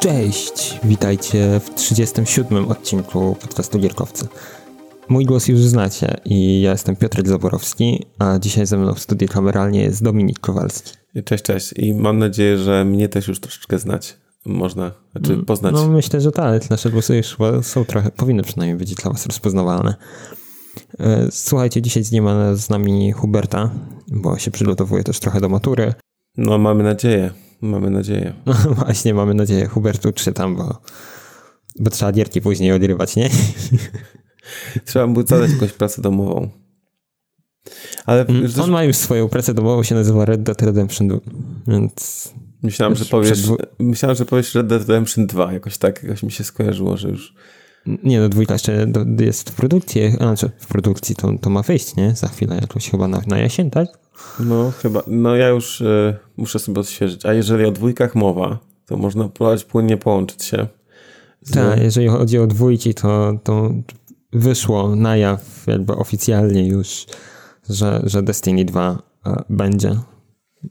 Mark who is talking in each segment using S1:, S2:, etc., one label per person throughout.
S1: Cześć! Witajcie w 37 odcinku podcastu Gierkowcy. Mój głos już znacie i ja jestem Piotr Zaborowski, a dzisiaj ze mną w studiu kameralnie jest Dominik Kowalski.
S2: Cześć, cześć i mam nadzieję, że mnie też już troszeczkę znać można, znaczy mm, poznać.
S1: No myślę, że tak, nasze głosy już są trochę, powinny przynajmniej być dla was rozpoznawalne. E, słuchajcie, dzisiaj nie ma z nami Huberta, bo się przygotowuje też trochę do matury.
S2: No mamy nadzieję. Mamy nadzieję.
S1: No właśnie, mamy nadzieję. Hubert uczy tam, bo, bo trzeba gierki później odrywać, nie?
S2: trzeba mu zadać jakąś pracę domową.
S1: Ale mm, On ma już swoją pracę domową, się nazywa Red Dead Redemption 2, więc...
S2: Myślałem, że powiesz, przed... myślałem, że powiesz Red Dead Redemption 2, jakoś tak, jakoś mi się skojarzyło, że już...
S1: Nie, no dwójka jeszcze jest w produkcji, a znaczy w produkcji to, to ma wyjść, nie? Za chwilę jakoś chyba na, na jesień, tak?
S2: No chyba, no ja już y, muszę sobie odświeżyć. A jeżeli o dwójkach mowa, to można próbować płynnie połączyć się.
S1: Z... Tak, jeżeli chodzi o dwójki, to, to wyszło na jaw jakby oficjalnie już, że, że Destiny 2 e, będzie.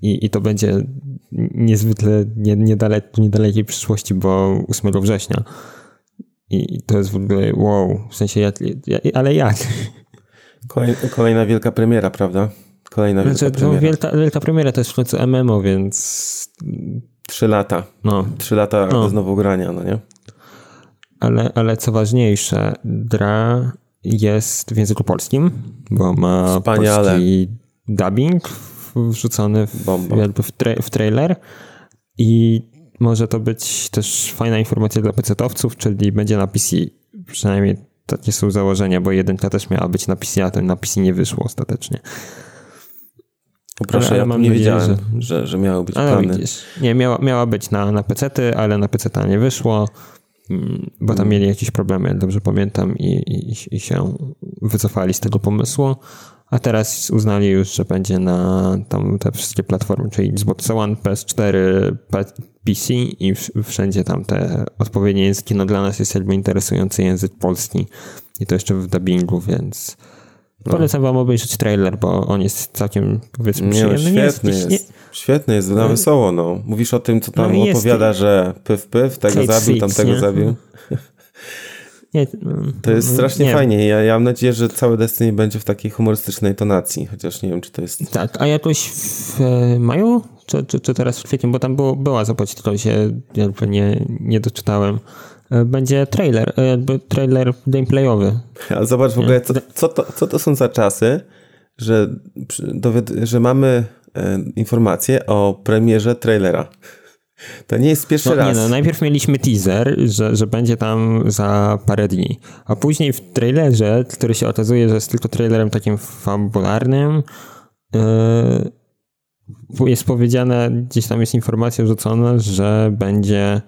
S1: I, I to będzie niezwykle nie, niedale, niedalekiej przyszłości, bo 8 września. I to jest w ogóle wow, w sensie, jak, ale jak?
S2: kolejna wielka premiera, prawda? Kolejna
S1: znaczy,
S2: wielka premiera.
S1: Wielka, wielka premiera to jest w końcu MMO, więc...
S2: Trzy lata. No. Trzy lata no. znowu grania, no nie?
S1: Ale, ale co ważniejsze, dra jest w języku polskim, bo ma Wspaniale. polski dubbing wrzucony w, jakby w, tra w trailer i może to być też fajna informacja dla PC-towców, czyli będzie na PC, przynajmniej takie są założenia, bo jedynka też miała być na PC, a ten na PC nie wyszło ostatecznie.
S2: Proszę, ale, ja mam nie wiedziałem, że, że, że miały być. Widzisz,
S1: nie, miała, miała być na, na PC-ty, ale na PC-ta nie wyszło, mm, bo tam mm. mieli jakieś problemy, dobrze pamiętam, i, i, i się wycofali z tego pomysłu. A teraz uznali już, że będzie na tam te wszystkie platformy, czyli Xbox One, PS4, PC i wszędzie tam te odpowiednie języki. No dla nas jest jakby interesujący język polski i to jeszcze w dubbingu, więc no. Polecam wam obejrzeć trailer, bo on jest całkiem powiedzmy nie, no.
S2: No, świetny jest, jest. Nie... Świetny jest, na wesoło, no. Mówisz o tym, co tam no, opowiada, że pyw, pyw, tego Kate zabił, tamtego nie? zabił. Nie, no, to jest strasznie nie. fajnie. Ja, ja mam nadzieję, że całe Destiny będzie w takiej humorystycznej tonacji, chociaż nie wiem, czy to jest...
S1: Tak, a jakoś w maju? Czy, czy, czy teraz w kwietniu? Bo tam było, była zapowiedź, tylko się jakby nie, nie doczytałem. E, będzie trailer, e, jakby trailer gameplayowy.
S2: A zobacz w ogóle, co, co, to, co to są za czasy, że, że mamy e, informację o premierze trailera. To nie jest pierwszy
S1: no,
S2: raz.
S1: Nie no, najpierw mieliśmy teaser, że, że będzie tam za parę dni, a później w trailerze, który się okazuje, że jest tylko trailerem takim fabularnym, yy, jest powiedziane, gdzieś tam jest informacja rzucona, że będzie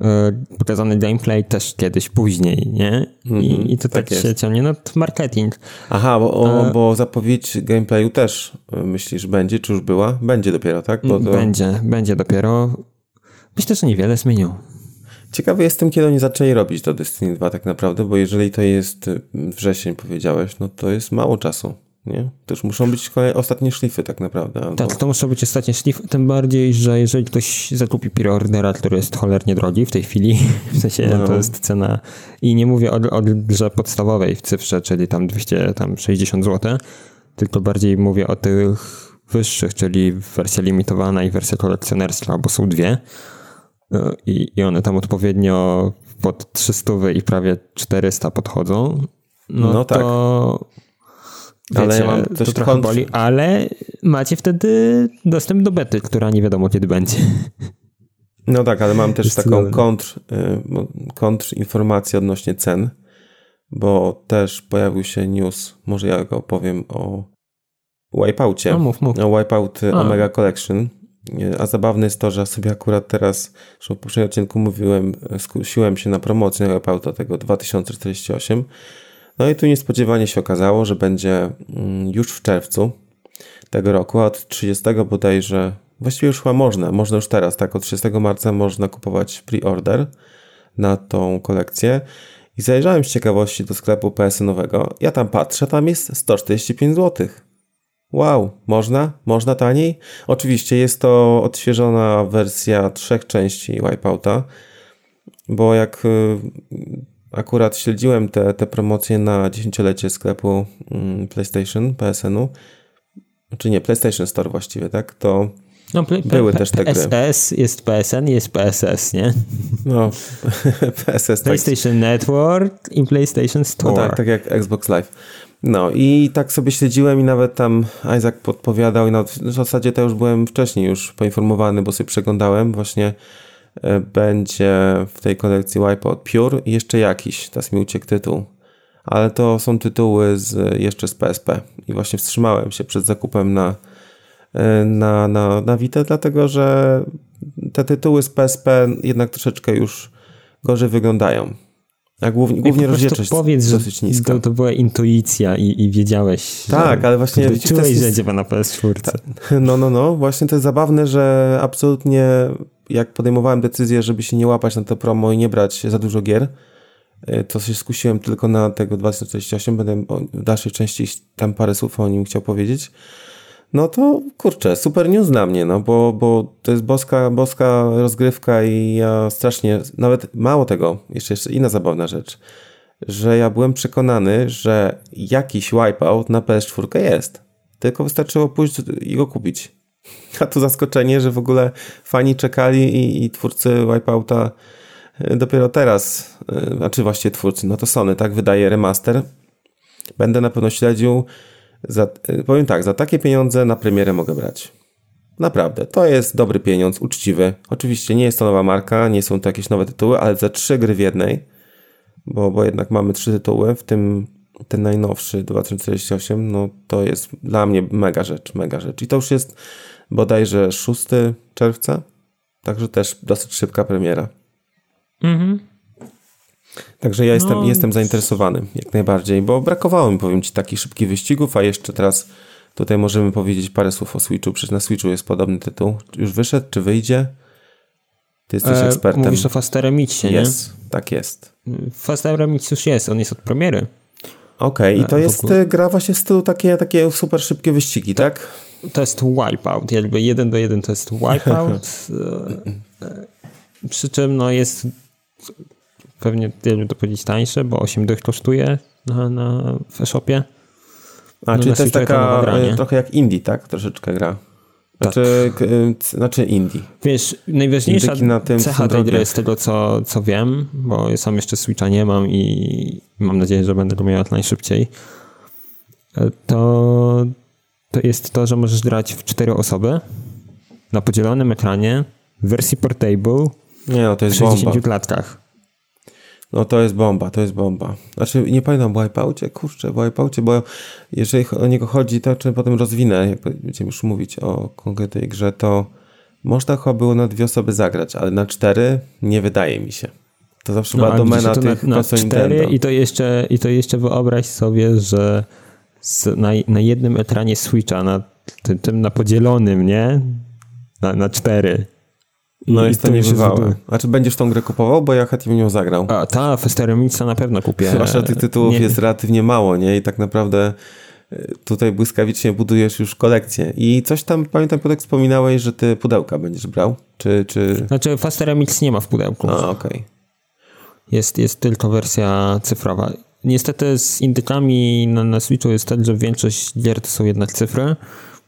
S1: E, pokazany gameplay też kiedyś później, nie? I, mm -hmm, i to tak, tak się ciągnie. No to marketing.
S2: Aha, bo, o, bo zapowiedź gameplayu też e, myślisz będzie, czy już była? Będzie dopiero, tak? To...
S1: Będzie, będzie dopiero. Myślę, że niewiele zmienił.
S2: Ciekawy jestem, kiedy oni zaczęli robić to Destiny 2 tak naprawdę, bo jeżeli to jest wrzesień, powiedziałeś, no to jest mało czasu nie? To już muszą być ostatnie szlify tak naprawdę. Albo...
S1: Tak, to muszą być ostatnie szlify, tym bardziej, że jeżeli ktoś zakupi preordera, który jest cholernie drogi w tej chwili, w sensie no. to jest cena i nie mówię o, o grze podstawowej w cyfrze, czyli tam 260 zł, tylko bardziej mówię o tych wyższych, czyli wersja limitowana i wersja kolekcjonerska, bo są dwie i, i one tam odpowiednio pod 300 i prawie 400 podchodzą, no, no tak. to Wiecie, ale ja mam coś to trochę boli, ale macie wtedy dostęp do bety, która nie wiadomo kiedy będzie.
S2: No tak, ale mam też taką kontr, y, kontr informację odnośnie cen, bo też pojawił się news, może ja go opowiem o Wipeoutie. No, mów, mów. O Wipeout a. Omega Collection. A zabawne jest to, że sobie akurat teraz, że w poprzednim odcinku mówiłem, skusiłem się na promocję Wipeouta tego 2048 no i tu niespodziewanie się okazało, że będzie mm, już w czerwcu tego roku, a od 30 bodajże, właściwie już chyba można, można już teraz, tak, od 30 marca można kupować pre-order na tą kolekcję. I zajrzałem z ciekawości do sklepu PSN-owego. Ja tam patrzę, tam jest 145 zł. Wow, można? Można taniej? Oczywiście jest to odświeżona wersja trzech części Wipeouta bo jak y, akurat śledziłem te, te promocje na dziesięciolecie sklepu mm, PlayStation, PSN-u, czy nie, PlayStation Store właściwie, tak, to no, były też te
S1: gry. PSS jest PSN, jest PSS, nie?
S2: No, PSS. Tak.
S1: PlayStation tak. Network i PlayStation Store.
S2: No tak, tak jak Xbox Live. No i tak sobie śledziłem i nawet tam Isaac podpowiadał i na, w zasadzie to już byłem wcześniej już poinformowany, bo sobie przeglądałem. Właśnie e, będzie w tej kolekcji Wipeout Pure i jeszcze jakiś, teraz mi uciekł tytuł, ale to są tytuły z, jeszcze z PSP i właśnie wstrzymałem się przed zakupem na, e, na, na, na Vita, dlatego że te tytuły z PSP jednak troszeczkę już gorzej wyglądają. A głównie, głównie rozdzielczość
S1: powiedz, dosyć niska. To, to była intuicja i, i wiedziałeś.
S2: Tak, że, ale właśnie...
S1: Czułeś, jest... że jedzie na PS4.
S2: No, no, no. Właśnie to jest zabawne, że absolutnie jak podejmowałem decyzję, żeby się nie łapać na to promo i nie brać za dużo gier, y, to się skusiłem tylko na tego 2048. Będę w dalszej części tam parę słów o nim chciał powiedzieć. No to kurczę, super news dla mnie, no bo, bo to jest boska, boska rozgrywka i ja strasznie, nawet mało tego, jeszcze, jeszcze inna zabawna rzecz, że ja byłem przekonany, że jakiś wipeout na PS4 jest. Tylko wystarczyło pójść i go kupić. A tu zaskoczenie, że w ogóle fani czekali i, i twórcy wipeouta e, dopiero teraz, e, znaczy właściwie twórcy, no to Sony, tak, wydaje remaster. Będę na pewno śledził za, y, powiem tak, za takie pieniądze na premierę mogę brać. Naprawdę, to jest dobry pieniądz, uczciwy. Oczywiście nie jest to nowa marka, nie są to jakieś nowe tytuły, ale za trzy gry w jednej, bo, bo jednak mamy trzy tytuły, w tym ten najnowszy 2048, no to jest dla mnie mega rzecz, mega rzecz. I to już jest bodajże 6 czerwca, także też dosyć szybka premiera. Mhm. Także ja jestem, no. jestem zainteresowany jak najbardziej, bo brakowało mi, powiem Ci, takich szybkich wyścigów, a jeszcze teraz tutaj możemy powiedzieć parę słów o Switchu. Przecież na Switchu jest podobny tytuł. Już wyszedł, czy wyjdzie? Ty jesteś e, ekspertem.
S1: Mówisz o Fast Remixie, nie?
S2: Jest, tak jest.
S1: Fast Remix już jest, on jest od premiery.
S2: Okej, okay, i to e, jest ogóle... gra właśnie z tyłu takie, takie super szybkie wyścigi, to, tak?
S1: To jest Wipeout, jakby jeden do jeden to jest Wipeout. E, przy czym no jest pewnie wielu to powiedzieć tańsze, bo 8 dych kosztuje na, na w e-shopie.
S2: A, no czyli to jest taka gra, e, trochę jak indie, tak? Troszeczkę gra. Znaczy, tak. znaczy indie.
S1: Wiesz, najważniejsza cecha tej gry z tego, co, co wiem, bo ja sam jeszcze Switcha nie mam i mam nadzieję, że będę go miał najszybciej, e, to, to jest to, że możesz grać w cztery osoby na podzielonym ekranie w wersji portable
S2: nie, no, to jest
S1: w 60 bomba. klatkach.
S2: No to jest bomba, to jest bomba. Znaczy, nie pamiętam o Wipeoutie, kurczę, o Wipeoutie, bo jeżeli o niego chodzi, to czy potem rozwinę, jak będziemy już mówić o konkretnej grze, to można chyba było na dwie osoby zagrać, ale na cztery nie wydaje mi się. To zawsze no, była domena tych na, na cztery
S1: i to jeszcze I to jeszcze wyobraź sobie, że z, na, na jednym ekranie Switcha, na tym, tym na podzielonym, nie? Na, na cztery
S2: no jest to niebywałe. A czy będziesz tą grę kupował? Bo ja chętnie w nią zagrał.
S1: A ta, Festeremica na pewno kupię.
S2: Zwłaszcza tych tytułów nie. jest relatywnie mało, nie? I tak naprawdę e, tutaj błyskawicznie budujesz już kolekcję. I coś tam, pamiętam, Piotrek, wspominałeś, że ty pudełka będziesz brał? Czy, czy...
S1: Znaczy Faster Mix nie ma w pudełku.
S2: A, okej. Okay.
S1: Jest, jest tylko wersja cyfrowa. Niestety z indykami na, na Switchu jest tak, że większość gier to są jednak cyfry,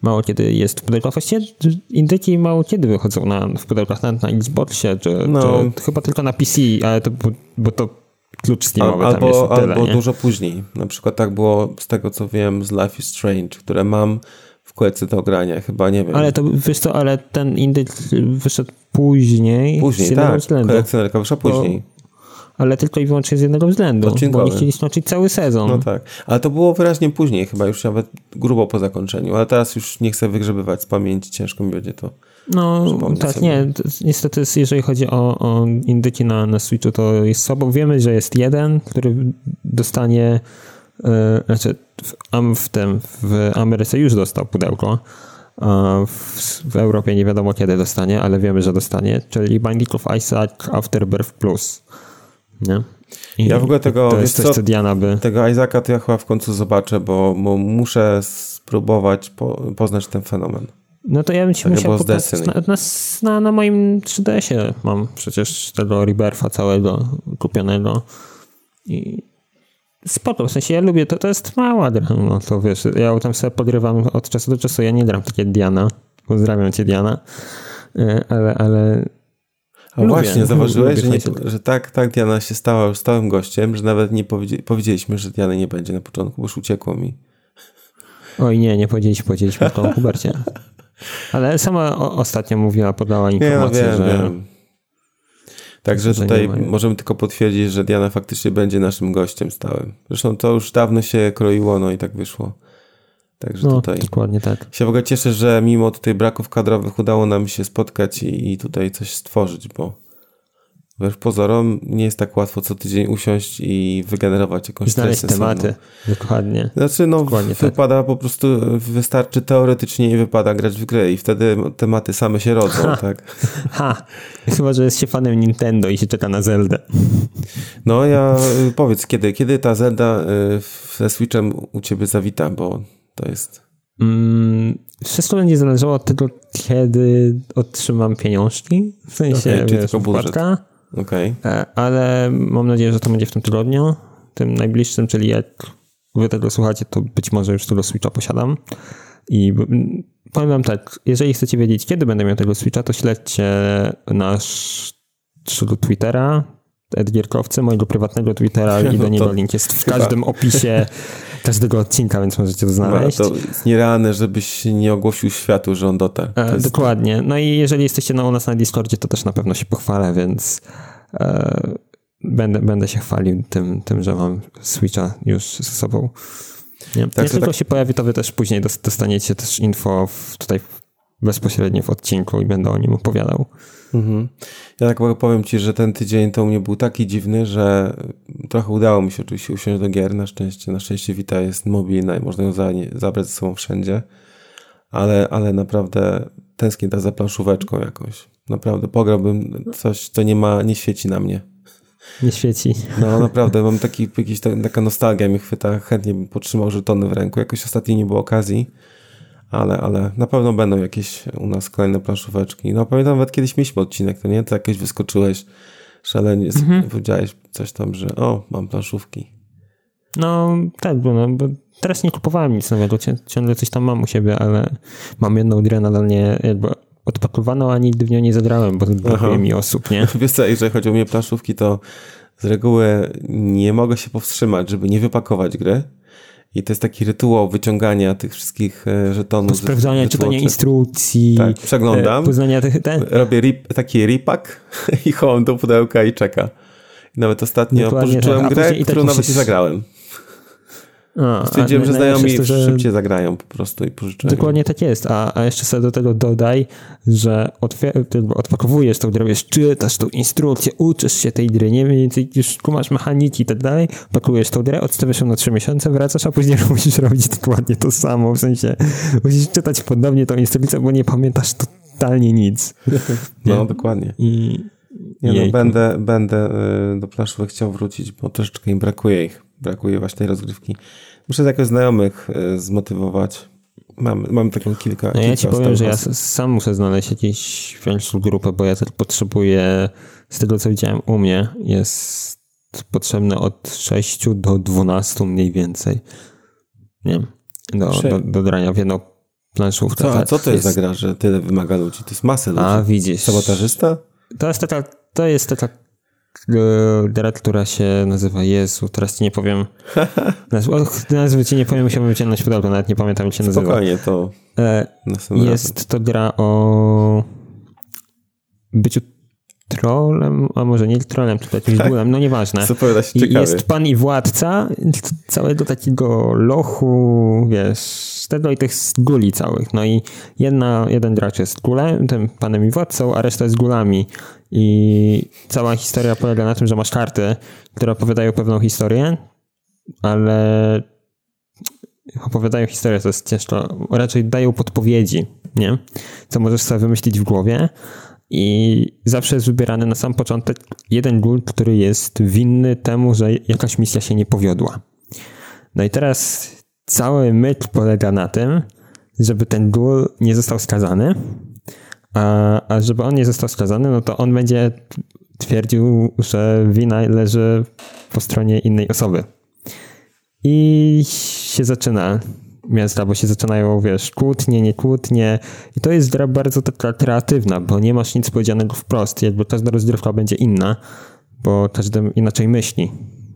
S1: mało kiedy jest w pudełkach. Właściwie indyki mało kiedy wychodzą na, w pudełkach, nawet na Xboxie, czy, no. czy chyba tylko na PC, ale to, bo, to klucz Steamowy albo, tam jest tyle,
S2: Albo nie? dużo później. Na przykład tak było z tego, co wiem z Life is Strange, które mam w kolejce do ogrania, chyba nie wiem.
S1: Ale to, wiesz co, ale ten indyk wyszedł później.
S2: Później, tak. Kolekcjonerka wyszła później.
S1: Ale tylko i wyłącznie z jednego względu, Odcinkowy. bo nie chcieli skończyć cały sezon.
S2: No tak, ale to było wyraźnie później, chyba już nawet grubo po zakończeniu, ale teraz już nie chcę wygrzebywać z pamięci, ciężko mi będzie to
S1: No tak, sobie. nie, niestety jeżeli chodzi o, o indyki na, na Switchu, to jest słabo. Wiemy, że jest jeden, który dostanie yy, znaczy w, w tym, w Ameryce już dostał pudełko, w, w, Europie nie wiadomo kiedy dostanie, ale wiemy, że dostanie, czyli Binding of Isaac Afterbirth Plus. Nie?
S2: I ja w ogóle tego,
S1: to jest co, Diana by...
S2: tego Isaaca to ja chyba w końcu zobaczę, bo, bo muszę spróbować po, poznać ten fenomen.
S1: No to ja bym ci tak musiał pokazać. Na, na, na, moim 3DS-ie mam przecież tego Rebirtha całego kupionego. I spoko, w sensie ja lubię, to, to jest mała gra, no to wiesz, ja tam sobie podrywam od czasu do czasu, ja nie gram takie Diana, pozdrawiam cię Diana, e, ale, ale
S2: a lubię, właśnie, zauważyłeś, że, nie, że tak, tak Diana się stała już stałym gościem, że nawet nie powiedzi powiedzieliśmy, że Diana nie będzie na początku, bo już uciekło mi.
S1: Oj nie, nie powiedzieliśmy, powiedzieliśmy o Hubercie. Ale sama o, ostatnio mówiła, podała informację, nie, no wiem, że... Wiem.
S2: Także tutaj możemy tylko potwierdzić, że Diana faktycznie będzie naszym gościem stałym. Zresztą to już dawno się kroiło, no i tak wyszło. Także no, tutaj
S1: dokładnie tak.
S2: się w ogóle cieszę, że mimo tutaj braków kadrowych udało nam się spotkać i, i tutaj coś stworzyć, bo Wbrew pozorom nie jest tak łatwo co tydzień usiąść i wygenerować jakąś
S1: Znaleźć tematy, dokładnie.
S2: Znaczy no dokładnie tak. wypada tak. po prostu, wystarczy teoretycznie i wypada grać w grę i wtedy tematy same się rodzą, ha. tak?
S1: Ha, chyba, że jest się fanem Nintendo i się czeka na Zeldę.
S2: No ja, y, powiedz kiedy, kiedy ta Zelda y, ze Switchem u ciebie zawita, bo to jest...
S1: Mm, wszystko będzie zależało od tego, kiedy otrzymam pieniążki, w sensie okay, wiesz, wkładka.
S2: Okay.
S1: E, ale mam nadzieję, że to będzie w tym tygodniu, tym najbliższym, czyli jak wy tego słuchacie, to być może już tego Switcha posiadam. I powiem wam tak, jeżeli chcecie wiedzieć, kiedy będę miał tego Switcha, to śledźcie nasz Twittera, Edgierkowcy, mojego prywatnego Twittera i do niego link jest w każdym opisie każdego odcinka, więc możecie to znaleźć.
S2: No, to jest nierealne, żebyś nie ogłosił światu, że on dotarł.
S1: E, jest... Dokładnie. No i jeżeli jesteście na, u nas na Discordzie, to też na pewno się pochwalę, więc e, będę, będę się chwalił tym, tym, że mam Switcha już ze sobą. Nie? Tak, Jak tylko tak... się pojawi, to wy też później dostaniecie też info w, tutaj bezpośrednio w odcinku i będę o nim opowiadał.
S2: Mhm. Ja tak powiem Ci, że ten tydzień to u mnie był taki dziwny, że trochę udało mi się oczywiście usiąść do gier. Na szczęście, na szczęście Vita jest mobilna i można ją za, zabrać ze sobą wszędzie. Ale, ale naprawdę tęsknię za planszóweczką jakąś. Naprawdę pograłbym coś, co nie ma, nie świeci na mnie.
S1: Nie świeci.
S2: No naprawdę, mam taki, jakiś, taka nostalgia mi chwyta. Chętnie bym potrzymał żetony w ręku. Jakoś ostatnio nie było okazji ale, ale na pewno będą jakieś u nas kolejne planszóweczki. No pamiętam nawet kiedyś mieliśmy odcinek, to nie? To jakoś wyskoczyłeś szalenie, mhm. powiedziałeś coś tam, że o, mam planszówki.
S1: No tak, bo, no, bo teraz nie kupowałem nic nowego, ciągle coś tam mam u siebie, ale mam jedną grę nadal nie jakby odpakowaną, a nigdy w nią nie zadrałem, bo brakuje mi osób, nie?
S2: Wiesz co, jeżeli chodzi o mnie planszówki, to z reguły nie mogę się powstrzymać, żeby nie wypakować gry, i to jest taki rytuał wyciągania tych wszystkich e, żetonów.
S1: Sprawdzania, czytania instrukcji.
S2: Tak, przeglądam.
S1: E, poznania tych, ten.
S2: Robię rip, taki ripak i chowam do pudełka i czeka. I nawet ostatnio Dokładnie pożyczyłem tak. grę, którą tak nawet nie zagrałem. A, Stwierdziłem, że znajomi że... szybciej zagrają po prostu i pożyczają.
S1: Dokładnie tak jest, a, a jeszcze sobie do tego dodaj, że odpakowujesz tą grę, wiesz, czytasz tą instrukcję, uczysz się tej gry, nie wiem, już kumasz mechaniki i tak dalej, pakujesz tą grę, odstawiasz ją na trzy miesiące, wracasz, a później musisz robić dokładnie to samo, w sensie musisz czytać podobnie tą instrukcję, bo nie pamiętasz totalnie nic.
S2: No, dokładnie. I... Nie, no, będę, będę y, do planszówek chciał wrócić, bo troszeczkę im brakuje ich brakuje właśnie tej rozgrywki. Muszę jakoś znajomych e, zmotywować. Mam, mam taką kilka.
S1: No
S2: kilka
S1: ja ci powiem, że ja sam muszę znaleźć jakąś większą grupę, bo ja też potrzebuję, z tego co widziałem u mnie, jest potrzebne od 6 do 12 mniej więcej. Nie do, do, do grania w jedną planszówkę.
S2: Co, tak, co to jest, jest za gra, że tyle wymaga ludzi? To jest masę ludzi.
S1: A widzisz.
S2: Sabotażysta?
S1: To jest taka, to jest taka gra, która się nazywa Jezu, teraz ci nie powiem. Nazwy, nazwy ci nie powiem, musiałbym wyciągnąć pudełko, nawet nie pamiętam jak się nazywa.
S2: Spokojnie, to
S1: e, Jest to gra o byciu trolem, a może nie trolem, czy jakimś tak. no nieważne.
S2: I
S1: jest pan i władca całego takiego lochu, wiesz, tego i tych guli całych. No i jedna, jeden gracz jest gulem, tym panem i władcą, a reszta jest gulami. I cała historia polega na tym, że masz karty, które opowiadają pewną historię, ale opowiadają historię, to jest ciężko, raczej dają podpowiedzi, nie? Co możesz sobie wymyślić w głowie i zawsze jest wybierany na sam początek jeden gul, który jest winny temu, że jakaś misja się nie powiodła. No i teraz cały myk polega na tym, żeby ten duel nie został skazany, a, a żeby on nie został skazany, no to on będzie twierdził, że wina leży po stronie innej osoby. I się zaczyna miasta, bo się zaczynają, wiesz, kłótnie, nie kłótnie. I to jest gra bardzo taka kreatywna, bo nie masz nic powiedzianego wprost. Jakby każda rozgrywka będzie inna, bo każdy inaczej myśli.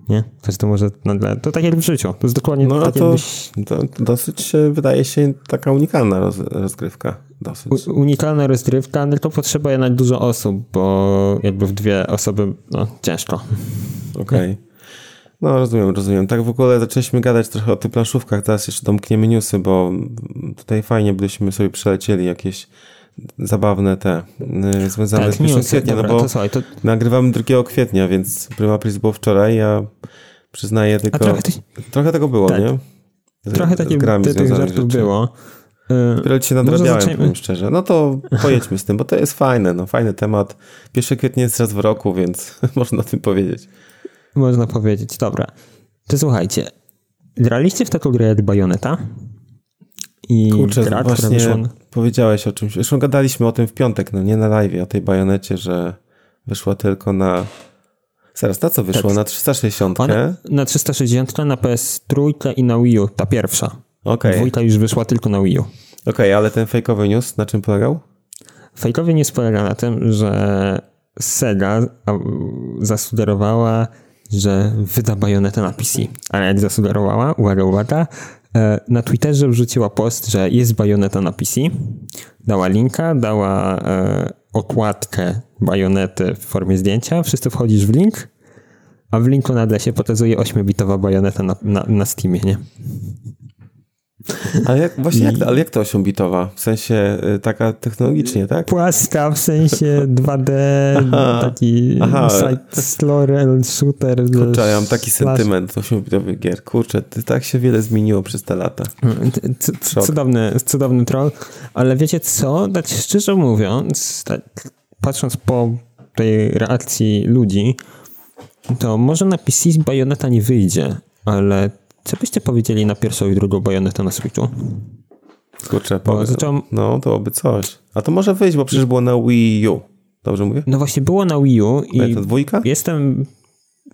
S1: Nie? Każdy może nagle. To tak jak w życiu. To jest dokładnie
S2: no,
S1: tak,
S2: to, jakbyś... to dosyć wydaje się taka unikalna roz, rozgrywka. Dosyć.
S1: U, unikalna rozgrywka, ale to potrzeba jednak dużo osób, bo jakby w dwie osoby no, ciężko.
S2: Okej. Okay. No, rozumiem, rozumiem. Tak w ogóle zaczęliśmy gadać trochę o tych planszówkach, teraz jeszcze domkniemy newsy, bo tutaj fajnie byśmy sobie przelecieli jakieś zabawne te y, związane tak, z 1 kwietnia, no bo to, to... nagrywamy 2 kwietnia, więc Prima Pris było wczoraj, ja przyznaję tylko... Trochę, ty... trochę, tego było, tak. nie?
S1: Z, trochę takich tych żartów rzeczy. było.
S2: Dopiero się nadrabiałem, powiem szczerze. No to pojedźmy z tym, bo to jest fajne, no fajny temat. 1 kwietnia jest raz w roku, więc można o tym powiedzieć.
S1: Można powiedzieć, dobra. To słuchajcie, graliście w taką grę jak Bayonetta?
S2: I Kurczę, gra, właśnie wyszła... powiedziałeś o czymś. Zresztą gadaliśmy o tym w piątek, no nie na live, o tej Bajonecie, że wyszła tylko na... Zaraz, na co wyszło? Tak. Na 360? Ona,
S1: na 360, na PS3 i na Wii U, ta pierwsza. Okay. Dwójka już wyszła tylko na Wii U. Okej,
S2: okay, ale ten fejkowy news na czym polegał?
S1: Fejkowy news polega na tym, że Sega zasugerowała że wyda bajonetę na PC. Ale jak zasugerowała, uwaga, uwaga, e, na Twitterze wrzuciła post, że jest bajoneta na PC, dała linka, dała e, okładkę bajonety w formie zdjęcia, wszyscy wchodzisz w link, a w linku nagle się potezuje 8-bitowa bajoneta na, na, na Steamie, nie?
S2: Ale jak, właśnie jak, ale jak to 8-bitowa? W sensie y, taka technologicznie, tak?
S1: Płaska, w sensie 2D, Aha. taki Aha. side-scroller, shooter.
S2: Kurczę, ja mam taki slash. sentyment 8-bitowych gier. Kurczę, tak się wiele zmieniło przez te lata.
S1: Mm, cudowny, cudowny troll. Ale wiecie co? Tak szczerze mówiąc, tak, patrząc po tej reakcji ludzi, to może na PC z Bayonetta nie wyjdzie, ale co byście powiedzieli na pierwszą i drugą bajonetę na Switchu?
S2: Kurczę, bo zacząłem... no to by coś. A to może wyjść, bo przecież było na Wii U. Dobrze mówię?
S1: No właśnie było na Wii U
S2: i to dwójka?
S1: jestem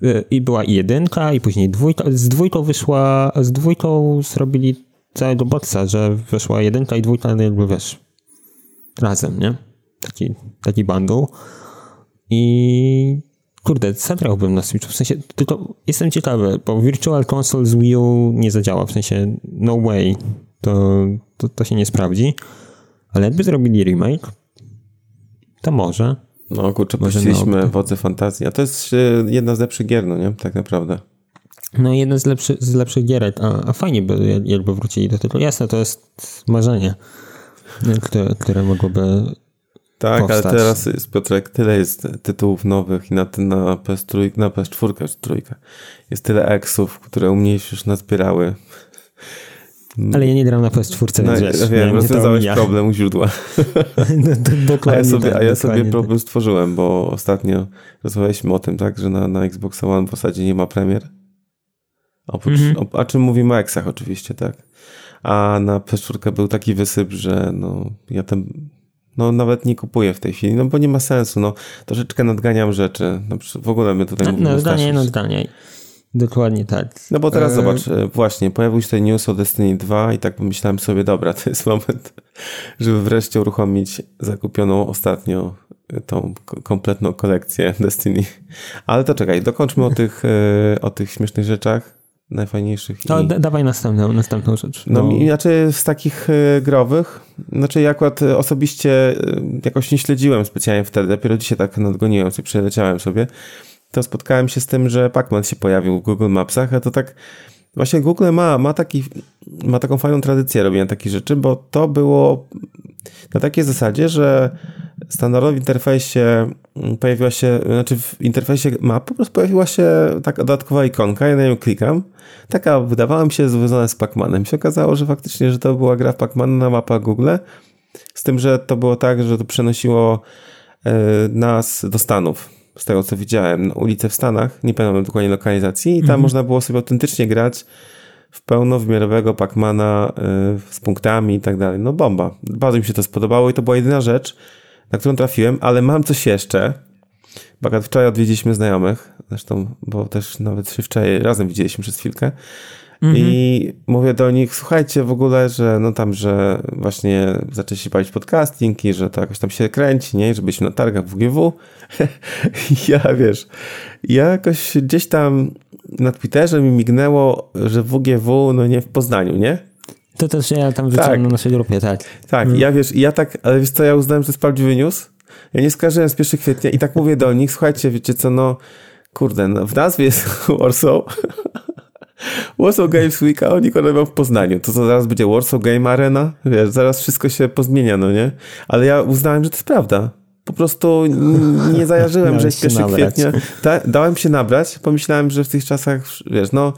S1: y, i była i jedynka i później dwójka. Z dwójką wyszła, z dwójką zrobili całego botsa, że wyszła jedynka i dwójka, no jakby wiesz, razem, nie? Taki, taki bundle. I kurde, zagrałbym na Switchu, w sensie, tylko jestem ciekawy, bo Virtual Console z Wii U nie zadziała, w sensie no way, to, to, to się nie sprawdzi, ale jakby zrobili remake, to może.
S2: No kurczę, puściliśmy Wodze Fantazji, a to jest e, jedna z lepszych gier, no nie? Tak naprawdę.
S1: No jedna z, lepszy, z lepszych gierek, a, a fajnie by jakby wrócili do tego. Jasne, to jest marzenie, które, które mogłoby
S2: tak,
S1: powstać.
S2: ale teraz jest, Piotrek, tyle jest tytułów nowych i na, na PS3, na PS4 trójkę. Jest tyle eksów, które u mnie już nazbierały.
S1: Ale ja nie gram na PS4, no,
S2: wiesz. Ja wiem, rozwiązałeś problem u źródła. no, a ja sobie, tak, a ja sobie problem stworzyłem, bo ostatnio rozmawialiśmy o tym, tak, że na, na Xbox One w zasadzie nie ma premier. Oprócz, mm -hmm. o, a czym mówimy o eksach oczywiście, tak. A na PS4 był taki wysyp, że no, ja tam no nawet nie kupuję w tej chwili, no bo nie ma sensu, no troszeczkę nadganiam rzeczy, no, w ogóle my tutaj no, mówimy
S1: Nadganiaj, nadganiaj. Dokładnie tak.
S2: No bo teraz e... zobacz, właśnie, pojawił się ten news o Destiny 2 i tak pomyślałem sobie, dobra, to jest moment, żeby wreszcie uruchomić zakupioną ostatnio e, tą kompletną kolekcję Destiny. Ale to czekaj, dokończmy o tych, e, o tych śmiesznych rzeczach najfajniejszych.
S1: No, i... dawaj następną, następną rzecz.
S2: No, no znaczy z takich y, growych, znaczy ja akurat y, osobiście y, jakoś nie śledziłem specjalnie wtedy, dopiero dzisiaj tak nadgoniłem sobie, przeleciałem sobie, to spotkałem się z tym, że Pacman się pojawił w Google Mapsach, a to tak właśnie Google ma, ma, taki, ma taką fajną tradycję robienia takich rzeczy, bo to było na takiej zasadzie, że standardowo w interfejsie pojawiła się, znaczy w interfejsie map po prostu pojawiła się taka dodatkowa ikonka, ja na nią klikam, taka wydawała mi się związana z Pacmanem. się okazało, że faktycznie, że to była gra w Pacmana na mapa Google, z tym, że to było tak, że to przenosiło e, nas do Stanów, z tego co widziałem, na ulicę w Stanach, nie pamiętam dokładnie lokalizacji i tam mhm. można było sobie autentycznie grać w pełnowymiarowego Pacmana yy, z punktami i tak dalej. No bomba. Bardzo mi się to spodobało i to była jedyna rzecz, na którą trafiłem, ale mam coś jeszcze. Bo wczoraj odwiedziliśmy znajomych, zresztą, bo też nawet się wczoraj razem widzieliśmy przez chwilkę. Mhm. I mówię do nich, słuchajcie w ogóle, że no tam, że właśnie zaczęli się bawić podcasting i że to jakoś tam się kręci, nie? Żebyśmy na targach WGW. ja wiesz, ja jakoś gdzieś tam na Twitterze mi mignęło, że WGW, no nie w Poznaniu, nie?
S1: To też ja tam wrzucam tak. na naszej grupie, tak.
S2: Tak, mhm. ja wiesz, ja tak, ale wiesz co, ja uznałem, że jest prawdziwy news. Ja nie skojarzyłem z 1 kwietnia i tak mówię do nich, słuchajcie, wiecie co, no kurde, no, w nazwie jest Warsaw. Warsaw Games Week, a oni konają w Poznaniu. To co zaraz będzie Warsaw Game Arena? Wiesz, zaraz wszystko się pozmienia, no nie? Ale ja uznałem, że to jest prawda. Po prostu nie zajarzyłem, że jest 1 kwietnia. Da, dałem się nabrać. Pomyślałem, że w tych czasach, wiesz, no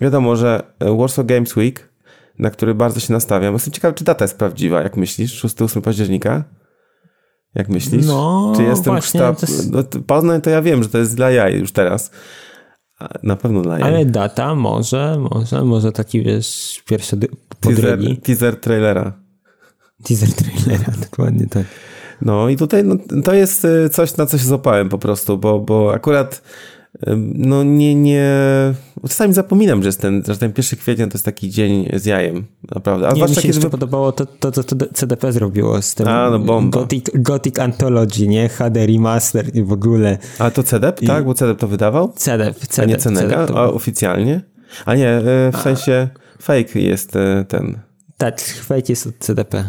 S2: wiadomo, że Warsaw Games Week, na który bardzo się nastawiam. Jestem ciekawy, czy data jest prawdziwa, jak myślisz? 6-8 października? Jak myślisz?
S1: No,
S2: czy jestem właśnie, to jest... no, Poznań to ja wiem, że to jest dla jaj już teraz. Na pewno dla
S1: Ale data może, może, może taki wiesz, pierwszy.
S2: Teaser, teaser trailera.
S1: Teaser trailera, dokładnie tak.
S2: No i tutaj no, to jest y, coś, na co się złapałem po prostu, bo, bo akurat no nie, nie... Czasami zapominam, że, jest ten, że ten 1 kwietnia to jest taki dzień z jajem, naprawdę.
S1: A nie, mi się jeszcze podobało to, to, to, to CDP zrobiło z tym A, no bomba. Gothic, Gothic Anthology, nie? HD Remaster i w ogóle.
S2: A to CDP, I... tak? Bo CDP to wydawał?
S1: CDP, CDP.
S2: A nie Cenega? A oficjalnie? A nie, e, w sensie fake jest e, ten...
S1: Tak, fake jest od CDP.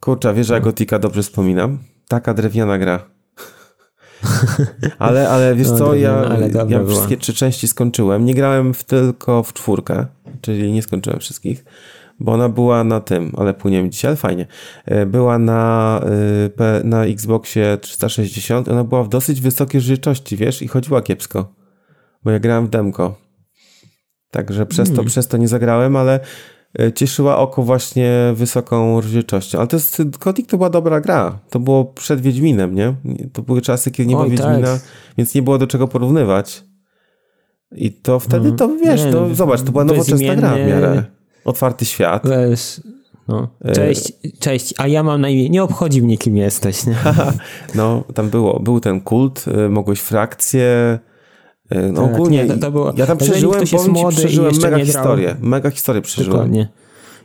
S2: Kurczę, wiesz, że ja Gotika dobrze wspominam? Taka drewniana gra. ale, ale wiesz no, co, ja, ja wszystkie trzy części skończyłem. Nie grałem w, tylko w czwórkę, czyli nie skończyłem wszystkich, bo ona była na tym, ale płyniemy dzisiaj, ale fajnie. E, była na, e, na Xboxie 360, ona była w dosyć wysokiej rzeczywistości, wiesz, i chodziła kiepsko, bo ja grałem w demko. Także przez to, hmm. przez to nie zagrałem, ale cieszyła oko właśnie wysoką rozdzielczością. Ale to jest, Gothic to była dobra gra. To było przed Wiedźminem, nie? To były czasy, kiedy nie było Wiedźmina, tak. więc nie było do czego porównywać. I to wtedy to, mhm. wiesz, nie, to, zobacz, to była nowoczesna gra w miarę. Otwarty świat.
S1: Weź. No. E, cześć, cześć, a ja mam na imię, nie obchodzi mnie kim jesteś. Nie?
S2: no, tam było, był ten kult, e, mogłeś frakcje, E, no tak, ogólnie, nie, to, było, ja tam przeżyłem, ktoś jest młody przeżyłem mega historię, mega historię przeżyłem. Dokładnie.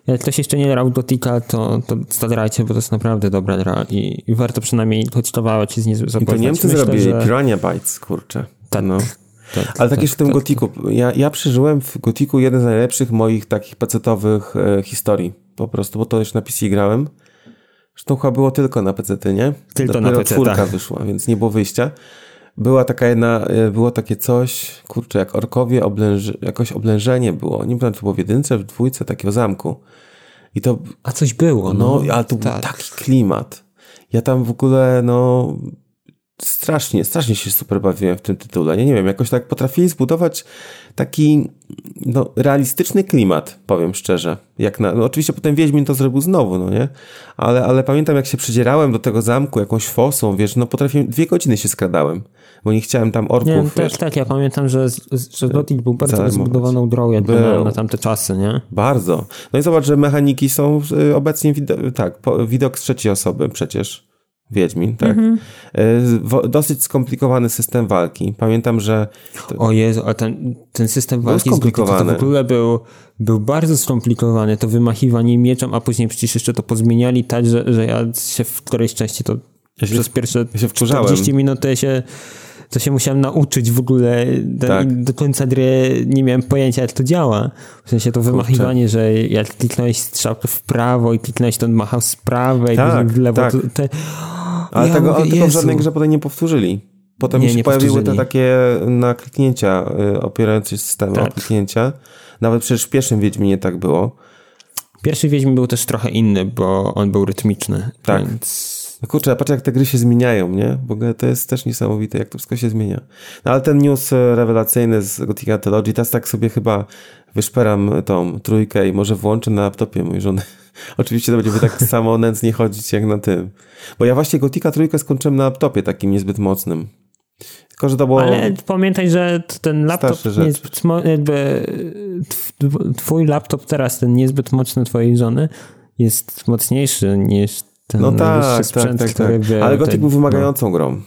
S1: Jak ktoś jeszcze nie grał Gotika, to, to stadrajcie, bo to jest naprawdę dobra gra i, i warto przynajmniej choć kawałek się z niej zapoznać. I
S2: to Niemcy Myślę, zrobili, że... Piranha Bytes, kurczę. Tak, no. Tak, Ale tak, jeszcze w tym tak, Gotiku. Ja, ja przeżyłem w Gotiku jeden z najlepszych moich takich pecetowych e, historii. Po prostu, bo to już na PC grałem. Zresztą chyba było tylko na PC, nie?
S1: Tylko Dopiero na PC,
S2: czwórka wyszła, więc nie było wyjścia była taka jedna, e, było takie coś, kurczę, jak orkowie, oblęży, jakoś oblężenie było. Nie pamiętam, czy było w jedynce, w dwójce takiego zamku. I to...
S1: A coś było,
S2: no. no ale to tak. był taki klimat. Ja tam w ogóle, no, strasznie, strasznie się super bawiłem w tym tytule. Nie, nie wiem, jakoś tak potrafili zbudować taki no, realistyczny klimat, powiem szczerze. Jak na, no, oczywiście potem Wiedźmin to zrobił znowu, no nie? Ale, ale pamiętam, jak się przydzierałem do tego zamku jakąś fosą, wiesz, no potrafiłem, dwie godziny się skradałem, bo nie chciałem tam orków, nie,
S1: też, wiesz. Tak, ja pamiętam, że, że Gothic był bardzo zbudowaną drogę był. na tamte czasy, nie?
S2: Bardzo. No i zobacz, że mechaniki są y, obecnie, tak, widok z trzeciej osoby przecież. Wiedźmin, tak. Mm -hmm. Dosyć skomplikowany system walki. Pamiętam, że...
S1: To... O Jezu, a ten, ten system walki skomplikowany. to w ogóle był, był bardzo skomplikowany. To wymachiwanie mieczem, a później przecież jeszcze to pozmieniali tak, że, że ja się w którejś części to ja się, przez pierwsze ja się 40 minut to ja się to się musiałem nauczyć w ogóle. Do, tak. do końca gry nie miałem pojęcia, jak to działa. W sensie to wymachiwanie, że jak kliknąłeś strzałkę w prawo i kliknąłeś, to on machał z prawej, tak, w lewo. Tak. To, te...
S2: Ale ja tego, mówię, tego w żadnej grze potem nie powtórzyli. Potem nie, się nie pojawiły te takie na kliknięcia, y, opierające się systemy tak. kliknięcia. Nawet przecież w pierwszym Wiedźminie tak było.
S1: Pierwszy Wiedźmin był też trochę inny, bo on był rytmiczny. Tak. Więc
S2: no kurczę, patrz jak te gry się zmieniają, nie? W ogóle to jest też niesamowite, jak to wszystko się zmienia. No ale ten news e, rewelacyjny z Gothic Anthology, teraz tak sobie chyba wyszperam tą trójkę i może włączę na laptopie mój żony. Oczywiście to będzie tak samo nędznie chodzić jak na tym. Bo ja właśnie Gothica trójkę skończyłem na laptopie takim niezbyt mocnym. Tylko, że to było...
S1: Ale pamiętaj, że ten laptop niezbyt, jakby twój laptop teraz, ten niezbyt mocny twojej żony jest mocniejszy niż ten no tak, sprzęt, tak, tak, tak.
S2: Ale Gothic był wymagającą no. grą.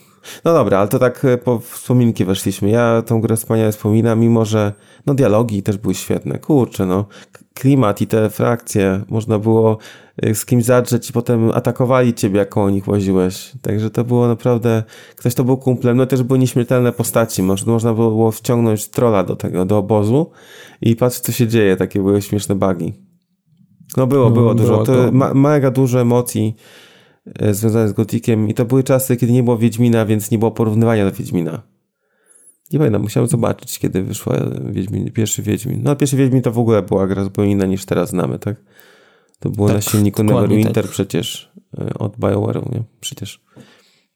S2: No dobra, ale to tak e, po wspominki weszliśmy. Ja tą grę wspaniale wspominam, mimo że no dialogi też były świetne. Kurczę, no klimat i te frakcje można było e, z kimś zadrzeć i potem atakowali ciebie, jak o nich łaziłeś. Także to było naprawdę, ktoś to był kumplem, no też były nieśmiertelne postaci. Można, było wciągnąć trolla do tego, do obozu i patrzeć, co się dzieje. Takie były śmieszne bugi. No było, no, było dużo. to... Ma, mega dużo emocji E, związane z Gotikiem i to były czasy, kiedy nie było Wiedźmina, więc nie było porównywania do Wiedźmina. Nie pamiętam, musiałem zobaczyć, kiedy wyszła Wiedźmin, pierwszy Wiedźmin. No, pierwszy Wiedźmin to w ogóle była gra zupełnie inna niż teraz znamy, tak? To było tak, na silniku Neverwinter tak. przecież e, od BioWare'u, nie? Przecież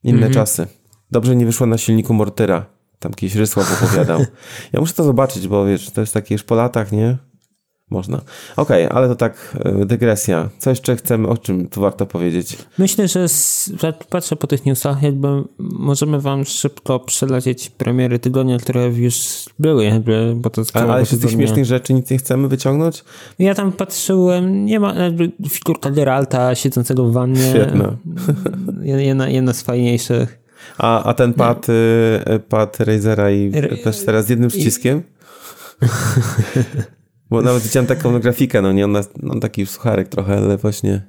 S2: inne mhm. czasy. Dobrze nie wyszło na silniku Mortyra. Tam jakiś Rysław opowiadał. Ja muszę to zobaczyć, bo wiesz, to jest takie już po latach, nie? Można. Okej, okay, ale to tak e, dygresja. Co jeszcze chcemy, o czym tu warto powiedzieć?
S1: Myślę, że jak patrzę po tych newsach, jakby możemy wam szybko przelecieć premiery tygodnia, które już były, jakby, bo to...
S2: A, ale z tych śmiesznych rzeczy nic nie chcemy wyciągnąć?
S1: Ja tam patrzyłem, nie ma jakby figurka Geralta siedzącego w wannie.
S2: Świetna.
S1: Jedna, jedna z fajniejszych.
S2: A, a ten pad, y, pad Razera i też teraz z jednym przyciskiem? Bo nawet widziałem taką grafikę, no nie, on, on taki sucharek trochę, ale właśnie,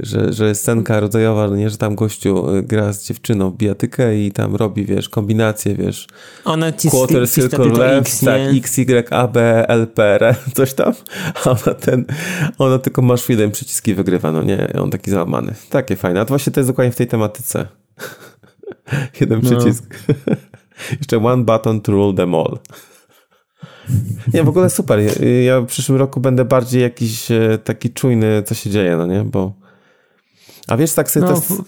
S2: że, że scenka rodzajowa, no nie, że tam gościu y, gra z dziewczyną w bijatykę i tam robi, wiesz, kombinacje, wiesz.
S1: Ona ci
S2: Quarter circle left, X, tak, X, Y, A, B, L, P, R, coś tam. A ona ten, ona tylko masz jeden przyciski wygrywa, no nie, on taki załamany. Takie fajne. A to właśnie to jest dokładnie w tej tematyce. jeden no. przycisk. Jeszcze one button to rule them all. Nie, w ogóle super. Ja w przyszłym roku będę bardziej jakiś e, taki czujny, co się dzieje, no nie? Bo. A wiesz, tak sobie no,
S1: to.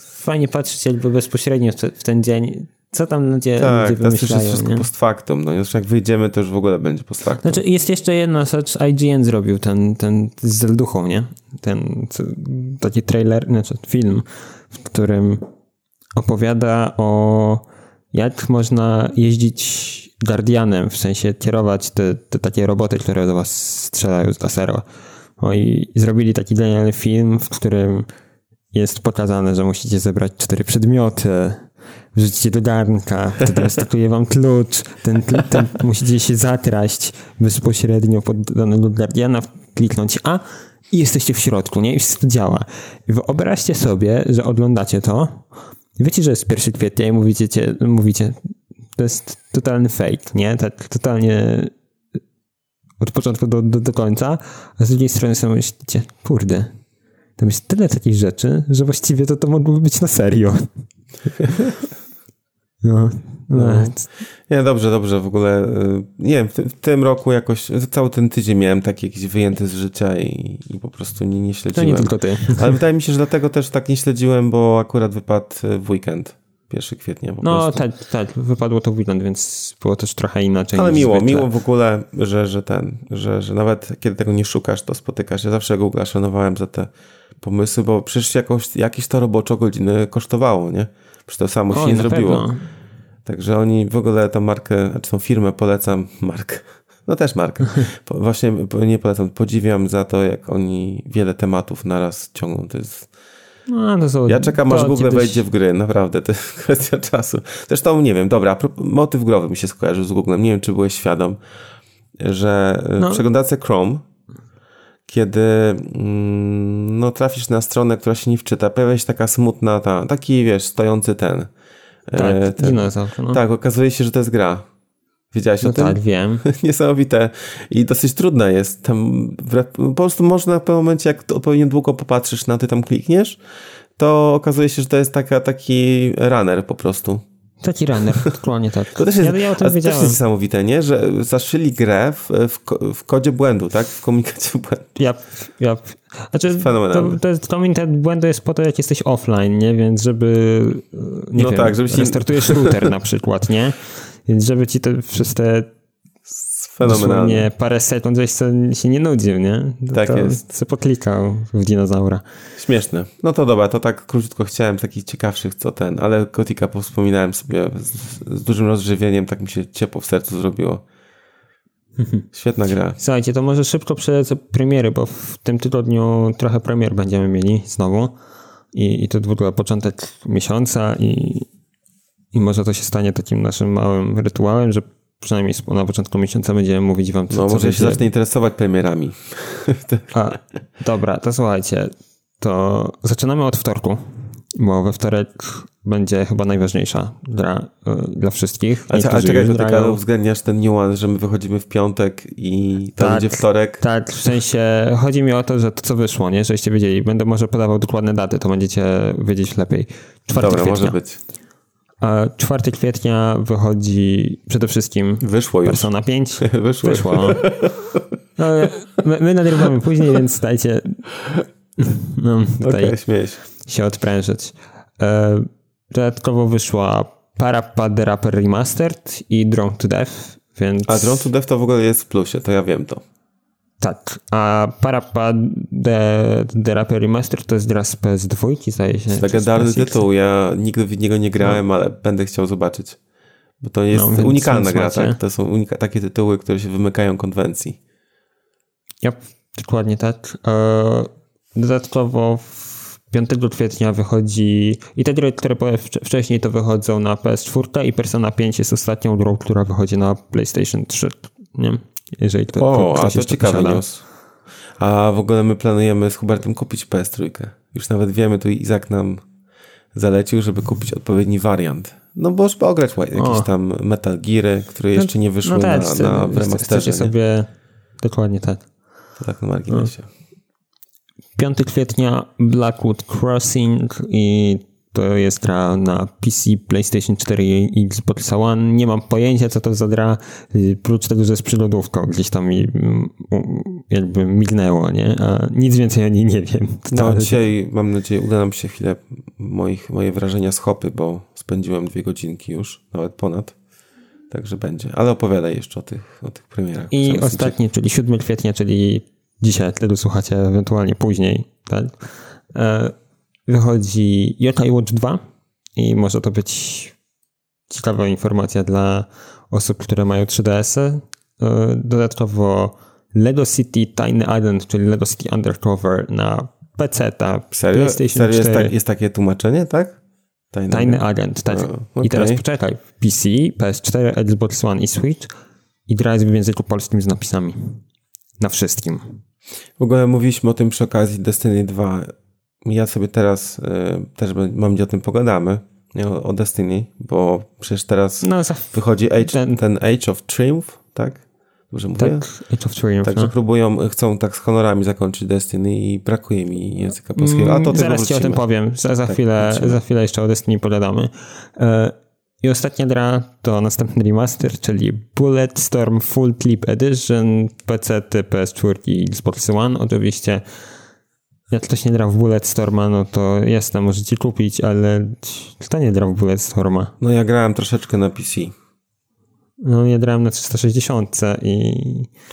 S1: Fajnie patrzeć jakby bezpośrednio w ten dzień. Co tam ludzie, tak, ludzie wymyślają.
S2: Tak, wszystko post factum. No już jak wyjdziemy, to już w ogóle będzie post factum.
S1: Znaczy jest jeszcze jedna rzecz. IGN zrobił ten, ten z Zelduchą, nie? Ten taki trailer, znaczy film, w którym opowiada o jak można jeździć Guardianem, w sensie kierować te, te takie roboty, które do was strzelają z lasera. No i zrobili taki genialny film, w którym jest pokazane, że musicie zebrać cztery przedmioty, wrzucicie do garnka, wtedy startuje wam klucz, ten, ten musicie się zatraść bezpośrednio pod danego Guardiana, kliknąć A i jesteście w środku, nie? I wszystko działa. I wyobraźcie sobie, że oglądacie to, wiecie, że jest 1 kwietnia i mówicie, mówicie to jest totalny fake, nie? Tak totalnie od początku do, do, do końca, a z drugiej strony sobie myślicie, kurde, tam jest tyle takich rzeczy, że właściwie to to mogłoby być na serio.
S2: No, no. Nie, dobrze, dobrze. W ogóle y, nie wiem, w, w, tym roku jakoś cały ten tydzień miałem taki jakiś wyjęty z życia i, i po prostu nie, nie śledziłem.
S1: To nie tylko ty.
S2: Ale wydaje mi się, że dlatego też tak nie śledziłem, bo akurat wypadł w weekend. 1 kwietnia.
S1: no tak, tak, wypadło to w weekend, więc było też trochę inaczej.
S2: Ale miło, zwykle. miło w ogóle, że, że ten, że, że nawet kiedy tego nie szukasz, to spotykasz. Ja zawsze Google szanowałem za te pomysły, bo przecież jakoś, jakieś to roboczo godziny kosztowało, nie? Przecież to samo się nie zrobiło. Pewno. Także oni w ogóle tą markę, znaczy tą firmę polecam, markę, no też markę. Właśnie nie polecam, podziwiam za to, jak oni wiele tematów naraz ciągną. To jest no, no ja czekam, aż Google kiedyś... wejdzie w gry, naprawdę, to jest kwestia czasu. Zresztą nie wiem, dobra, motyw growy mi się skojarzył z Googlem, nie wiem, czy byłeś świadom, że e, no. w przeglądarce Chrome, kiedy mm, no, trafisz na stronę, która się nie wczyta, pojawia się taka smutna, ta, taki, wiesz, stojący ten.
S1: E, tak, ten, no.
S2: tak, okazuje się, że to jest gra. Wiedziałeś
S1: no
S2: o tym?
S1: Tak, wiem.
S2: Niesamowite. I dosyć trudne jest. Tam po prostu można w pewnym momencie, jak odpowiednio długo popatrzysz na ty tam klikniesz, to okazuje się, że to jest taka, taki runner po prostu.
S1: Taki runner, dokładnie tak.
S2: To też jest, ja, ja o tym wiedziałem. też jest niesamowite, nie? Że zaszyli grę w, w, w, kodzie błędu, tak? W komunikacie błędu.
S1: Ja, ja. Znaczy, to, to jest, komunikat błędu jest po to, jak jesteś offline, nie? Więc żeby, nie no wiem, tak, żeby restartujesz router na przykład, nie? Więc żeby ci te, przez te
S2: Fenomenalnie.
S1: Nie, parę sekund, żeś się nie nudził, nie?
S2: To, tak to jest.
S1: Co poklikał w dinozaura.
S2: Śmieszne. No to dobra, to tak króciutko chciałem takich ciekawszych, co ten, ale Kotika wspominałem sobie z, z dużym rozżywieniem, tak mi się ciepło w sercu zrobiło. Świetna gra.
S1: Słuchajcie, to może szybko przelecę premiery, bo w tym tygodniu trochę premier będziemy mieli znowu. I, i to w ogóle początek miesiąca i, i może to się stanie takim naszym małym rytuałem, że przynajmniej na początku miesiąca będziemy mówić wam, co
S2: No,
S1: co
S2: może się zacznę interesować premierami.
S1: A, dobra, to słuchajcie, to zaczynamy od wtorku, bo we wtorek będzie chyba najważniejsza gra y, dla wszystkich.
S2: A, a czekaj, że tak uwzględniasz ten niuans, że my wychodzimy w piątek i to tak, będzie wtorek.
S1: Tak, w sensie chodzi mi o to, że to co wyszło, nie? Żeście wiedzieli. Będę może podawał dokładne daty, to będziecie wiedzieć lepiej. 4
S2: Dobra,
S1: kwietnia.
S2: może być.
S1: 4 kwietnia wychodzi przede wszystkim
S2: Wyszło już.
S1: Persona 5.
S2: Wyszło.
S1: Wyszło. No, my, my nagrywamy później, więc dajcie no, tutaj
S2: okay,
S1: się odprężyć. E, dodatkowo wyszła Parappa the Rapper Remastered i Drone to Death, więc...
S2: A Drone to Death to w ogóle jest w plusie, to ja wiem to.
S1: Tak, a Parappa The, The Rapper Remaster to jest gra z PS2, zdaje się.
S2: Legendarny tytuł, ja nigdy w niego nie grałem, no. ale będę chciał zobaczyć. Bo to jest no, unikalna gra, tak? To są unika takie tytuły, które się wymykają konwencji.
S1: Ja, dokładnie tak. E, dodatkowo 5 kwietnia wychodzi i te gry, które wcześniej to wychodzą na PS4 i Persona 5 jest ostatnią grą, która wychodzi na PlayStation 3. Nie? jeżeli to
S2: O, a to ciekawy news. A w ogóle my planujemy z Hubertem kupić PS3. Już nawet wiemy, tu Izak nam zalecił, żeby kupić odpowiedni wariant. No bo żeby ograć jakieś o. tam Metal Geary, które no, jeszcze nie wyszły no, tak, na, na, remasterze.
S1: sobie dokładnie tak.
S2: To tak na marginesie.
S1: 5 kwietnia Blackwood Crossing i to jest gra na PC, PlayStation 4 i Xbox One. Nie mam pojęcia, co to za gra, prócz tego, że jest przylodówką. Gdzieś tam mi mm, jakby mignęło, nie? A nic więcej o niej nie wiem.
S2: No, dzisiaj mam nadzieję uda nam się chwilę moich, moje wrażenia z hopy, bo spędziłem dwie godzinki już, nawet ponad. Także będzie. Ale opowiadaj jeszcze o tych, o tych premierach.
S1: I ostatni, czyli 7 kwietnia, czyli dzisiaj, wtedy słuchacie ewentualnie później, tak? E wychodzi Yokai Watch 2 i może to być ciekawa informacja dla osób, które mają 3DS-y. E, dodatkowo Lego City Tiny Island, czyli Lego City Undercover na PC, ta
S2: Serio? PlayStation Serio 4. Jest, tak, jest takie tłumaczenie, tak?
S1: Tiny, Tiny Island, tak. okay. I teraz poczekaj. PC, PS4, Xbox One i Switch i gra jest w języku polskim z napisami. Na wszystkim.
S2: W ogóle mówiliśmy o tym przy okazji Destiny 2 ja sobie teraz y, też mam gdzie o tym pogadamy, o, o Destiny, bo przecież teraz no, wychodzi age, ten... ten Age of Triumph, tak? Dobrze mówię?
S1: Tak, Age of Triumph.
S2: Także no. próbują, chcą tak z honorami zakończyć Destiny i brakuje mi języka polskiego. A to
S1: Zaraz ci o tym powiem. Za, za, tak, chwilę, za chwilę jeszcze o Destiny pogadamy. E, I ostatnia gra to następny remaster, czyli Bulletstorm Full Clip Edition, PC, PS4 i Xbox One. Oczywiście jak ktoś nie grał w Bulletstorma, no to jasne, możecie kupić, ale kto nie grał w Bulletstorma?
S2: No ja grałem troszeczkę na PC.
S1: No ja grałem na 360 i...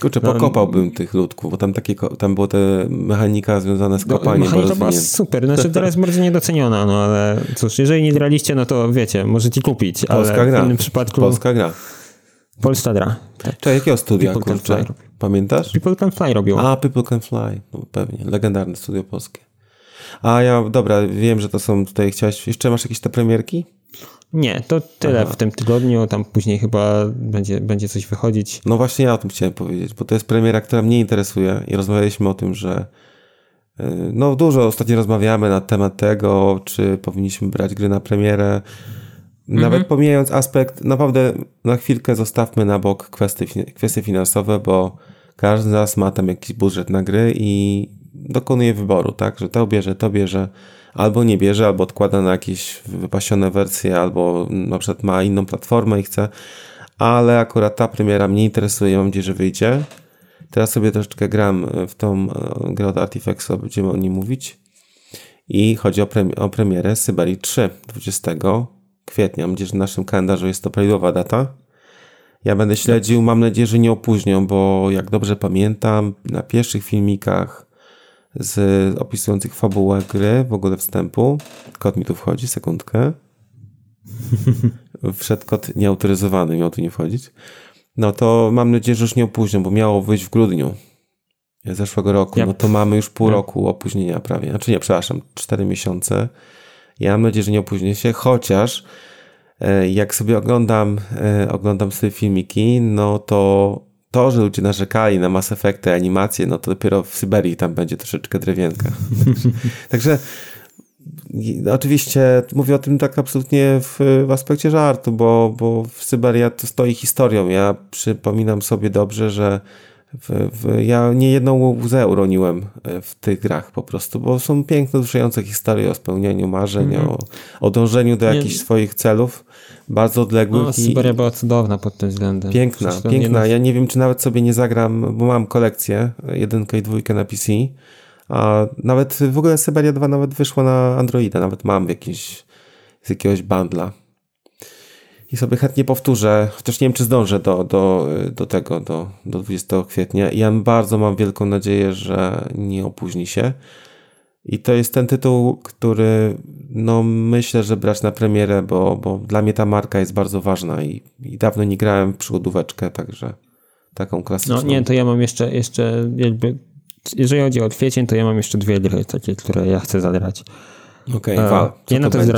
S2: Kurczę, no, pokopałbym tych ludków, bo tam takie, tam była ta mechanika związana z no, kopaniem.
S1: Mechanika była super, znaczy teraz bardzo niedoceniona, no ale cóż, jeżeli nie graliście, no to wiecie, możecie kupić, Polska ale gra. w innym przypadku...
S2: Polska gra.
S1: Polska gra.
S2: Tak. Czy jakiego studia, kurczę? Pamiętasz?
S1: People Can Fly robił.
S2: A, People Can Fly, no pewnie, legendarne studio polskie. A ja, dobra, wiem, że to są tutaj, chciałeś, jeszcze masz jakieś te premierki?
S1: Nie, to tyle Aha. w tym tygodniu, tam później chyba będzie, będzie coś wychodzić.
S2: No właśnie ja o tym chciałem powiedzieć, bo to jest premiera, która mnie interesuje i rozmawialiśmy o tym, że y, no dużo ostatnio rozmawiamy na temat tego, czy powinniśmy brać gry na premierę, nawet mhm. pomijając aspekt, naprawdę na chwilkę zostawmy na bok kwestie, kwestie finansowe, bo każdy z nas ma tam jakiś budżet na gry i dokonuje wyboru, tak? Że to bierze, to bierze, albo nie bierze, albo odkłada na jakieś wypasione wersje, albo na przykład ma inną platformę i chce, ale akurat ta premiera mnie interesuje, mam nadzieję, że wyjdzie. Teraz sobie troszeczkę gram w tą e, grę od Artifexu, będziemy o niej mówić. I chodzi o, premi o premierę Syberii 3 20 kwietnia. Mam nadzieję, że w naszym kalendarzu jest to prawidłowa data. Ja będę śledził, mam nadzieję, że nie opóźnią, bo jak dobrze pamiętam, na pierwszych filmikach z opisujących fabułę gry, w ogóle wstępu, kod mi tu wchodzi, sekundkę. Wszedł kod nieautoryzowany, miał tu nie wchodzić. No to mam nadzieję, że już nie opóźnią, bo miało wyjść w grudniu zeszłego roku. Yep. No to mamy już pół yep. roku opóźnienia prawie. Znaczy nie, przepraszam, cztery miesiące. Ja mam nadzieję, że nie opóźnię się, chociaż e, jak sobie oglądam, e, oglądam sobie filmiki, no to to, że ludzie narzekali na Mass Effecty, animacje, no to dopiero w Syberii tam będzie troszeczkę drewienka. Także oczywiście mówię o tym tak absolutnie w, w aspekcie żartu, bo, bo w Syberia to stoi historią. Ja przypominam sobie dobrze, że w, w, ja nie jedną łzę uroniłem e, w tych grach po prostu, bo są piękne, wzruszające historie o spełnieniu marzeń, mm -hmm. o, o dążeniu do jakichś nie. swoich celów, bardzo odległych. No,
S1: Syberia była cudowna pod tym względem.
S2: Piękna, piękna. Ja nie wiem, czy nawet sobie nie zagram, bo mam kolekcję, jedynkę i dwójkę na PC, a nawet w ogóle Syberia 2 nawet wyszła na Androida, nawet mam jakiś, z jakiegoś bundla i sobie chętnie powtórzę, chociaż nie wiem, czy zdążę do, do, do tego, do, do 20 kwietnia. I ja bardzo mam wielką nadzieję, że nie opóźni się. I to jest ten tytuł, który no myślę, że brać na premierę, bo, bo dla mnie ta marka jest bardzo ważna i, i dawno nie grałem w przygodóweczkę, także taką klasyczną.
S1: No nie, to ja mam jeszcze, jeszcze jakby, jeżeli chodzi o kwiecień, to ja mam jeszcze dwie gry takie, które ja chcę zagrać.
S2: Okej, okay, wow.
S1: Jedna to, to jest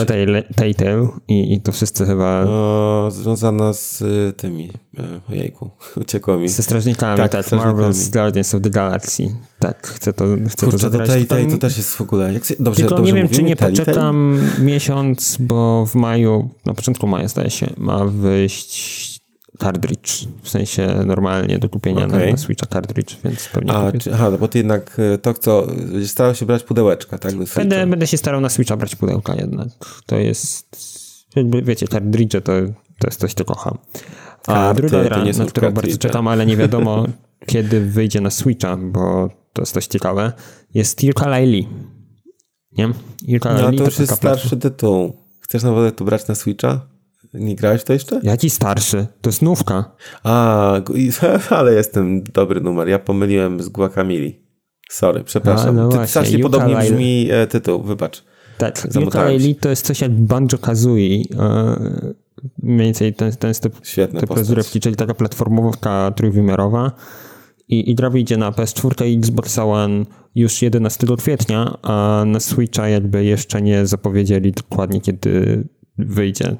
S1: Telltale i, i to wszyscy chyba...
S2: No, związana z y, tymi, e, ojejku, uciekło mi.
S1: Ze strażnikami, tak, tak Marvel's Guardians of the Galaxy. Tak, chcę to, chcę
S2: Kurczę,
S1: to zagrać.
S2: Telltale to też jest w ogóle... Jak, dobrze,
S1: Tylko
S2: dobrze
S1: nie wiem,
S2: mówimy?
S1: czy nie poczekam miesiąc, bo w maju, na początku maja zdaje się, ma wyjść cartridge, w sensie normalnie do kupienia okay. na, na Switcha cartridge, więc pewnie
S2: A, czy, aha, no bo ty jednak e, to co, będziesz starał się brać pudełeczka, tak?
S1: Będę, będę się starał na Switcha brać pudełka jednak. To jest, wiecie, cartridge to, to jest coś, co kocham. A Karty, druga gra, na którą bardzo czekam, ale nie wiadomo kiedy wyjdzie na Switcha, bo to jest dość ciekawe, jest Yooka-Laylee. Nie?
S2: Yooka-Laylee no to już jest starszy tytuł. Chcesz nawet to brać na Switcha? Nie grałeś to jeszcze?
S1: Jaki starszy? To jest nówka.
S2: A, ale jestem dobry numer. Ja pomyliłem z Guacamili. Sorry, przepraszam. A, no Ty, strasznie podobnie brzmi e, tytuł, wybacz.
S1: Tak, Yooka-Laylee to jest coś jak Banjo-Kazooie. E, mniej więcej ten, ten typ, typ rozrywki, czyli taka platformówka trójwymiarowa. I, I gra wyjdzie na PS4 i Xbox One już 11 kwietnia, a na Switcha jakby jeszcze nie zapowiedzieli dokładnie kiedy wyjdzie.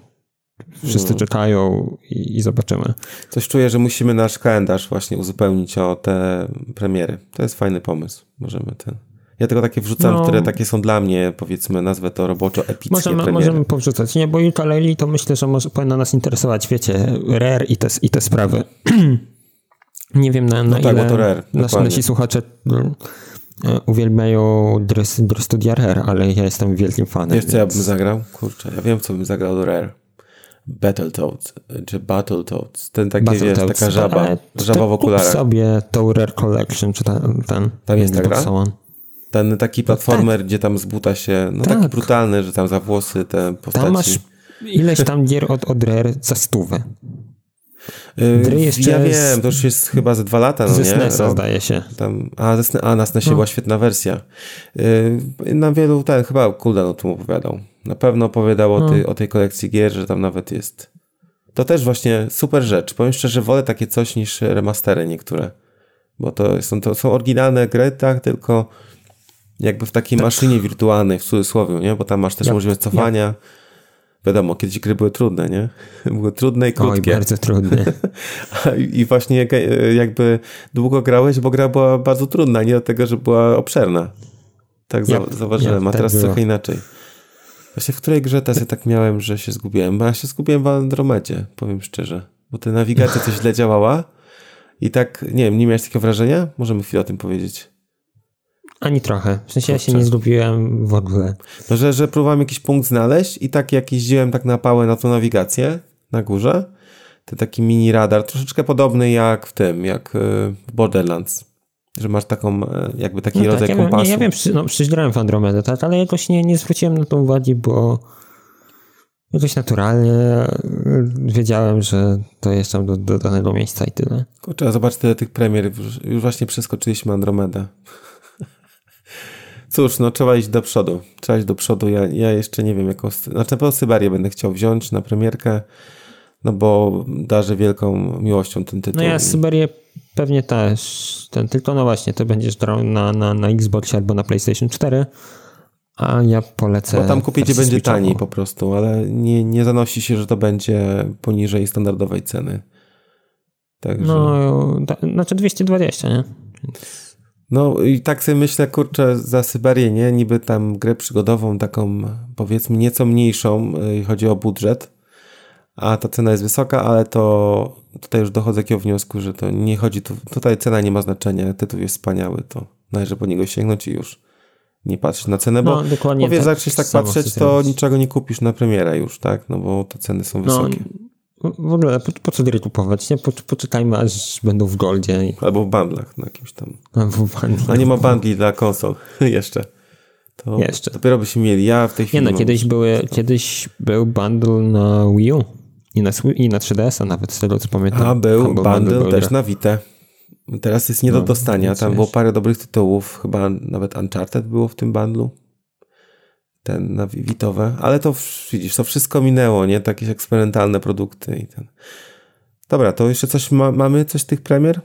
S1: Wszyscy hmm. czekają i, i, zobaczymy.
S2: Coś czuję, że musimy nasz kalendarz właśnie uzupełnić o te premiery. To jest fajny pomysł. Możemy ten. Ja tylko takie wrzucam, no. które takie są dla mnie, powiedzmy, nazwę to roboczo epickie
S1: możemy,
S2: premiery.
S1: Możemy powrzucać. Nie, bo Laylee to myślę, że może, powinno nas interesować, wiecie, Rare i te, i te sprawy. Nie wiem na, na no tak, ile to rare, nasi, nasi słuchacze e, uwielbiają gry, studia Rare, ale ja jestem wielkim fanem.
S2: Wiesz co ja bym zagrał? Kurczę, ja wiem co bym zagrał do Rare. Battletoads, czy Battletoads, ten taki, Battletoads, wiesz, taka żaba, żaba w okularach.
S1: sobie tą Rare Collection, czy ten, ten
S2: Tam jest ta gra? Ten taki platformer, tak. gdzie tam zbuta się, no tak. taki brutalny, że tam za włosy te postaci.
S1: Tam masz ileś tam gier od, od Rare za stówę.
S2: Yy, Gry jeszcze ja wiem, to już jest chyba ze dwa lata, no
S1: ze
S2: nie?
S1: SNESa zdaje się.
S2: Tam, a, ze, a na SNESie no. była świetna wersja. Yy, na wielu, ten chyba Kuldan o tym opowiadał. Na pewno opowiadał no. o, tej, o tej kolekcji gier, że tam nawet jest. To też właśnie super rzecz. Powiem szczerze, wolę takie coś niż remastery niektóre. Bo to są, to są oryginalne gry, tak, tylko jakby w takiej tak. maszynie wirtualnej, w cudzysłowie, nie? Bo tam masz też możliwość cofania. Wiadomo, kiedyś gry były trudne, nie? Były trudne i krótkie.
S1: Oj, bardzo trudne.
S2: I właśnie jakby długo grałeś, bo gra była bardzo trudna, nie dlatego, że była obszerna. Tak yep, zauważyłem, yep, a tak teraz tak trochę inaczej. Właśnie w której grze teraz ja tak miałem, że się zgubiłem? Ja się zgubiłem w Andromedzie, powiem szczerze. Bo ta nawigacja coś źle działała i tak, nie wiem, nie miałeś takiego wrażenia? Możemy chwilę o tym powiedzieć.
S1: Ani trochę. W sensie ja się nie zgubiłem w ogóle.
S2: No, że, że próbowałem jakiś punkt znaleźć i tak jak jeździłem tak na pałę na tą nawigację na górze, to taki mini radar, troszeczkę podobny jak w tym, jak y, w Borderlands. Że masz taką, e, jakby taki no rodzaj tak, kompasu.
S1: Ja, nie, ja wiem, przy, no, w Andromedę, tak, ale jakoś nie, nie zwróciłem na to uwagi, bo Jakoś naturalnie wiedziałem, że to jest tam do, do danego miejsca i tyle.
S2: Kurczę, zobacz tyle tych premier. Już właśnie przeskoczyliśmy Andromedę. Cóż, no trzeba iść do przodu. Trzeba iść do przodu. Ja, ja jeszcze nie wiem, jaką... Znaczy na pewno Syberię będę chciał wziąć na premierkę, no bo darzę wielką miłością ten tytuł.
S1: No ja Syberię pewnie też. Ten, tylko no właśnie, to będziesz grał na, na, na Xbox albo na PlayStation 4, a ja polecę...
S2: Bo tam kupić będzie taniej po prostu, ale nie, nie zanosi się, że to będzie poniżej standardowej ceny.
S1: Także... No, ta, znaczy 220, nie? Więc...
S2: No i tak sobie myślę, kurczę, za Syberię, nie? Niby tam grę przygodową taką, powiedzmy, nieco mniejszą, y, jeśli chodzi o budżet, a ta cena jest wysoka, ale to tutaj już dochodzę do takiego wniosku, że to nie chodzi, tu, tutaj cena nie ma znaczenia, tytuł jest wspaniały, to należy po niego sięgnąć i już nie patrzeć na cenę, bo no, dokładnie powiedz, tak, zaczniesz tak patrzeć, to niczego nie kupisz na premierę już, tak? No bo te ceny są no, wysokie. No,
S1: w ogóle po, po co gry kupować? Nie? Po, poczekajmy, aż będą w Goldzie. I...
S2: Albo w bundlach na jakimś tam. Albo w. A nie ma bundli dla konsol jeszcze. To jeszcze. Dopiero byśmy mieli. Ja w tej chwili.
S1: Nie no, kiedyś, były, kiedyś był bundle na Wii U i na, i na 3DS-a nawet, z tego co pamiętam.
S2: A był bundle, bundle też na Vita. Teraz jest nie do no, dostania. Tam było parę dobrych tytułów. Chyba nawet Uncharted było w tym bundlu ten na Witowe, ale to widzisz, to wszystko minęło, nie? Takie eksperymentalne produkty i ten. Dobra, to jeszcze coś ma, mamy, coś tych premier?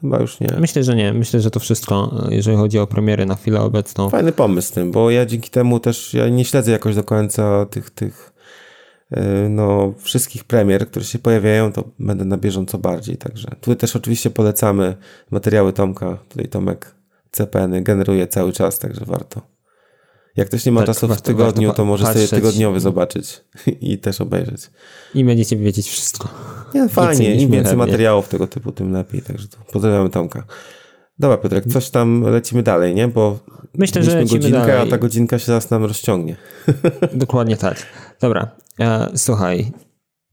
S2: Chyba już nie.
S1: Myślę, że nie. Myślę, że to wszystko, jeżeli chodzi o premiery na chwilę obecną.
S2: Fajny pomysł z tym, bo ja dzięki temu też ja nie śledzę jakoś do końca tych, tych yy, no, wszystkich premier, które się pojawiają, to będę na bieżąco bardziej. Także tutaj też oczywiście polecamy materiały Tomka. Tutaj Tomek CPN generuje cały czas, także warto. Jak ktoś nie ma tak, czasu w tygodniu, to może patrzeć. sobie tygodniowy zobaczyć i też obejrzeć.
S1: I będziecie wiedzieć wszystko.
S2: Nie, fajnie, im więcej materiałów tego typu, tym lepiej. Także to pozdrawiamy Tomka. Dobra, Piotrek, coś tam lecimy dalej, nie? Bo
S1: myślę, że lecimy godzinkę, dalej.
S2: a ta godzinka się zaraz nam rozciągnie.
S1: Dokładnie tak. Dobra, e, słuchaj,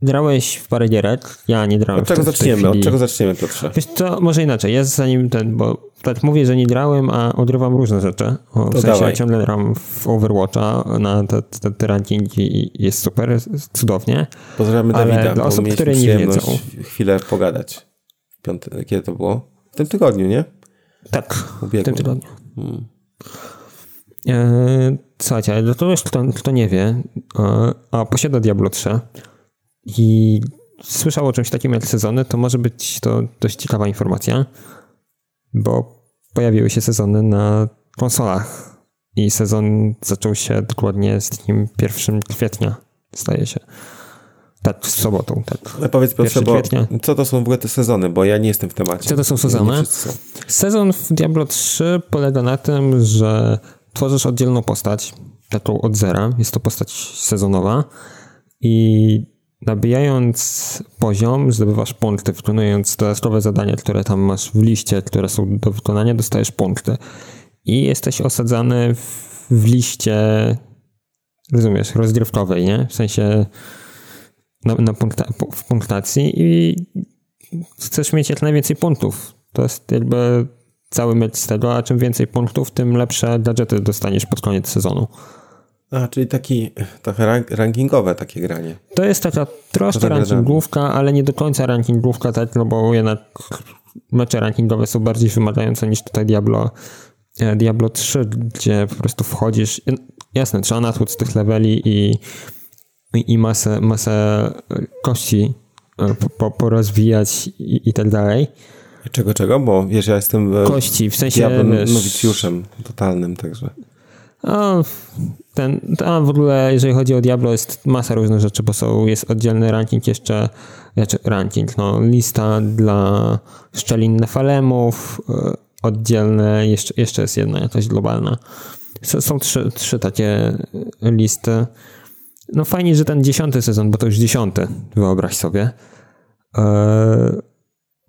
S1: Grałeś w parę gierek, ja nie grałem.
S2: Od czego zaczniemy? Od czego zaczniemy, Piotrze?
S1: Wiesz co, może inaczej. Ja zanim ten, bo tak mówię, że nie grałem, a odrywam różne rzeczy. O, w sensie dawaj. ciągle gram w Overwatcha na te, te, te rankingi i jest super, jest cudownie.
S2: Pozdrawiamy ale Dawida, dla osób, które nie wiedzą. chwilę pogadać. Piąty, kiedy to było? W tym tygodniu, nie?
S1: Tak, w tym tygodniu. Hmm. E, słuchajcie, dla kogoś, kto, kto nie wie, e, a posiada Diablo 3, i słyszał o czymś takim jak sezony, to może być to dość ciekawa informacja, bo pojawiły się sezony na konsolach i sezon zaczął się dokładnie z dniem 1 kwietnia, zdaje się. Tak, z sobotą, tak.
S2: Ale powiedz bo co to są w ogóle te sezony, bo ja nie jestem w temacie.
S1: Co to są sezony? Sezon w Diablo 3 polega na tym, że tworzysz oddzielną postać, taką od zera, jest to postać sezonowa i Nabijając poziom, zdobywasz punkty. Wykonując dodatkowe zadania, które tam masz w liście, które są do wykonania, dostajesz punkty. I jesteś osadzany w, w liście, rozumiesz, rozgrywkowej, nie? W sensie na, na punkta, w punktacji i chcesz mieć jak najwięcej punktów. To jest jakby cały mecz z tego, a czym więcej punktów, tym lepsze gadżety dostaniesz pod koniec sezonu.
S2: A, czyli taki trochę rankingowe takie granie.
S1: To jest taka troszkę rankingówka, ale nie do końca rankingówka, tak, no bo jednak mecze rankingowe są bardziej wymagające niż tutaj Diablo, e, Diablo 3, gdzie po prostu wchodzisz, jasne, trzeba natłuc tych leveli i, i, i masę, masę kości e, po, porozwijać i, i tak dalej.
S2: Czego, czego? Bo wiesz, ja jestem
S1: Kości, w sensie
S2: Diablo nowicjuszem totalnym, także.
S1: O, ten, tam w ogóle, jeżeli chodzi o Diablo, jest masa różnych rzeczy, bo są, jest oddzielny ranking jeszcze, znaczy ranking, no, lista dla szczelin nefalemów, e, oddzielne, jeszcze, jeszcze jest jedna jakaś globalna. Są trzy, trzy takie listy. No fajnie, że ten dziesiąty sezon, bo to już dziesiąty, wyobraź sobie, e,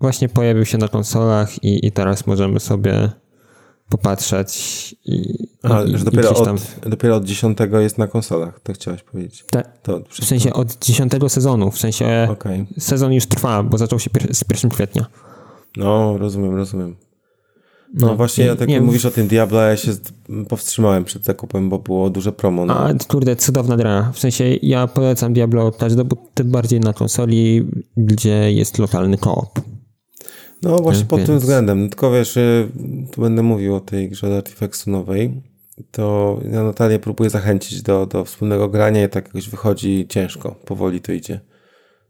S1: właśnie pojawił się na konsolach i, i teraz możemy sobie popatrzeć i,
S2: Aha, i, że dopiero, od, tam... dopiero od 10 jest na konsolach, to chciałeś powiedzieć.
S1: Tak, w sensie od 10 sezonu, w sensie okay. sezon już trwa, bo zaczął się z 1 kwietnia.
S2: No, rozumiem, rozumiem. No, no właśnie, ja tak nie, mówisz o tym Diablo, ja się powstrzymałem przed zakupem, bo było duże promo. No.
S1: A kurde, cudowna gra. W sensie ja polecam Diablo też, bo tym bardziej na konsoli, gdzie jest lokalny koop.
S2: No właśnie pod tym względem. Tylko wiesz, y, tu będę mówił o tej grze Artifexu nowej, to ja Natalię próbuję zachęcić do, do wspólnego grania i tak jakoś wychodzi ciężko, powoli to idzie.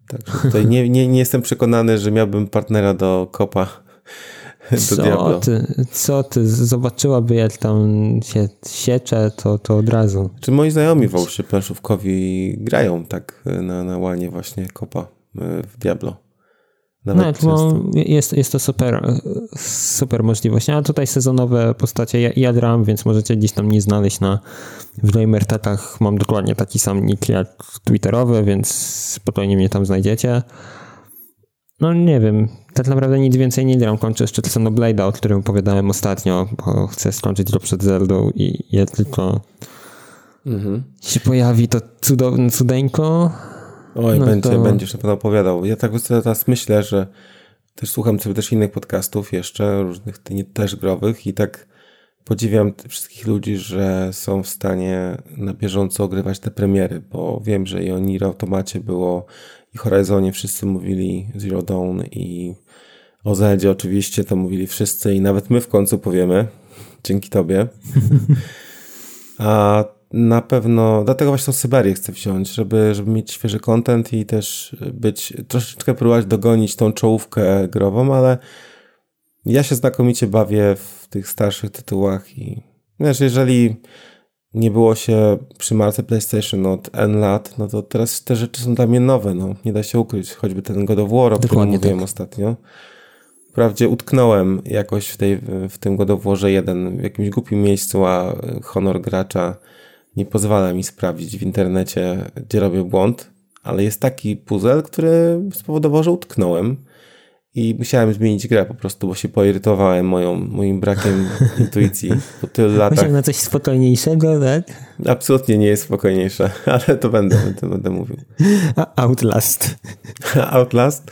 S2: Także tutaj nie, nie, nie jestem przekonany, że miałbym partnera do kopa
S1: do co Diablo. Ty, co ty, zobaczyłaby jak tam się siecze, to, to od razu.
S2: Czy moi znajomi w Olszy planszówkowi grają tak na, na łanie właśnie kopa y, w Diablo?
S1: Nawet no, jest, jest to super, super możliwość. A tutaj sezonowe postacie ja, ja gram, więc możecie gdzieś tam nie znaleźć na w Gamertatach. Mam dokładnie taki sam nick jak twitterowy, więc spokojnie mnie tam znajdziecie. No nie wiem, tak naprawdę nic więcej nie gram. Kończę jeszcze Xenoblade'a, o którym opowiadałem ostatnio, bo chcę skończyć go przed Zeldą i ja tylko mhm. się pojawi to cudowne cudeńko,
S2: Oj, no będzie, to... będziesz na pewno opowiadał. Ja tak teraz myślę, że też słucham sobie też innych podcastów jeszcze, różnych też growych i tak podziwiam wszystkich ludzi, że są w stanie na bieżąco ogrywać te premiery, bo wiem, że i o Nier Automacie było i Horizonie wszyscy mówili Zero Dawn i o Zeldzie oczywiście to mówili wszyscy i nawet my w końcu powiemy, dzięki tobie. A na pewno, dlatego właśnie tą Syberię chcę wziąć, żeby, żeby mieć świeży content i też być, troszeczkę próbować dogonić tą czołówkę grową, ale ja się znakomicie bawię w tych starszych tytułach i wiesz, jeżeli nie było się przy marce PlayStation od N lat, no to teraz te rzeczy są dla mnie nowe, no. Nie da się ukryć. Choćby ten God of War, o którym mówiłem tak. ostatnio. Wprawdzie utknąłem jakoś w, tej, w tym God of Warze jeden w jakimś głupim miejscu, a honor gracza nie pozwala mi sprawdzić w internecie, gdzie robię błąd, ale jest taki puzzle, który spowodował, że utknąłem i musiałem zmienić grę po prostu, bo się poirytowałem moją, moim brakiem intuicji po tylu latach. Musiałem
S1: na coś spokojniejszego, tak?
S2: Absolutnie nie jest spokojniejsze, ale to będę, to będę mówił.
S1: Outlast.
S2: Outlast?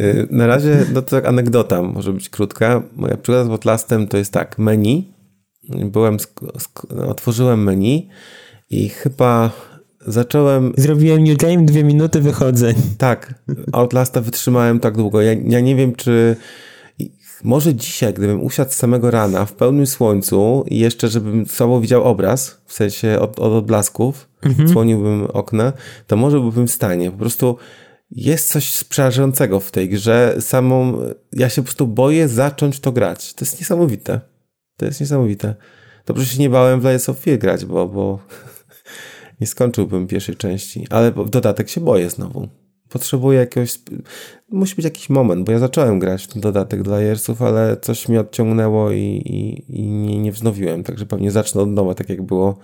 S2: Y, na razie, no to tak anegdota, może być krótka. Moja przygoda z Outlastem to jest tak, menu byłem, otworzyłem menu i chyba zacząłem...
S1: Zrobiłem new game, dwie minuty, wychodzę.
S2: Tak, Outlasta wytrzymałem tak długo. Ja, ja nie wiem, czy... Może dzisiaj, gdybym usiadł z samego rana w pełnym słońcu i jeszcze, żebym sobą widział obraz, w sensie od, od odblasków, mhm. słoniłbym okna, to może byłbym w stanie. Po prostu jest coś przerażającego w tej grze. Samą, ja się po prostu boję zacząć to grać. To jest niesamowite. To jest niesamowite. Dobrze się nie bałem w Lies of Fear grać, bo, bo nie skończyłbym pierwszej części. Ale w dodatek się boję znowu. Potrzebuję jakiegoś... Musi być jakiś moment, bo ja zacząłem grać w ten dodatek dla Yearsów, ale coś mi odciągnęło i, i, i nie, nie wznowiłem. Także pewnie zacznę od nowa, tak jak było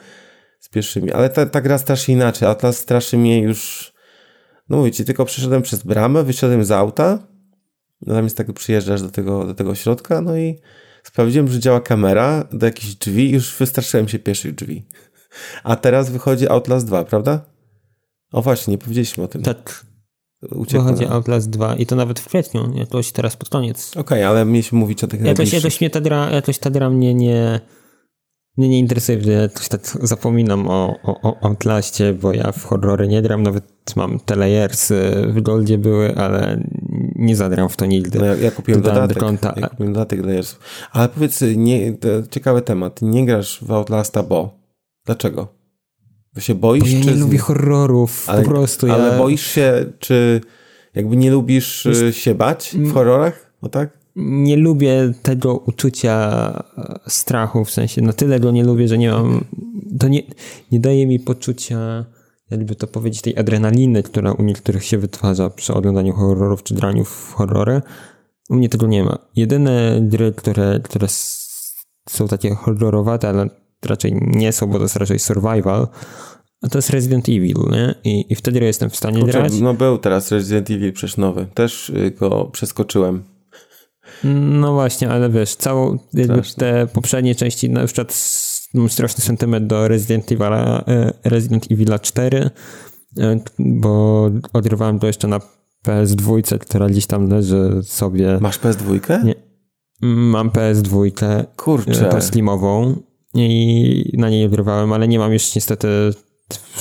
S2: z pierwszymi. Ale ta, ta gra straszy inaczej. Atlas straszy mnie już... No mówicie, tylko przeszedłem przez bramę, wyszedłem z auta, natomiast tak przyjeżdżasz do tego, do tego środka, no i Sprawdziłem, że działa kamera do jakichś drzwi i już wystraszyłem się pierwszych drzwi. A teraz wychodzi Outlast 2, prawda? O właśnie, nie powiedzieliśmy o tym.
S1: Tak. Uciekło wychodzi nam. Outlast 2 i to nawet w kwietniu, jakoś teraz pod koniec.
S2: Okej, okay, ale mieliśmy mówić o tych
S1: jakoś, jakoś mnie ta gra, jakoś ta gra mnie nie, mnie nie interesuje, jakoś tak zapominam o, o, o Outlastie, bo ja w horrory nie gram, nawet mam te layers w Goldzie były, ale nie zadram w to nigdy.
S2: No ja, ja kupiłem dodatek. Do konta. Ja kupiłem dodatek Layers. Ale powiedz, nie, ciekawy temat. Nie grasz w Outlasta, bo? Dlaczego? Bo się boisz? Bo
S1: ja czy... nie lubię horrorów, ale, po prostu.
S2: Ale
S1: ja...
S2: boisz się, czy jakby nie lubisz y, się bać w horrorach? O tak?
S1: Nie lubię tego uczucia e, strachu, w sensie na tyle go nie lubię, że nie mam, to nie, nie daje mi poczucia jakby to powiedzieć, tej adrenaliny, która u niektórych się wytwarza przy oglądaniu horrorów czy draniu w horrory. U mnie tego nie ma. Jedyne gry, które, które są takie horrorowate, ale raczej nie są, bo to jest raczej survival, a to jest Resident Evil, nie? I, i wtedy jestem w stanie Kurczę, grać.
S2: No był teraz Resident Evil przecież nowy. Też y, go przeskoczyłem.
S1: No właśnie, ale wiesz, całą te poprzednie części, na przykład straszny sentyment do Resident Evil, e, Resident Evil 4, e, bo odrywałem to jeszcze na PS2, która gdzieś tam leży sobie.
S2: Masz PS2?
S1: Nie. Mam PS2,
S2: Kurczę.
S1: tę slimową i na niej grywałem, ale nie mam już niestety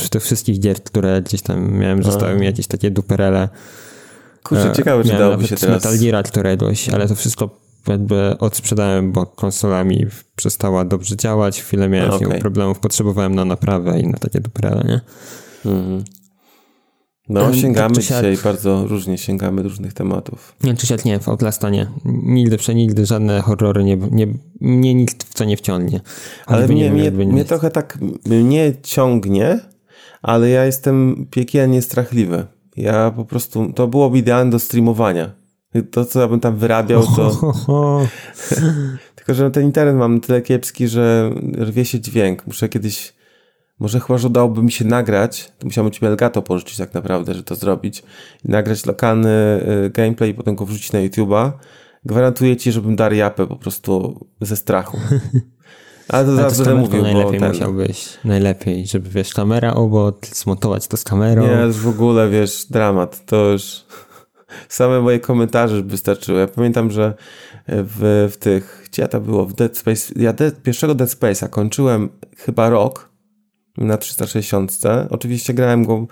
S1: tych wszystkich gier, które gdzieś tam miałem, zostały mi jakieś takie duperele.
S2: Kurczę, ciekawe, czy dałoby się teraz...
S1: Metal Gear któregoś, ale to wszystko jakby odsprzedałem, bo konsola mi przestała dobrze działać, chwilę miałem okay. z nią problemów, potrzebowałem na naprawę i na takie duperele, nie? Mhm.
S2: No, tak sięgamy tak dzisiaj, siak, bardzo różnie sięgamy do różnych tematów.
S1: Nie, czy siak nie, w Outlasta nie. Nigdy, przenigdy żadne horrory nie, nie, mnie nikt w co nie wciągnie.
S2: Ale mnie, mnie, mnie trochę tak, mnie ciągnie, ale ja jestem piekielnie strachliwy. Ja po prostu, to byłoby idealne do streamowania. To, co ja bym tam wyrabiał, to... Tylko, że ten internet mam tyle kiepski, że rwie się dźwięk. Muszę kiedyś może chyba, że udałoby mi się nagrać, to musiałbym ci Elgato pożyczyć tak naprawdę, że to zrobić. I nagrać lokalny y, gameplay i potem go wrzucić na YouTube'a. Gwarantuję ci, żebym dar japę po prostu ze strachu. Ale to zaraz będę mówił,
S1: najlepiej ten... musiałbyś, najlepiej, żeby wiesz, kamera obok, zmontować to z kamerą.
S2: Nie, w ogóle wiesz, dramat, to już same moje komentarze wystarczyły. Ja pamiętam, że w, w tych, gdzie to było, w Dead Space, ja de, pierwszego Dead Space'a kończyłem chyba rok, na 360. Oczywiście grałem go,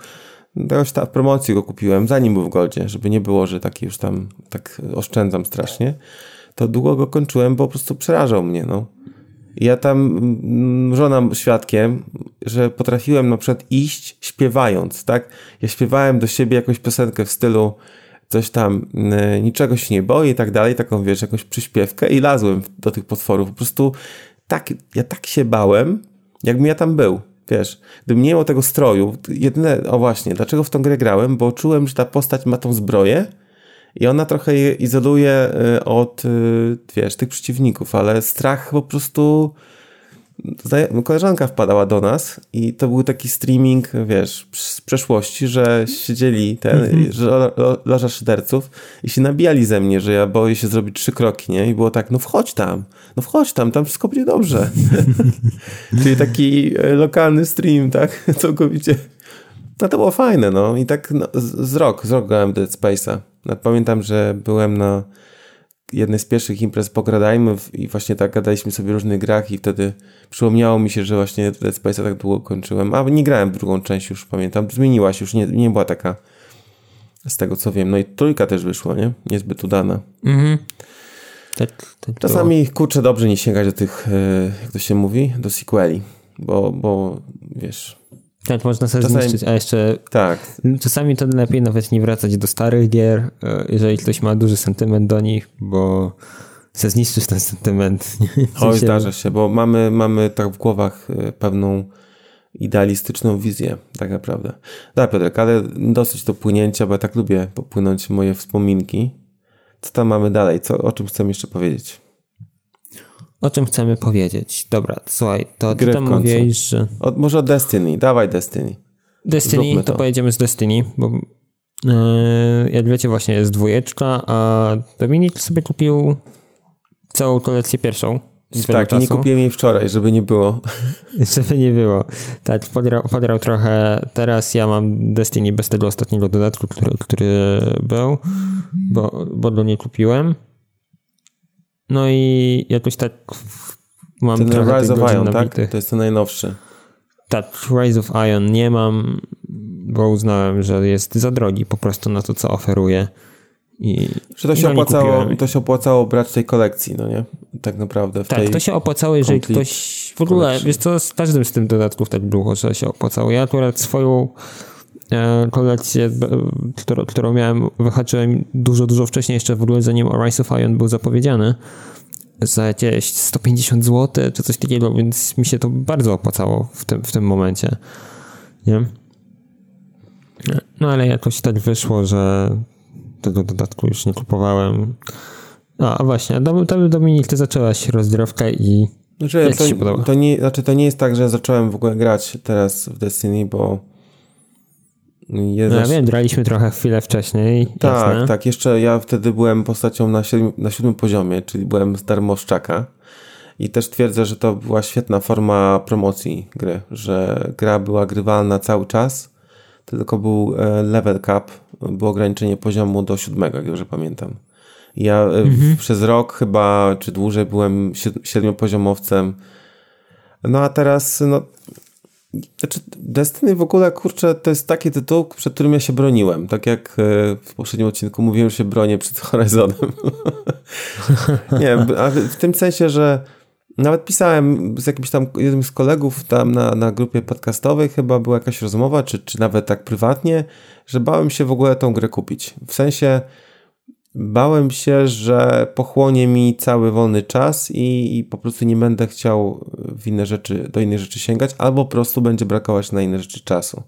S2: jakoś tam w promocji go kupiłem, zanim był w Goldzie, żeby nie było, że taki już tam tak oszczędzam strasznie. To długo go kończyłem, bo po prostu przerażał mnie, no. Ja tam, mm, żona świadkiem, że potrafiłem na przykład iść śpiewając, tak? Ja śpiewałem do siebie jakąś piosenkę w stylu coś tam, mm, niczego się nie boję i tak dalej, taką wiesz, jakąś przyśpiewkę i lazłem do tych potworów. Po prostu tak, ja tak się bałem, jakbym ja tam był. Wiesz, gdybym nie miał tego stroju, jedyne, o właśnie, dlaczego w tą grę grałem, bo czułem, że ta postać ma tą zbroję i ona trochę je izoluje y, od, y, wiesz, tych przeciwników, ale strach po prostu koleżanka wpadała do nas i to był taki streaming, wiesz, z przeszłości, że siedzieli ten, mm -hmm. loża szyderców i się nabijali ze mnie, że ja boję się zrobić trzy kroki, nie? I było tak, no wchodź tam, no wchodź tam, tam wszystko będzie dobrze. Czyli taki e, lokalny stream, tak? Całkowicie. No to było fajne, no. I tak no, z rok, z rok grałem Dead Space'a. Pamiętam, że byłem na jednej z pierwszych imprez pogradajmy i właśnie tak gadaliśmy sobie o różnych grach i wtedy przypomniało mi się, że właśnie Dead Space'a tak długo kończyłem, a nie grałem w drugą część już pamiętam, zmieniła się, już nie, nie była taka z tego co wiem, no i trójka też wyszła, nie? Niezbyt udana. Mhm. Tak, tak Czasami, było. kurczę, dobrze nie sięgać do tych, e, jak to się mówi, do sequeli, bo, bo wiesz,
S1: tak, można sobie czasami, zniszczyć, a jeszcze
S2: tak.
S1: czasami to lepiej nawet nie wracać do starych gier, e, jeżeli ktoś ma duży sentyment do nich, bo chce zniszczyć ten sentyment.
S2: Oj, zdarza się, bo mamy, mamy tak w głowach e, pewną idealistyczną wizję, tak naprawdę. Da, Piotrek, ale dosyć do płynięcia, bo ja tak lubię popłynąć moje wspominki. Co tam mamy dalej? Co, o czym chcemy jeszcze powiedzieć?
S1: O czym chcemy powiedzieć. Dobra, słuchaj, to Gry ty tam mówiłeś, że...
S2: Od, może Destiny, dawaj Destiny.
S1: Destiny, to. to pojedziemy z Destiny, bo yy, jak wiecie właśnie jest dwójeczka, a Dominik sobie kupił całą kolekcję pierwszą.
S2: Tak, czasu. nie kupiłem jej wczoraj, żeby nie było.
S1: żeby nie było. Tak, podrał, podrał trochę. Teraz ja mam Destiny bez tego ostatniego dodatku, który, który był, bo, bo go nie kupiłem. No i jakoś tak
S2: mam Ten trochę Rise of Ion, tak? To jest ten najnowszy.
S1: Tak, Rise of Ion nie mam, bo uznałem, że jest za drogi po prostu na to, co oferuje. I
S2: Czy to się, opłacało, to się opłacało brać tej kolekcji, no nie? Tak naprawdę.
S1: tak, to się opłacało, jeżeli ktoś w ogóle, collection. wiesz co, z każdym z tym dodatków tak było, że się opłacało. Ja akurat swoją kolekcję, którą, którą miałem, wyhaczyłem dużo, dużo wcześniej, jeszcze w ogóle zanim Rise of Ion był zapowiedziany, za jakieś 150 zł czy coś takiego, więc mi się to bardzo opłacało w tym, w tym momencie. Nie? No ale jakoś tak wyszło, że tego dodatku już nie kupowałem. A, a właśnie, Dominik, ty zaczęłaś rozgrywkę i
S2: znaczy, jak to, się podoba? To nie, znaczy, to nie jest tak, że zacząłem w ogóle grać teraz w Destiny, bo
S1: je no ja wiem, graliśmy trochę chwilę wcześniej.
S2: Tak, jasne. tak. Jeszcze ja wtedy byłem postacią na, siedmi, na siódmym poziomie, czyli byłem z darmoszczaka. I też twierdzę, że to była świetna forma promocji gry, że gra była grywalna cały czas, tylko był e, level cap, było ograniczenie poziomu do siódmego, jak dobrze pamiętam. Ja e, mhm. przez rok chyba, czy dłużej byłem siedmiopoziomowcem. No a teraz, no, znaczy Destiny w ogóle, kurczę, to jest taki tytuł, przed którym ja się broniłem. Tak jak e, w poprzednim odcinku mówiłem, że się bronię przed Horizonem. Nie, w tym sensie, że nawet pisałem z jakimś tam jednym z kolegów tam na, na grupie podcastowej, chyba była jakaś rozmowa, czy, czy nawet tak prywatnie, że bałem się w ogóle tą grę kupić. W sensie bałem się, że pochłonie mi cały wolny czas i, i po prostu nie będę chciał w inne rzeczy, do innych rzeczy sięgać, albo po prostu będzie brakować na inne rzeczy czasu.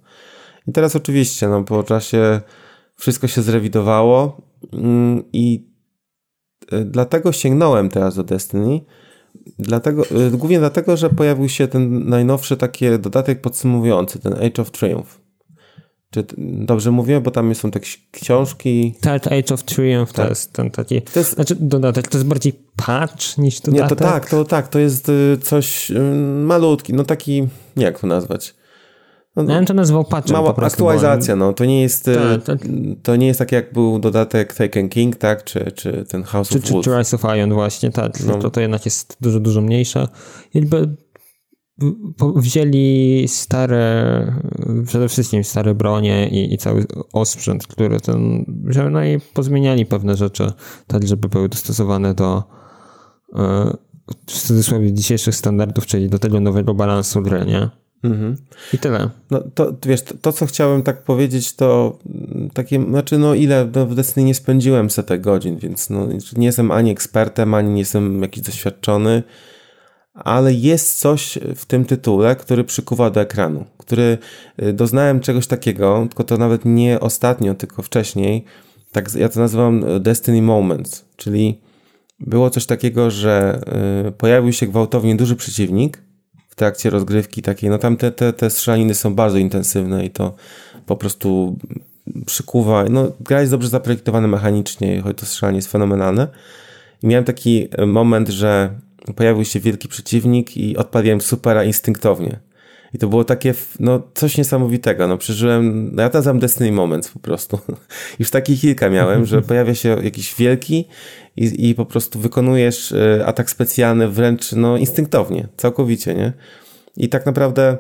S2: I teraz oczywiście, no po czasie wszystko się zrewidowało mm, i e, dlatego sięgnąłem teraz do Destiny, Dlatego, y, głównie dlatego, że pojawił się ten najnowszy taki dodatek podsumowujący, ten Age of Triumph. Czy dobrze mówię, bo tam są te książki.
S1: Tak, Age of Triumph tak. to jest ten taki. To jest, znaczy dodatek, to jest bardziej patch niż dodatek.
S2: Nie, to tak, to tak, to jest y, coś y, malutki, no taki, nie jak to nazwać.
S1: No, ja bym to nazwał patchem
S2: Mała aktualizacja, no. To nie jest tak, tak. to nie jest tak jak był dodatek Taken King, tak? Czy, czy ten House
S1: czy,
S2: of Wolves.
S1: Czy Rise of Iron właśnie, tak. No. To, to jednak jest dużo, dużo mniejsze. Jakby wzięli stare, przede wszystkim stare bronie i, i cały osprzęt, który ten wzięli, no i pozmieniali pewne rzeczy, tak żeby były dostosowane do e, w cudzysłowie dzisiejszych standardów, czyli do tego nowego balansu gry, nie? Mhm. I tyle.
S2: No to wiesz, to, to, co chciałem tak powiedzieć, to takie, znaczy no ile no, w Destiny nie spędziłem setek godzin, więc no, nie jestem ani ekspertem, ani nie jestem jakiś doświadczony, ale jest coś w tym tytule, który przykuwa do ekranu, który y, doznałem czegoś takiego, tylko to nawet nie ostatnio, tylko wcześniej, tak ja to nazywam Destiny Moments, czyli było coś takiego, że y, pojawił się gwałtownie duży przeciwnik, trakcie rozgrywki takiej, no tam te, te, te strzelaniny są bardzo intensywne i to po prostu przykuwa, no gra jest dobrze zaprojektowana mechanicznie, choć to strzelanie jest fenomenalne. I miałem taki moment, że pojawił się wielki przeciwnik i odpaliłem supera instynktownie. I to było takie, no, coś niesamowitego. No, przeżyłem, no, ja to nazywam Destiny Moments po prostu. Już takich kilka miałem, że pojawia się jakiś wielki i, i po prostu wykonujesz e, atak specjalny wręcz, no, instynktownie, całkowicie, nie? I tak naprawdę,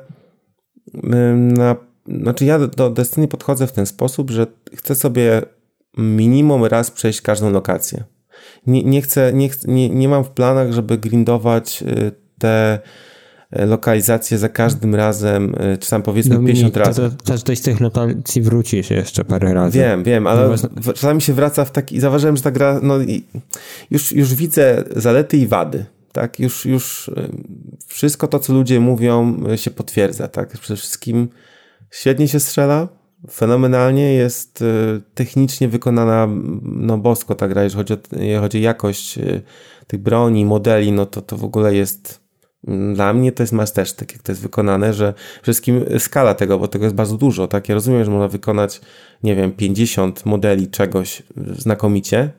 S2: na, znaczy ja do Destiny podchodzę w ten sposób, że chcę sobie minimum raz przejść każdą lokację. Nie, nie chcę, nie, nie, nie mam w planach, żeby grindować e, te E, lokalizację za każdym razem, e, czy tam powiedzmy Dominik, 50 razy.
S1: Każdej z tych lokacji wrócisz jeszcze parę razy.
S2: Wiem, wiem, ale no czasami się wraca w taki, zauważyłem, że ta gra, no już, już widzę zalety i wady, tak, już, już wszystko to, co ludzie mówią się potwierdza, tak, przede wszystkim świetnie się strzela, fenomenalnie jest technicznie wykonana, no bosko ta gra, jeżeli chodzi o, jeżeli chodzi o jakość tych broni, modeli, no to to w ogóle jest dla mnie to jest mastersztyk, jak to jest wykonane, że wszystkim skala tego, bo tego jest bardzo dużo, tak? Ja rozumiem, że można wykonać, nie wiem, 50 modeli czegoś znakomicie.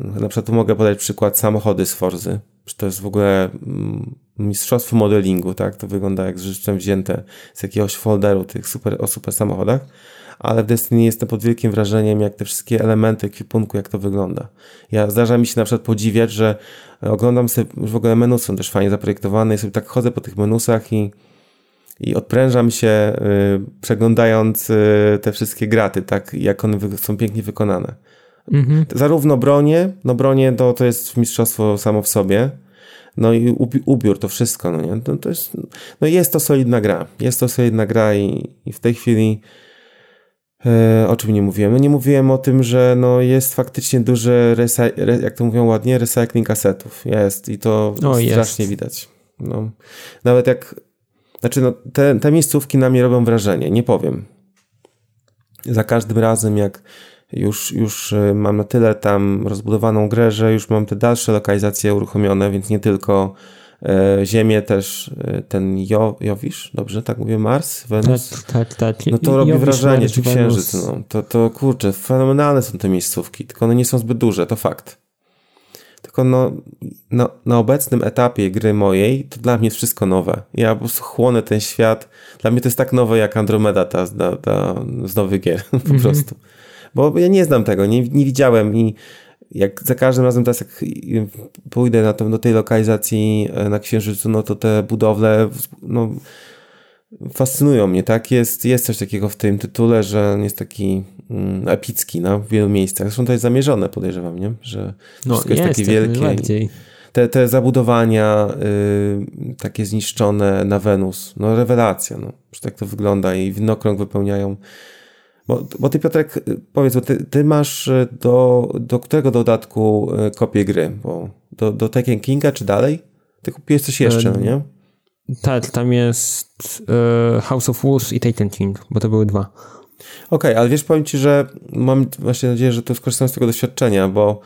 S2: Na przykład tu mogę podać przykład samochody z Forzy. To jest w ogóle mm, mistrzostwo modelingu, tak? To wygląda jak z życzem wzięte z jakiegoś folderu tych super, o super samochodach ale w Destiny jestem pod wielkim wrażeniem, jak te wszystkie elementy ekwipunku, jak to wygląda. Ja zdarza mi się na przykład podziwiać, że oglądam sobie, w ogóle menu są też fajnie zaprojektowane i sobie tak chodzę po tych menusach i i odprężam się y, przeglądając y, te wszystkie graty, tak jak one są pięknie wykonane. Mhm. Zarówno bronie, no bronie to, to jest mistrzostwo samo w sobie, no i ubiór, to wszystko, no nie? To, to jest, no jest to solidna gra, jest to solidna gra i, i w tej chwili E, o czym nie mówiłem? No nie mówiłem o tym, że no jest faktycznie duży, jak to mówią ładnie, recycling asetów. Jest i to o, strasznie jest. widać. No, nawet jak, znaczy no, te, te miejscówki na mnie robią wrażenie, nie powiem. Za każdym razem jak już, już e, mam na tyle tam rozbudowaną grę, że już mam te dalsze lokalizacje uruchomione, więc nie tylko E, Ziemię też e, ten jo, Jowisz, dobrze tak mówię, Mars, Wenus?
S1: Tak, tak, tak.
S2: No to robi Jowisz, wrażenie, czy Księżyc, no. To, to kurczę, fenomenalne są te miejscówki, tylko one nie są zbyt duże, to fakt. Tylko no, no, na obecnym etapie gry mojej to dla mnie jest wszystko nowe. Ja po prostu chłonę ten świat. Dla mnie to jest tak nowe jak Andromeda ta, ta, ta z nowych gier, po mm -hmm. prostu. Bo ja nie znam tego, nie, nie widziałem i jak za każdym razem teraz jak pójdę na to, do tej lokalizacji e, na Księżycu, no to te budowle no, fascynują mnie, tak? Jest, jest coś takiego w tym tytule, że on jest taki mm, epicki w wielu miejscach. Zresztą to jest zamierzone, podejrzewam, nie? Że no, wszystko jest, jest takie wielkie. Te, te zabudowania y, takie zniszczone na Wenus, no rewelacja, no. Że tak to wygląda i winokrąg wypełniają bo, bo ty Piotrek, powiedz, bo ty, ty masz e, do, do którego dodatku e, kopię gry? Bo do, do Tekken Kinga czy dalej? Ty kupiłeś coś jeszcze, no nie?
S1: Tak, tam jest e, House of Wolves i Taken King, bo to były dwa. Okej,
S2: okay, ale wiesz, powiem ci, że mam właśnie nadzieję, że tu skorzystam z tego doświadczenia, bo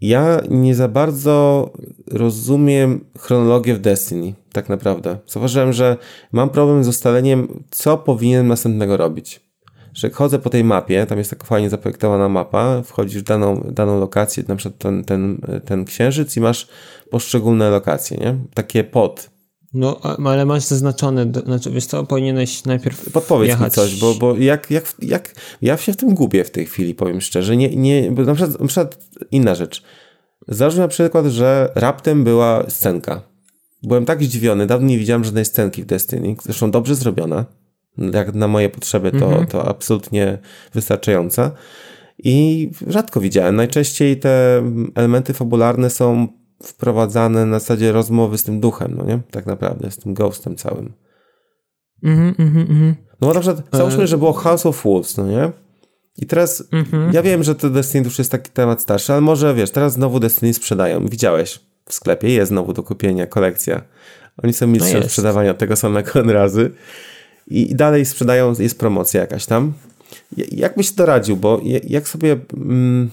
S2: ja nie za bardzo rozumiem chronologię w Destiny, tak naprawdę. Zauważyłem, że mam problem z ustaleniem, co powinienem następnego robić że chodzę po tej mapie, tam jest taka fajnie zaprojektowana mapa, wchodzisz w daną, daną lokację, na przykład ten, ten, ten księżyc i masz poszczególne lokacje, nie? Takie pod.
S1: No, ale masz zaznaczone, znaczy wiesz co, powinieneś najpierw
S2: Podpowiedz
S1: jechać.
S2: mi coś, bo, bo jak, jak, jak, ja się w tym gubię w tej chwili, powiem szczerze. Nie, nie, na, przykład, na przykład inna rzecz. Załóżmy na przykład, że raptem była scenka. Byłem tak zdziwiony, dawno nie widziałem żadnej scenki w Destiny, zresztą dobrze zrobiona jak na moje potrzeby to, mhm. to absolutnie wystarczające. I rzadko widziałem. Najczęściej te elementy fabularne są wprowadzane na zasadzie rozmowy z tym duchem, no nie? Tak naprawdę, z tym ghostem całym.
S1: Mhm, mhm, mhm.
S2: No bo na przykład, załóżmy, że było House of Wolves, no nie? I teraz, mhm. ja wiem, że to Destiny już jest taki temat starszy, ale może, wiesz, teraz znowu Destiny sprzedają. Widziałeś w sklepie, jest znowu do kupienia kolekcja. Oni są mistrzem no sprzedawania tego samego razy i dalej sprzedają, jest promocja jakaś tam. Jak byś to radził? Bo jak sobie. Mm,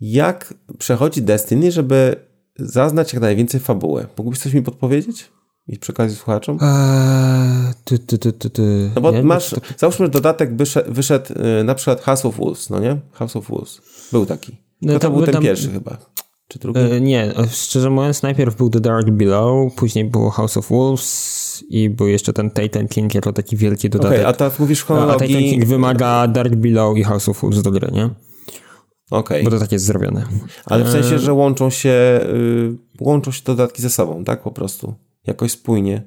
S2: jak przechodzi Destiny, żeby zaznać jak najwięcej fabuły? Mógłbyś coś mi podpowiedzieć? I przekazać słuchaczom?
S1: Eee, ty, ty, ty, ty, ty.
S2: No bo nie, masz, załóżmy, że dodatek wyszedł, wyszedł na przykład House of Wolves, no nie? House of Wolves. Był taki. No, to, to był ten tam... pierwszy chyba. Czy drugi?
S1: E, nie, szczerze mówiąc, najpierw był The Dark Below, później było House of Wolves i był jeszcze ten Titan King jako taki wielki dodatek.
S2: Okay, a teraz mówisz chronologii...
S1: A Titan King wymaga Dark Below i House of Wolves do gry, nie?
S2: Okej. Okay.
S1: Bo to tak jest zrobione.
S2: Ale w sensie, że łączą się, yy, łączą się dodatki ze sobą, tak? Po prostu. Jakoś spójnie.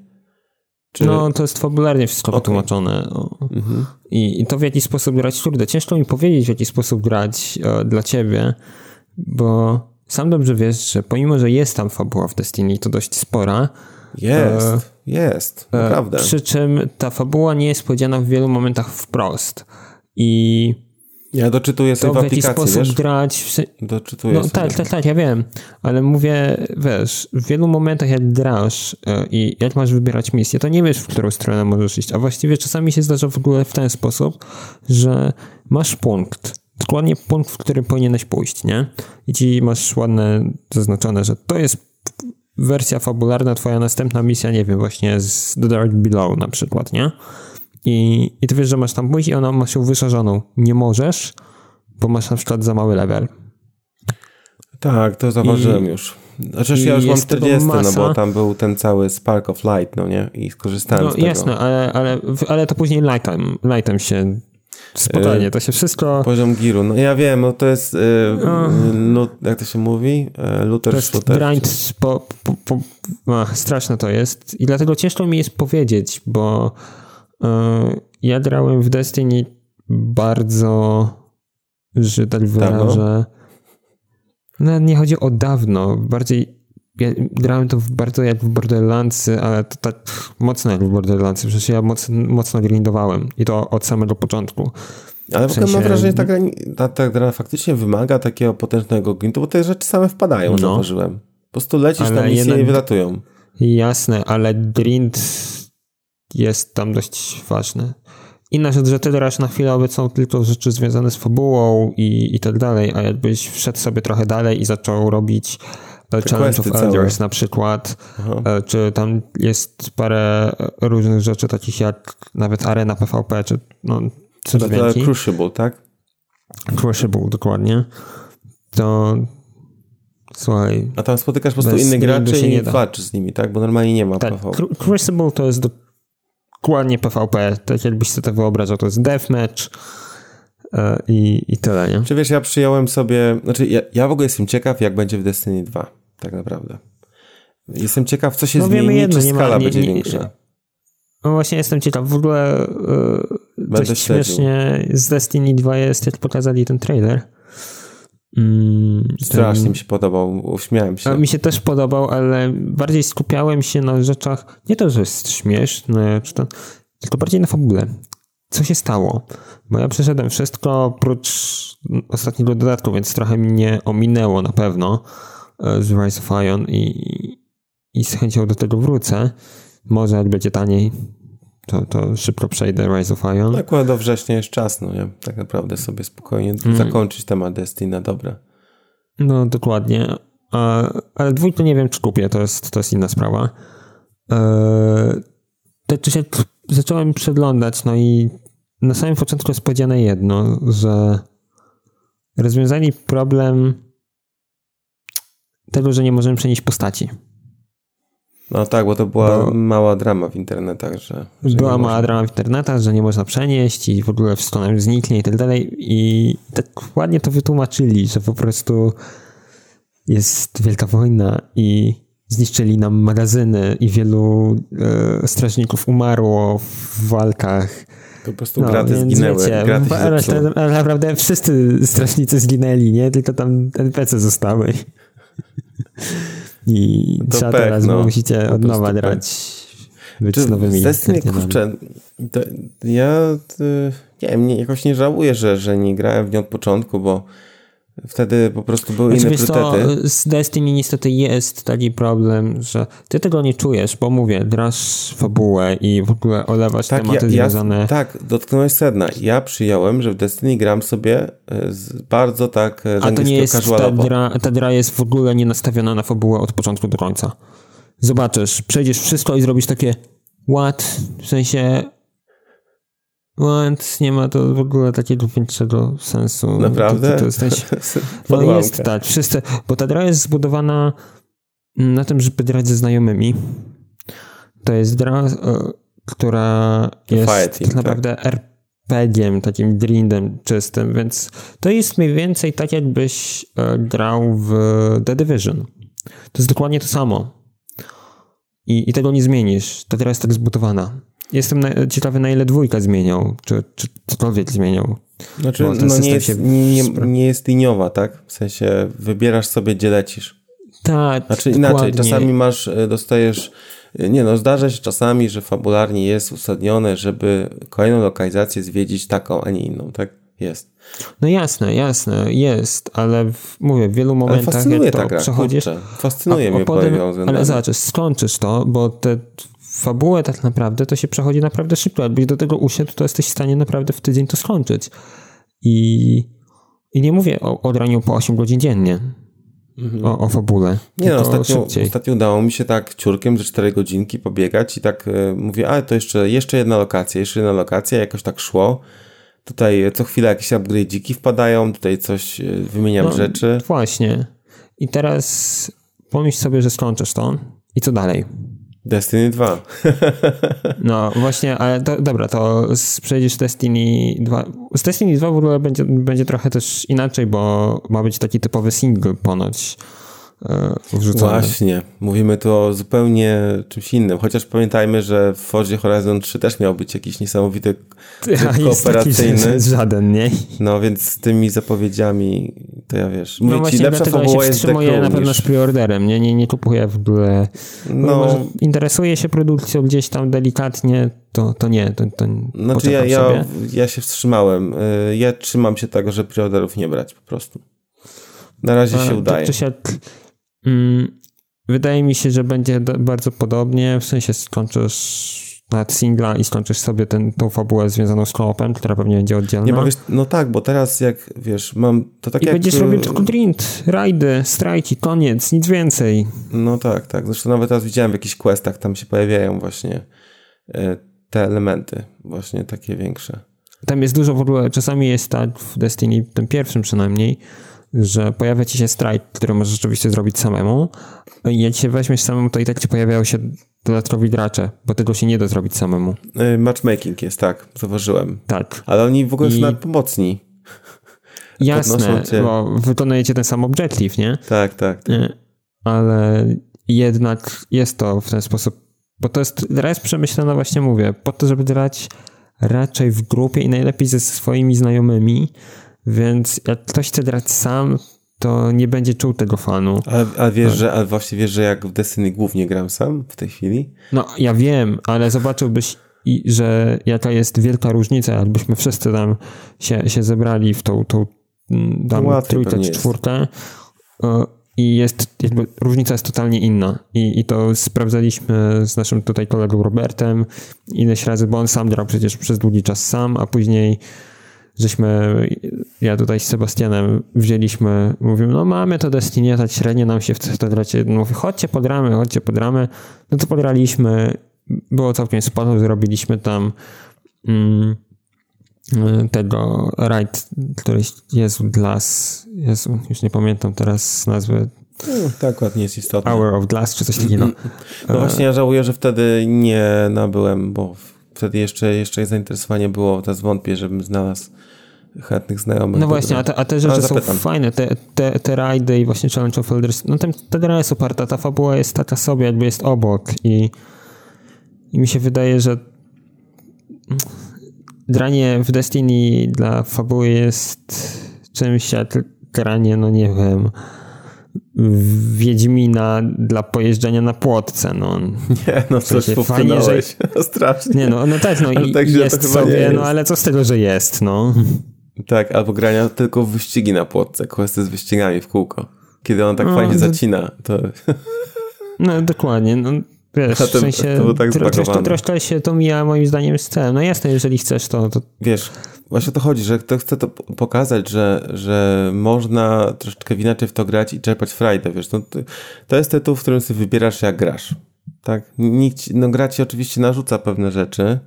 S1: Czy... No, to jest fabularnie wszystko okay. wytłumaczone. Mhm. I, I, to w jaki sposób grać, kurde, ciężko mi powiedzieć, w jaki sposób grać e, dla ciebie, bo sam dobrze wiesz, że pomimo, że jest tam fabuła w Destiny, to dość spora.
S2: Jest, e, jest, e, naprawdę.
S1: Przy czym ta fabuła nie jest powiedziana w wielu momentach wprost. I
S2: ja doczytuję sobie
S1: to
S2: w, w jaki sposób wiesz?
S1: grać.
S2: Doczytuję
S1: no, sobie. Tak, tak, tak, ja wiem. Ale mówię, wiesz, w wielu momentach jak grasz e, i jak masz wybierać misję, to nie wiesz, w którą stronę możesz iść. A właściwie czasami się zdarza w ogóle w ten sposób, że masz punkt dokładnie punkt, w który powinieneś pójść, nie? I ci masz ładne zaznaczone, że to jest wersja fabularna, twoja następna misja, nie wiem, właśnie z The Dark Below na przykład, nie? I, i ty wiesz, że masz tam pójść i ona ma się wyszarzoną. Nie możesz, bo masz na przykład za mały level.
S2: Tak, to zauważyłem I, już. Znaczy ja już mam 40, masa... no bo tam był ten cały Spark of Light, no nie? I skorzystałem no, z tego.
S1: Jasne, ale, ale, ale to później lightem, lightem się Spokojnie, to się wszystko...
S2: Poziom giru, no ja wiem, no to jest, yy, jak to się mówi? E, Luther
S1: To jest grind, po, po, po, a, straszne to jest. I dlatego ciężko mi jest powiedzieć, bo yy, ja grałem w Destiny bardzo, że tak wyrażę, no nie chodzi o dawno, bardziej ja grałem to w bardzo jak w Borderlandsy, ale to tak mocno jak w Borderlandsy, przecież ja mocno, mocno grindowałem i to od samego początku.
S2: Ale w, w sensie... mam wrażenie, że ta gra, ta, ta gra faktycznie wymaga takiego potężnego grindu, bo te rzeczy same wpadają, no. zauważyłem. Po prostu lecisz ale tam misje i wylatują.
S1: Jasne, ale grind jest tam dość ważny. Inna rzecz, że ty grasz na chwilę obecną tylko rzeczy związane z fabułą i, i tak dalej, a jakbyś wszedł sobie trochę dalej i zaczął robić Challenge of Elders na przykład, Aha. E, czy tam jest parę różnych rzeczy takich jak nawet arena PvP, czy no,
S2: co to Crucible, tak?
S1: Crucible, dokładnie. To słuchaj...
S2: A tam spotykasz po prostu innych graczy i walczysz z nimi, tak? Bo normalnie nie ma tak, PvP.
S1: Crucible to jest dokładnie PvP, tak jakbyś sobie to wyobrażał, to jest deathmatch, e, i, i tyle, nie?
S2: Czy wiesz, ja przyjąłem sobie, znaczy ja, ja w ogóle jestem ciekaw, jak będzie w Destiny 2, tak naprawdę. Jestem ciekaw, co się no, zmieni, jedno, czy skala ma, nie, będzie nie, większa.
S1: No właśnie jestem ciekaw. W ogóle yy, dość śmiesznie z Destiny 2 jest, jak pokazali ten trailer.
S2: Mm, Strasznie ten... mi się podobał, uśmiałem się.
S1: A mi się też podobał, ale bardziej skupiałem się na rzeczach, nie to, że jest śmieszne, czy to, tylko bardziej na fabule. Co się stało? Bo ja przeszedłem wszystko oprócz ostatniego dodatku, więc trochę mnie ominęło na pewno z Rise of Iron i, i z chęcią do tego wrócę. Może jak będzie taniej, to, to szybko przejdę Rise of Iron.
S2: Akurat do września jest czas, no nie? Tak naprawdę sobie spokojnie mm. zakończyć temat Destiny na dobre.
S1: No, dokładnie. ale dwójkę nie wiem, czy kupię, to jest, to jest inna sprawa. Eee, czy się zacząłem przeglądać, no i na samym początku jest powiedziane jedno, że rozwiązali problem tego, że nie możemy przenieść postaci.
S2: No tak, bo to była bo mała drama w internetach, że...
S1: że była mała drama w internetach, że nie można przenieść i w ogóle wszystko nam zniknie i tak dalej i tak ładnie to wytłumaczyli, że po prostu jest wielka wojna i zniszczyli nam magazyny i wielu e, strażników umarło w walkach.
S2: Po prostu no, graty zginęły. Wiecie, graty
S1: ale, ale naprawdę wszyscy strażnicy zginęli, nie? Tylko tam NPC zostały. I to trzeba teraz, no, musicie od nowa grać. Być Czy nowymi
S2: Destiny, kurczę, ja nie wiem, jakoś nie żałuję, że, że nie grałem w nie od początku, bo Wtedy po prostu były znaczy, inne priorytety.
S1: z Destiny niestety jest taki problem, że ty tego nie czujesz, bo mówię, drasz fabułę i w ogóle olewasz tak, tematy ja, związane...
S2: Ja, tak, dotknąłeś sedna. Ja przyjąłem, że w Destiny gram sobie e, bardzo tak
S1: e, A to nie jest, ta gra, ta gra jest w ogóle nie nastawiona na fabułę od początku do końca. Zobaczysz, przejdziesz wszystko i zrobisz takie what? W sensie więc nie ma to w ogóle takiego większego sensu.
S2: Naprawdę? To, to,
S1: to jest, no jest tak, wszyscy, bo ta gra jest zbudowana na tym, żeby grać ze znajomymi. To jest gra, e, która jest Fighting, tak naprawdę tak. RPG-iem, takim grindem czystym, więc to jest mniej więcej tak, jakbyś e, grał w The Division. To jest dokładnie to samo. I, i tego nie zmienisz. Ta gra jest tak zbudowana. Jestem na, ciekawy, na ile dwójka zmieniał, czy, czy cokolwiek zmieniał.
S2: Znaczy, no nie jest, nie, nie, nie jest liniowa, tak? W sensie wybierasz sobie, gdzie lecisz.
S1: Tak,
S2: Znaczy dokładnie. inaczej, czasami masz, e, dostajesz, e, nie no, zdarza się czasami, że fabularnie jest usadnione, żeby kolejną lokalizację zwiedzić taką, a nie inną, tak? Jest.
S1: No jasne, jasne, jest, ale w, mówię, w wielu momentach ale
S2: fascynuje
S1: jak to
S2: gra,
S1: przechodzisz...
S2: Kurczę, fascynuje mnie potem,
S1: Ale zobacz, skończysz to, bo te fabułę tak naprawdę to się przechodzi naprawdę szybko. Jakbyś do tego usiadł, to jesteś w stanie naprawdę w tydzień to skończyć. I, i nie mówię o odraniu po 8 godzin dziennie. Mhm. O, o fabule.
S2: Nie no, ostatnio, ostatnio udało mi się tak ciurkiem ze 4 godzinki pobiegać i tak y, mówię, ale to jeszcze, jeszcze jedna lokacja, jeszcze jedna lokacja, jakoś tak szło. Tutaj co chwilę jakieś upgrade'iki wpadają, tutaj coś y, wymieniam no, rzeczy.
S1: Właśnie. I teraz pomyśl sobie, że skończysz to i co dalej?
S2: Destiny 2.
S1: No właśnie, ale to, dobra, to przejdziesz Destiny 2. Z Destiny 2 w ogóle będzie, będzie trochę też inaczej, bo ma być taki typowy single ponoć.
S2: E, wrzucony. Właśnie, mówimy tu o zupełnie czymś innym. Chociaż pamiętajmy, że w Forzie Horizon 3 też miał być jakiś niesamowity
S1: ja, kooperacyjny. żaden, nie?
S2: No więc z tymi zapowiedziami, to ja wiesz, mówię no ci, lepsza fabuła jest wstrzymuję
S1: na pewno z preorderem, nie, nie, nie kupuję w ogóle. No, może interesuje się produkcją gdzieś tam delikatnie, to, to nie, to, to
S2: Znaczy ja, ja, ja się wstrzymałem. Y, ja trzymam się tego, że preorderów nie brać po prostu. Na razie się udaje. To, to się
S1: wydaje mi się, że będzie bardzo podobnie, w sensie skończysz nawet singla i skończysz sobie ten, tą fabułę związaną z koopem, która pewnie będzie oddzielna.
S2: Nie, bo wiesz, no tak, bo teraz jak, wiesz, mam to tak
S1: I
S2: jak...
S1: będziesz robił tylko grind, rajdy, strajki, koniec, nic więcej.
S2: No tak, tak. Zresztą nawet teraz widziałem w jakichś questach, tam się pojawiają właśnie e, te elementy, właśnie takie większe.
S1: Tam jest dużo w ogóle, czasami jest tak w Destiny, tym pierwszym przynajmniej, że pojawia ci się strajk, który możesz rzeczywiście zrobić samemu. I jak się weźmiesz samemu, to i tak ci pojawiają się dodatkowi gracze, bo tego się nie da zrobić samemu.
S2: Y, matchmaking jest, tak, zauważyłem.
S1: Tak.
S2: Ale oni w ogóle I... są nawet pomocni.
S1: Jasne, bo wykonujecie ten sam objective, nie?
S2: Tak, tak. tak.
S1: Ale jednak jest to w ten sposób, bo to jest, gra jest przemyślana, właśnie mówię, po to, żeby grać raczej w grupie i najlepiej ze swoimi znajomymi, więc jak ktoś chce grać sam, to nie będzie czuł tego fanu.
S2: Ale, ale wiesz, tak. że ale właśnie wiesz, że jak w Destiny głównie gram sam w tej chwili?
S1: No, ja wiem, ale zobaczyłbyś, i, że jaka jest wielka różnica, jakbyśmy wszyscy tam się, się zebrali w tą, tą mm, tam trójkę czy czwórkę i jest, jakby różnica jest totalnie inna I, i to sprawdzaliśmy z naszym tutaj kolegą Robertem ileś razy, bo on sam grał przecież przez długi czas sam, a później żeśmy, ja tutaj z Sebastianem wzięliśmy, mówimy, no mamy to Destiny, tak średnio nam się w to gracie, mówi, chodźcie podramy, chodźcie podramy, no to podraliśmy, było całkiem sporo, zrobiliśmy tam mm, tego raid, który jest Glass, Jezu, już nie pamiętam teraz nazwy.
S2: No, tak, ładnie jest istotne.
S1: Hour of Glass, czy coś takiego.
S2: No właśnie, ja żałuję, że wtedy nie nabyłem, bo wtedy jeszcze, jeszcze zainteresowanie było, teraz wątpię, żebym znalazł chętnych znajomych.
S1: No właśnie, a te, a te rzeczy są fajne, te, te, te rajdy i właśnie Challenge of Elders, no ten, ta gra jest oparta, ta fabuła jest taka sobie, jakby jest obok i, i mi się wydaje, że granie w Destiny dla fabuły jest czymś jak granie, no nie wiem, Wiedźmina dla pojeżdżania na płotce, no.
S2: Nie, no coś w fajnie, że... strasznie.
S1: Nie, no, no tak, no i tak, jest sobie, no ale co z tego, że jest, no.
S2: Tak, albo grania tylko w wyścigi na płotce, questy z wyścigami w kółko. Kiedy on tak no, fajnie to... zacina, to...
S1: No dokładnie, no Wiesz, w sensie to tak troszkę, troszkę się to mija moim zdaniem z celem. No jasne, jeżeli chcesz to, to...
S2: Wiesz, właśnie o to chodzi, że kto chce to pokazać, że, że można troszeczkę inaczej w to grać i czerpać frajdę, wiesz, no, to jest tytuł, w którym sobie wybierasz jak grasz, tak? Nikt, no gra ci oczywiście narzuca pewne rzeczy,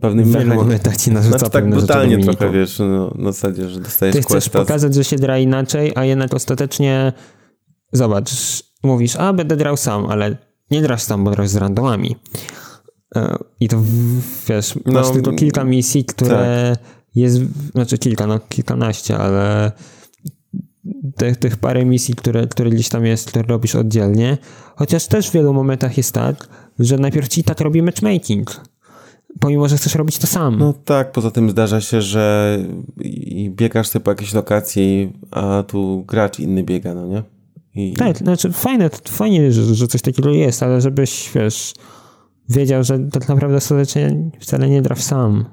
S2: pewnym
S1: mechanizmem. ci narzuca znaczy,
S2: tak brutalnie trochę, wiesz, no, na zasadzie, że dostajesz
S1: Ty chcesz
S2: questa.
S1: pokazać, że się gra inaczej, a jednak ostatecznie zobacz, mówisz, a będę grał sam, ale nie grasz tam, bo grasz z randomami. E, I to wiesz, no, masz tylko kilka misji, które tak. jest, znaczy kilka, no kilkanaście, ale tych, tych parę misji, które, które gdzieś tam jest, które robisz oddzielnie. Chociaż też w wielu momentach jest tak, że najpierw ci tak robi matchmaking. Pomimo, że chcesz robić to sam.
S2: No tak, poza tym zdarza się, że biegasz sobie po jakiejś lokacji, a tu gracz inny biega, no nie?
S1: I... Tak, znaczy fajne, fajnie, że, że coś takiego jest, ale żebyś, wiesz, wiedział, że tak naprawdę ostatecznie wcale nie draw sam.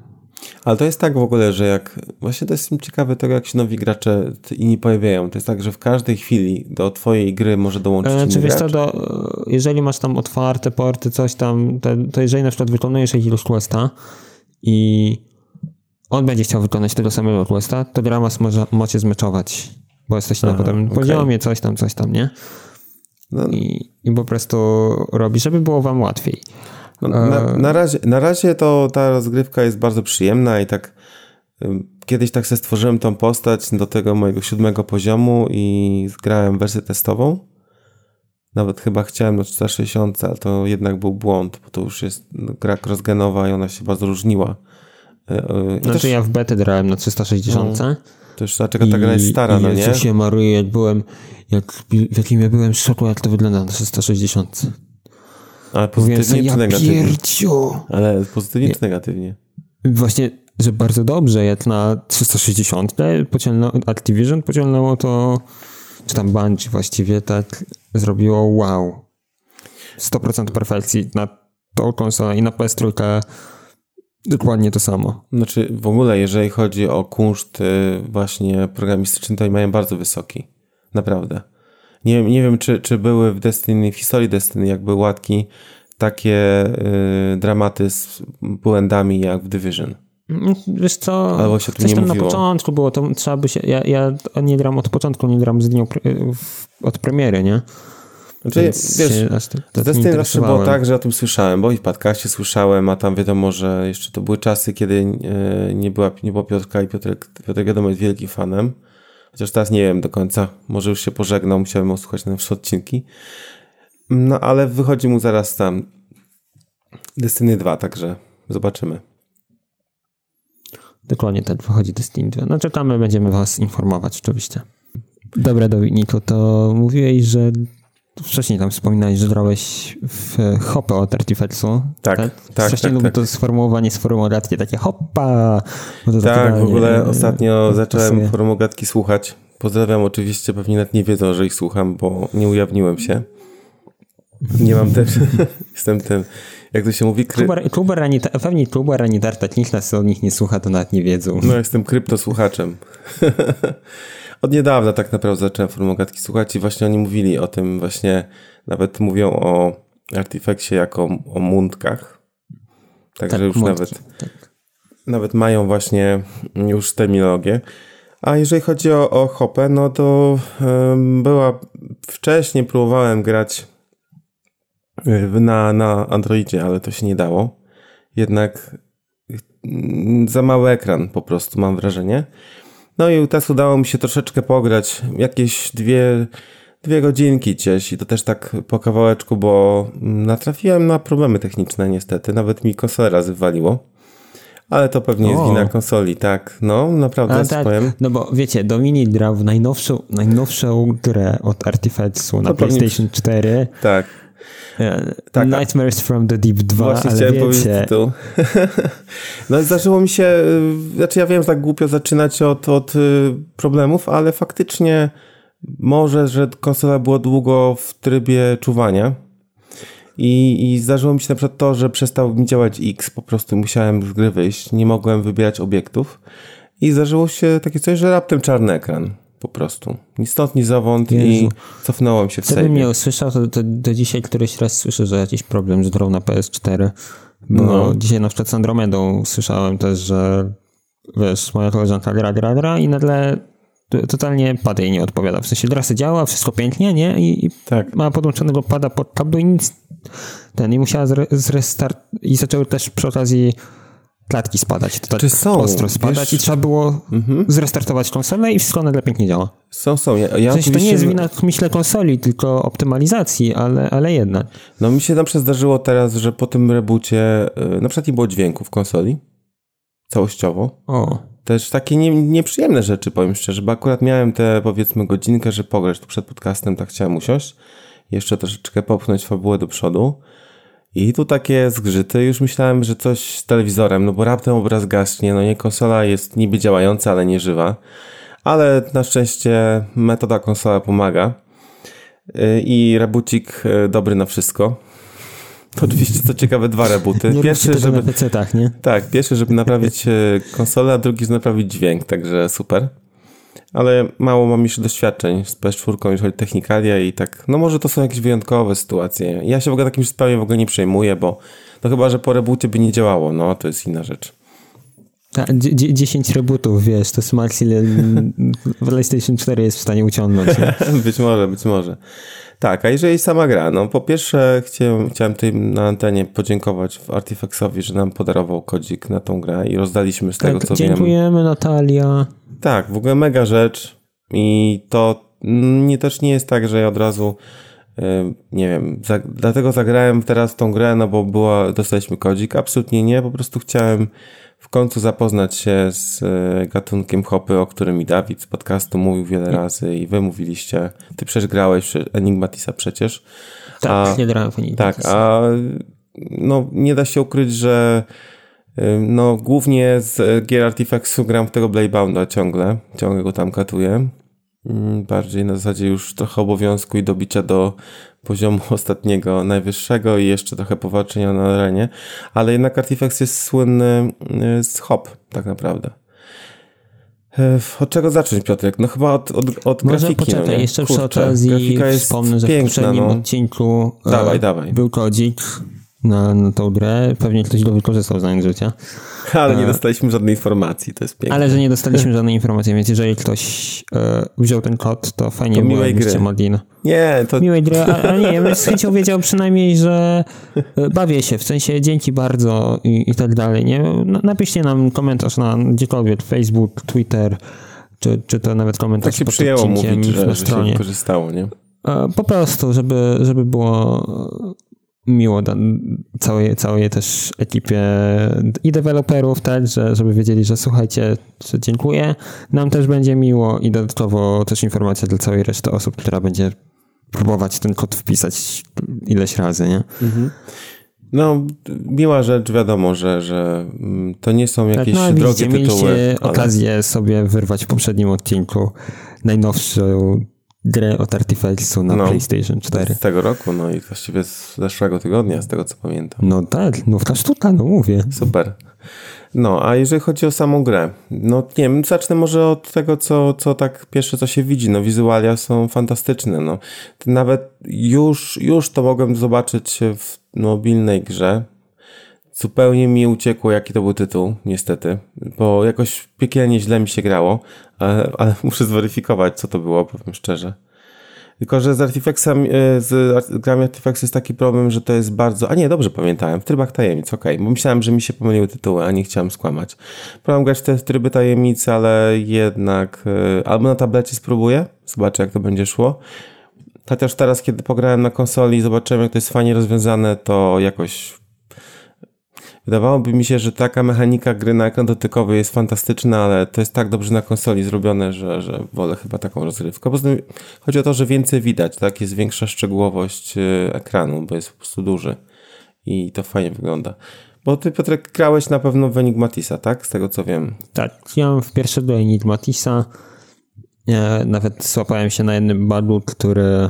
S2: Ale to jest tak w ogóle, że jak. Właśnie to jest ciekawe tego, jak się nowi gracze inni pojawiają. To jest tak, że w każdej chwili do twojej gry może dołączyć
S1: znaczy,
S2: inny
S1: gracz. do, jeżeli masz tam otwarte porty, coś tam, to, to jeżeli na przykład wykonujesz jakiegoś questa i on będzie chciał wykonać tego samego questa, to gra może, może zmeczować bo jesteś Aha, na potem okay. poziomie, coś tam, coś tam, nie? No. I, I po prostu robi, żeby było wam łatwiej.
S2: No, na, na, razie, na razie to ta rozgrywka jest bardzo przyjemna i tak kiedyś tak sobie stworzyłem tą postać do tego mojego siódmego poziomu i zgrałem wersję testową. Nawet chyba chciałem na 460, ale to jednak był błąd, bo to już jest gra crossgenowa i ona się bardzo różniła.
S1: E, e, znaczy też... ja w betę grałem na 360. No.
S2: To już dlaczego ta gra jest stara,
S1: no
S2: nie?
S1: Ja się maruję, jak byłem, jak, w jakim ja byłem szoku, jak to wygląda na 360.
S2: Ale pozytywnie czy negatywnie?
S1: Pierciu.
S2: Ale pozytywnie nie. czy negatywnie?
S1: Właśnie, że bardzo dobrze, jak na 360 pociągnęło, Activision pociągnęło to, czy tam Bungie właściwie tak zrobiło wow. 100% perfekcji na tą konsolę i na PS3 Dokładnie to samo.
S2: Znaczy w ogóle, jeżeli chodzi o kunszt y, właśnie programistyczny, to mają bardzo wysoki. Naprawdę. Nie, nie wiem, czy, czy były w Destiny, w historii Destiny, jakby łatki takie y, dramaty z błędami jak w Division.
S1: Mm, wiesz co,
S2: Albo się coś nie tam
S1: mówiło. na początku było, to trzeba by się, ja, ja nie gram od początku, nie gram z dniu, od premiery, nie?
S2: Znaczy, Więc wiesz, to Destiny zawsze było tak, że o tym słyszałem, bo i w podcaście słyszałem, a tam wiadomo, że jeszcze to były czasy, kiedy e, nie, była, nie było Piotrka i Piotrek, Piotrek wiadomo jest wielkim fanem. Chociaż teraz nie wiem do końca, może już się pożegnał, musiałem usłuchać najnowsze odcinki. No ale wychodzi mu zaraz tam Destiny 2, także zobaczymy.
S1: Dokładnie tak, wychodzi Destiny 2. No czekamy, będziemy was informować oczywiście. Dobra, Dominiku, to mówiłeś, że wcześniej tam wspominałeś, że grałeś w hopę od Artifexu.
S2: Tak, tak, tak.
S1: Wcześniej
S2: tak,
S1: lubię
S2: tak.
S1: to sformułowanie sformułacje takie hoppa.
S2: tak, w ogóle ostatnio zacząłem formułgatki słuchać. Pozdrawiam oczywiście, pewnie nawet nie wiedzą, że ich słucham, bo nie ujawniłem się. Nie mam też, jestem tym, jak to się mówi...
S1: Kry... Kluber, kluber ani, pewnie kluber ani Darta Niklas o nich nie słucha, to nawet nie wiedzą.
S2: No, jestem kryptosłuchaczem. Od niedawna tak naprawdę zacząłem formogatki słuchać i właśnie oni mówili o tym właśnie, nawet mówią o Artifexie jako o mundkach. Także tak, już mundki, nawet, tak. nawet mają właśnie już terminologię. A jeżeli chodzi o, o Hopę, no to um, była, wcześniej próbowałem grać na, na Androidzie, ale to się nie dało. Jednak mm, za mały ekran po prostu mam wrażenie. No i teraz udało mi się troszeczkę pograć, jakieś dwie, dwie godzinki gdzieś i to też tak po kawałeczku, bo natrafiłem na problemy techniczne niestety, nawet mi konsolę razy waliło. Ale to pewnie o. jest wina konsoli, tak. No, naprawdę A, tak. powiem.
S1: No bo wiecie, Dominik grał w najnowszą, najnowszą grę od Artifactsu na PlayStation 4.
S2: Tak.
S1: Tak, Nightmares from the Deep 2, Właśnie ale chciałem wiecie... powiedzieć tytuł.
S2: no zdarzyło mi się, y, znaczy ja wiem, że tak głupio zaczynać od, od y, problemów, ale faktycznie może, że konsola była długo w trybie czuwania. I, i zdarzyło mi się na przykład to, że przestał mi działać X, po prostu musiałem z gry wyjść, nie mogłem wybierać obiektów. I zdarzyło się takie coś, że raptem czarny ekran po prostu. Ni stąd, ni zowąd Jezu. i cofnąłem się w
S1: Gdybym mnie usłyszał, to, to do dzisiaj któryś raz słyszę, że jakiś problem z grą na PS4. Bo no. dzisiaj na przykład z Andromedą słyszałem też, że wiesz, moja koleżanka gra, gra, gra i nagle totalnie pad jej nie odpowiada. W sensie drasy działa, wszystko pięknie, nie? I, tak. ma podłączonego pada pod kablu i nic ten i musiała zrestart i zaczęły też przy okazji klatki spadać. To Czy są? Ostro spadać wiesz? i trzeba było mhm. zrestartować konsolę i wszystko nagle pięknie działa.
S2: Są, są. Ja, ja
S1: w sensie to nie jest wina, myślę, konsoli, tylko optymalizacji, ale, ale jednak.
S2: No mi się na przykład zdarzyło teraz, że po tym reboocie y, na przykład nie było dźwięku w konsoli całościowo.
S1: O.
S2: Też takie nie, nieprzyjemne rzeczy, powiem szczerze, bo akurat miałem tę powiedzmy godzinkę, że pograć tu przed podcastem, tak chciałem usiąść, jeszcze troszeczkę popchnąć fabułę do przodu. I tu takie zgrzyty, już myślałem, że coś z telewizorem, no bo raptem obraz gaśnie, no nie, konsola jest niby działająca, ale nie żywa. Ale na szczęście metoda konsola pomaga. Y, I rebootik y, dobry na wszystko. Oczywiście, co ciekawe, dwa rebooty.
S1: Nie pierwszy, żeby na PC-tach, nie?
S2: Tak, pierwszy, żeby naprawić y, konsolę, a drugi, żeby naprawić dźwięk, także super ale mało mam jeszcze doświadczeń z PS4, jeżeli chodzi o technikalia i tak, no może to są jakieś wyjątkowe sytuacje. Ja się w ogóle takim sprawie w ogóle nie przejmuję, bo no chyba, że po reboocie by nie działało, no to jest inna rzecz.
S1: A, 10 rebootów, wiesz, to jest max ile PlayStation 4 jest w stanie uciągnąć.
S2: być może, być może. Tak, a jeżeli sama gra, no po pierwsze chciałem, chciałem tutaj na antenie podziękować Artifexowi, że nam podarował kodzik na tą grę i rozdaliśmy z tego, tak, co
S1: dziękujemy, wiem. Dziękujemy Natalia.
S2: Tak, w ogóle mega rzecz i to nie, też nie jest tak, że ja od razu e, nie wiem, za, dlatego zagrałem teraz tą grę, no bo była, dostaliśmy kodzik. Absolutnie nie, po prostu chciałem w końcu zapoznać się z e, gatunkiem hopy, o którym mi Dawid z podcastu mówił wiele razy i wy mówiliście. Ty przecież grałeś Enigmatisa przecież.
S1: Tak, a, nie grałem w Enigmatisa.
S2: Tak, a no nie da się ukryć, że no, głównie z gier Artifactsu gram w tego Blaybounda ciągle. Ciągle go tam katuję. Mm, bardziej na zasadzie już trochę obowiązku i dobicia do poziomu ostatniego, najwyższego i jeszcze trochę powalczenia na arenie. Ale jednak Artifact jest słynny y, z hop, tak naprawdę. E, od czego zacząć, Piotrek? No chyba od, od, od
S1: Może
S2: grafiki.
S1: poczekaj,
S2: no
S1: jeszcze Kurczę, przy okazji wspomnę, że piękna, w poprzednim no. odcinku
S2: dawaj, e, dawaj.
S1: był kodzik na, na tą grę. Pewnie ktoś go wykorzystał znając życia.
S2: Ale nie e, dostaliśmy żadnej informacji, to jest piękne.
S1: Ale że nie dostaliśmy żadnej informacji, więc jeżeli ktoś e, wziął ten kod, to fajnie to było, miłej gry. Modlin.
S2: Nie, to...
S1: Miłej gry, ale nie, ja bym z chęcią wiedział przynajmniej, że e, bawię się, w sensie dzięki bardzo i, i tak dalej, nie? Napiszcie nam komentarz na gdziekolwiek, Facebook, Twitter, czy, czy to nawet komentarz
S2: tak się przyjęło mówić, że, na stronie. Że się wykorzystało, nie?
S1: Po prostu, żeby, żeby było miło całej, całej też ekipie i deweloperów też, że, żeby wiedzieli, że słuchajcie, że dziękuję. Nam też będzie miło i dodatkowo też informacja dla całej reszty osób, która będzie próbować ten kod wpisać ileś razy, nie? Mhm.
S2: No, miła rzecz, wiadomo, że, że mm, to nie są jakieś tak, no, drogie widzicie, tytuły.
S1: Mieliście ale... okazję sobie wyrwać w poprzednim odcinku najnowszą grę od Artifactsu na no, PlayStation 4.
S2: Z tego roku, no i właściwie z zeszłego tygodnia, z tego co pamiętam.
S1: No tak, no ta sztuka, no mówię.
S2: Super. No, a jeżeli chodzi o samą grę, no nie wiem, zacznę może od tego, co, co tak pierwsze, co się widzi. No, wizualia są fantastyczne, no. Nawet już, już to mogłem zobaczyć w mobilnej grze. Zupełnie mi uciekło, jaki to był tytuł, niestety, bo jakoś piekielnie źle mi się grało, ale, ale muszę zweryfikować, co to było, powiem szczerze. Tylko, że z Artifexem, e, z grami Artifex jest taki problem, że to jest bardzo... A nie, dobrze pamiętałem, w trybach tajemnic, okej, okay, bo myślałem, że mi się pomyliły tytuły, a nie chciałem skłamać. Próbowałem grać te tryby tajemnic, ale jednak e, albo na tablecie spróbuję, zobaczę jak to będzie szło. Chociaż teraz, kiedy pograłem na konsoli i zobaczyłem, jak to jest fajnie rozwiązane, to jakoś Wydawałoby mi się, że taka mechanika gry na ekran dotykowy jest fantastyczna, ale to jest tak dobrze na konsoli zrobione, że, że wolę chyba taką rozgrywkę. Poza tym chodzi o to, że więcej widać, tak? Jest większa szczegółowość y, ekranu, bo jest po prostu duży i to fajnie wygląda. Bo ty, Piotrek, grałeś na pewno w Enigmatisa, tak? Z tego co wiem.
S1: Tak, ja w pierwsze do Enigmatisa. Nawet złapałem się na jednym badu, który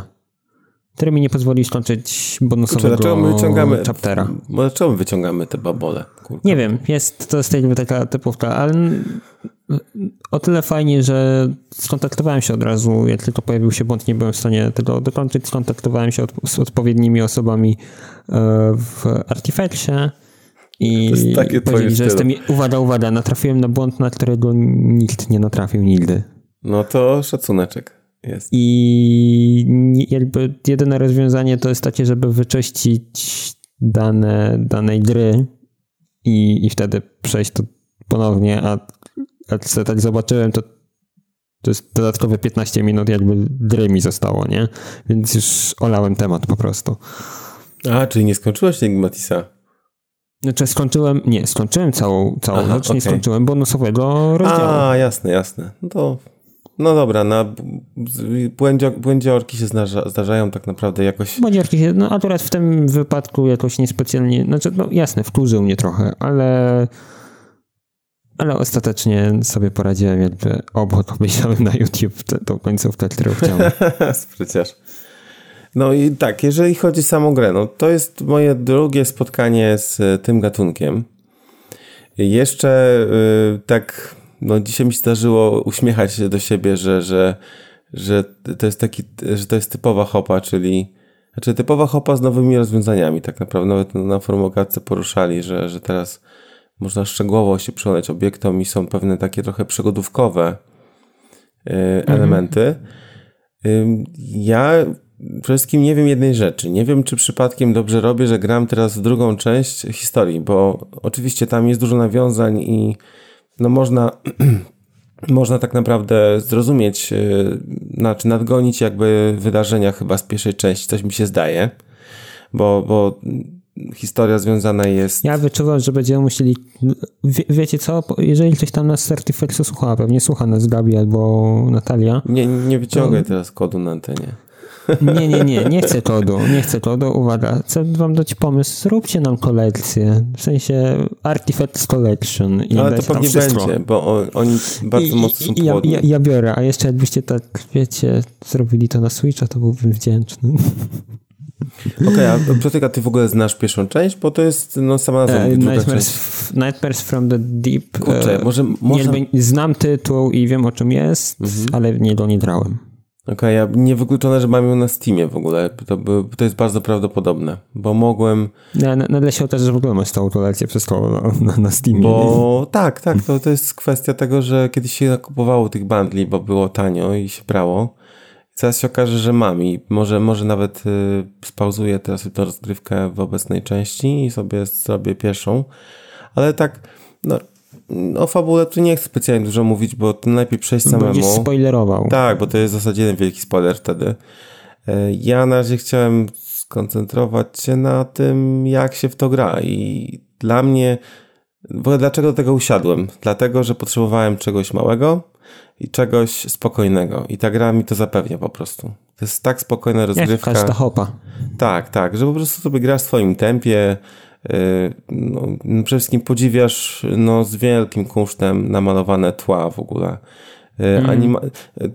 S1: który mi nie pozwoli skończyć bonusowego Kurczę, dlaczego my wyciągamy, chaptera.
S2: Dlaczego my wyciągamy te babole?
S1: Kurka. Nie wiem, jest to jest jakby taka typówka, ale o tyle fajnie, że skontaktowałem się od razu, jak tylko pojawił się błąd, nie byłem w stanie tego dokończyć, skontaktowałem się od, z odpowiednimi osobami e, w Artifexie i powiedzieli, że jestem, uwaga, uwaga, natrafiłem na błąd, na którego nikt nie natrafił nigdy.
S2: No to szacuneczek. Jest.
S1: I jakby jedyne rozwiązanie to jest takie, żeby wyczyścić dane danej gry i, i wtedy przejść to ponownie, a jak sobie tak zobaczyłem, to to jest dodatkowe 15 minut jakby gry mi zostało, nie? Więc już olałem temat po prostu.
S2: A, czyli nie skończyłeś Enigmatisa?
S1: Znaczy skończyłem, nie, skończyłem całą, całą Aha, rzecz, okay. nie skończyłem bonusowego rozdziału.
S2: A, jasne, jasne. No to no dobra, na błędziorki się zdarza, zdarzają tak naprawdę jakoś.
S1: Błędziorki się, no akurat w tym wypadku jakoś niespecjalnie, znaczy no jasne, wkurzył mnie trochę, ale ale ostatecznie sobie poradziłem jakby obok obejrzałem na YouTube tą końcówkę, którą chciałem.
S2: Spryciarz. No i tak, jeżeli chodzi o samą grę, no to jest moje drugie spotkanie z tym gatunkiem. Jeszcze yy, tak no dzisiaj mi się zdarzyło uśmiechać się do siebie, że, że, że to jest taki, że to jest typowa hopa, czyli znaczy typowa hopa z nowymi rozwiązaniami, tak naprawdę nawet na formogatce poruszali, że, że teraz można szczegółowo się przyglądać obiektom i są pewne takie trochę przygodówkowe y, elementy. Y, ja przede wszystkim nie wiem jednej rzeczy. Nie wiem, czy przypadkiem dobrze robię, że gram teraz w drugą część historii, bo oczywiście tam jest dużo nawiązań i no można, można tak naprawdę zrozumieć, y, znaczy nadgonić jakby wydarzenia chyba z pierwszej części, coś mi się zdaje, bo, bo historia związana jest...
S1: Ja wyczuwam, że będziemy musieli... Wie, wiecie co? Jeżeli ktoś tam nas z Certifexu słucha, pewnie słucha nas Gabi albo Natalia.
S2: Nie, nie wyciągaj to... teraz kodu na antenie.
S1: Nie, nie, nie, nie chcę kodu, nie chcę kodu, uwaga, chcę wam dać pomysł, zróbcie nam kolekcję, w sensie Artifacts Collection.
S2: I Ale to pewnie będzie, bo oni bardzo I, mocno są
S1: ja, ja, ja, biorę, a jeszcze jakbyście tak, wiecie, zrobili to na Switcha, to byłbym wdzięczny.
S2: Okej, okay, a Piotrek, ty w ogóle znasz pierwszą część? Bo to jest no, sama nazwa. E,
S1: Nightmares, Nightmares from the Deep.
S2: Kurczę, e, może, może...
S1: Znam tytuł i wiem o czym jest, mhm. ale nie do nie grałem.
S2: Okej, okay, ja niewykluczone, że mam ją na Steamie w ogóle. To, to jest bardzo prawdopodobne, bo mogłem...
S1: Na, na, na się też, że w ogóle masz tą kolekcję przez to na, na, na Steamie.
S2: Bo tak, tak, to, to jest kwestia tego, że kiedyś się kupowało tych bundli, bo było tanio i się brało. Zaraz się okaże, że mam i może, może nawet y, spauzuję teraz tę rozgrywkę w obecnej części i sobie zrobię pierwszą. Ale tak, no o fabule tu nie chcę specjalnie dużo mówić, bo to najlepiej przejść samemu.
S1: Będziesz spoilerował.
S2: Tak, bo to jest w zasadzie jeden wielki spoiler wtedy. E, ja na razie chciałem skoncentrować się na tym, jak się w to gra. I dla mnie, bo dlaczego do tego usiadłem? Dlatego, że potrzebowałem czegoś małego i czegoś spokojnego. I ta gra mi to zapewnia po prostu. To jest tak spokojna rozgrywka.
S1: Jak każda hopa.
S2: Tak, tak, że po prostu sobie grasz w swoim tempie, no, przede wszystkim podziwiasz no, z wielkim kunsztem namalowane tła w ogóle. Mm. Anima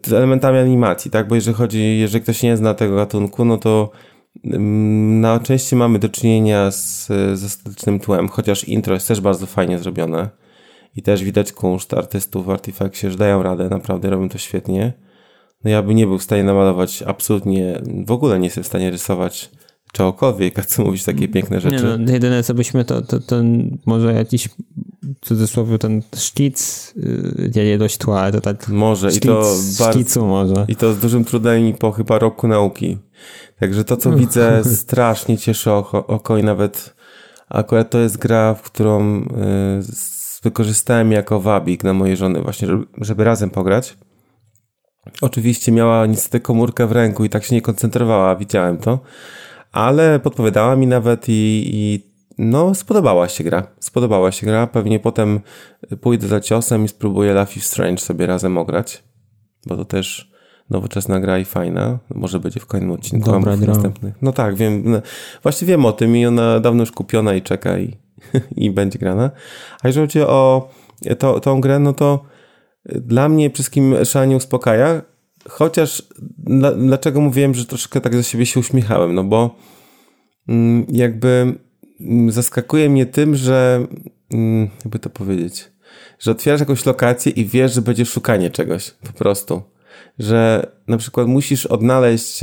S2: z elementami animacji, tak? Bo jeżeli chodzi, jeżeli ktoś nie zna tego gatunku, no to mm, na części mamy do czynienia z, ze statycznym tłem, chociaż intro jest też bardzo fajnie zrobione i też widać kunszt artystów w Artifactie, że dają radę, naprawdę robią to świetnie. No ja bym nie był w stanie namalować absolutnie, w ogóle nie jestem w stanie rysować czegokolwiek, a co mówić takie piękne rzeczy.
S1: Nie no, jedyne co byśmy to, to, to może jakiś w cudzysłowie ten szkic, yy, dość tła, ale to tak
S2: może
S1: szkic,
S2: i to
S1: szkicu może.
S2: I to z dużym trudem i po chyba roku nauki. Także to, co widzę, strasznie cieszy oko, oko i nawet akurat to jest gra, w którą yy, wykorzystałem jako wabik na mojej żony właśnie, żeby, żeby razem pograć. Oczywiście miała niestety komórkę w ręku i tak się nie koncentrowała, widziałem to, ale podpowiadała mi nawet i, i no, spodobała się gra. Spodobała się gra. Pewnie potem pójdę za ciosem i spróbuję Life is Strange sobie razem ograć, bo to też nowoczesna gra i fajna. Może będzie w kolejnym odcinku.
S1: Dobra gra.
S2: No tak, wiem. No, właśnie wiem o tym i ona dawno już kupiona i czeka i, i będzie grana. A jeżeli chodzi o to, tą grę, no to dla mnie wszystkim szalenie uspokaja, chociaż dlaczego mówiłem, że troszkę tak ze siebie się uśmiechałem, no bo mm, jakby mm, zaskakuje mnie tym, że mm, jakby to powiedzieć, że otwierasz jakąś lokację i wiesz, że będzie szukanie czegoś po prostu. Że na przykład musisz odnaleźć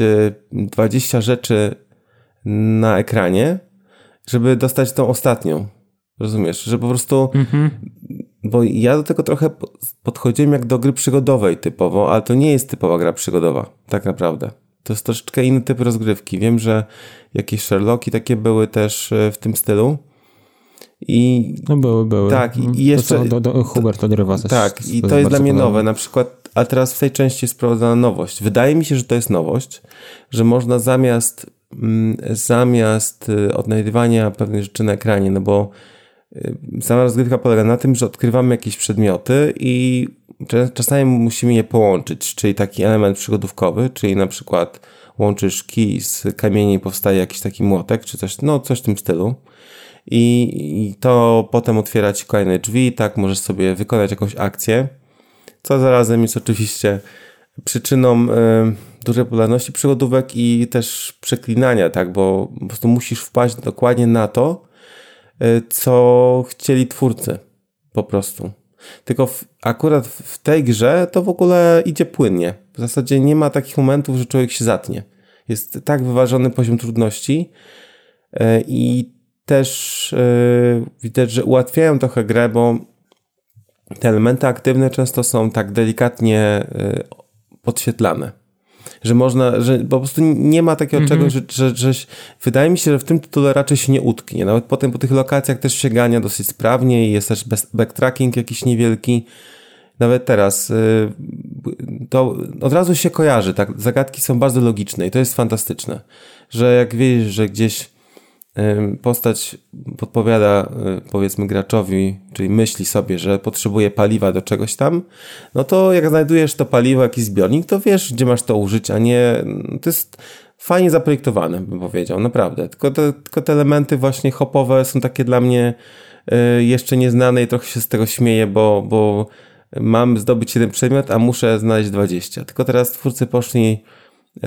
S2: 20 e, rzeczy na ekranie, żeby dostać tą ostatnią. Rozumiesz? Że po prostu mhm bo ja do tego trochę podchodziłem jak do gry przygodowej typowo, ale to nie jest typowa gra przygodowa, tak naprawdę. To jest troszeczkę inny typ rozgrywki. Wiem, że jakieś Sherlocki takie były też e, w tym stylu. I
S1: no były, były.
S2: Tak, i jeszcze.
S1: To, do, do, Hubert odrywa
S2: coś. Tak, i to, jest dla mnie nowe. Na przykład, a teraz w tej części jest wprowadzona nowość. Wydaje mi się, że to jest nowość, że można zamiast, mm, zamiast e, odnajdywania pewnych rzeczy na ekranie, no bo sama rozgrywka polega na tym, że odkrywamy jakieś przedmioty i czasami musimy je połączyć, czyli taki element przygodówkowy, czyli na przykład łączysz kij z kamieni powstaje jakiś taki młotek, czy coś, no coś w tym stylu. I, I to potem otwiera ci kolejne drzwi, tak możesz sobie wykonać jakąś akcję, co zarazem jest oczywiście przyczyną y, dużej popularności przygodówek i też przeklinania, tak, bo po prostu musisz wpaść dokładnie na to, Y, co chcieli twórcy. Po prostu. Tylko w, akurat w tej grze to w ogóle idzie płynnie. W zasadzie nie ma takich momentów, że człowiek się zatnie. Jest tak wyważony poziom trudności y, i też y, widać, że ułatwiają trochę grę, bo te elementy aktywne często są tak delikatnie podświetlane że można, że po prostu nie ma takiego mm -hmm. czegoś, że, że, że, wydaje mi się, że w tym tytule raczej się nie utknie. Nawet potem po tych lokacjach też się gania dosyć sprawnie i jest też backtracking jakiś niewielki. Nawet teraz y, to od razu się kojarzy, tak? Zagadki są bardzo logiczne i to jest fantastyczne, że jak wiesz, że gdzieś postać podpowiada y, powiedzmy graczowi, czyli myśli sobie, że potrzebuje paliwa do czegoś tam, no to jak znajdujesz to paliwo, jakiś zbiornik, to wiesz, gdzie masz to użyć, a nie... To jest fajnie zaprojektowane, bym powiedział, naprawdę. Tylko te, tylko te elementy właśnie hopowe są takie dla mnie y, jeszcze nieznane i trochę się z tego śmieję, bo, bo mam zdobyć jeden przedmiot, a muszę znaleźć 20. Tylko teraz twórcy poszli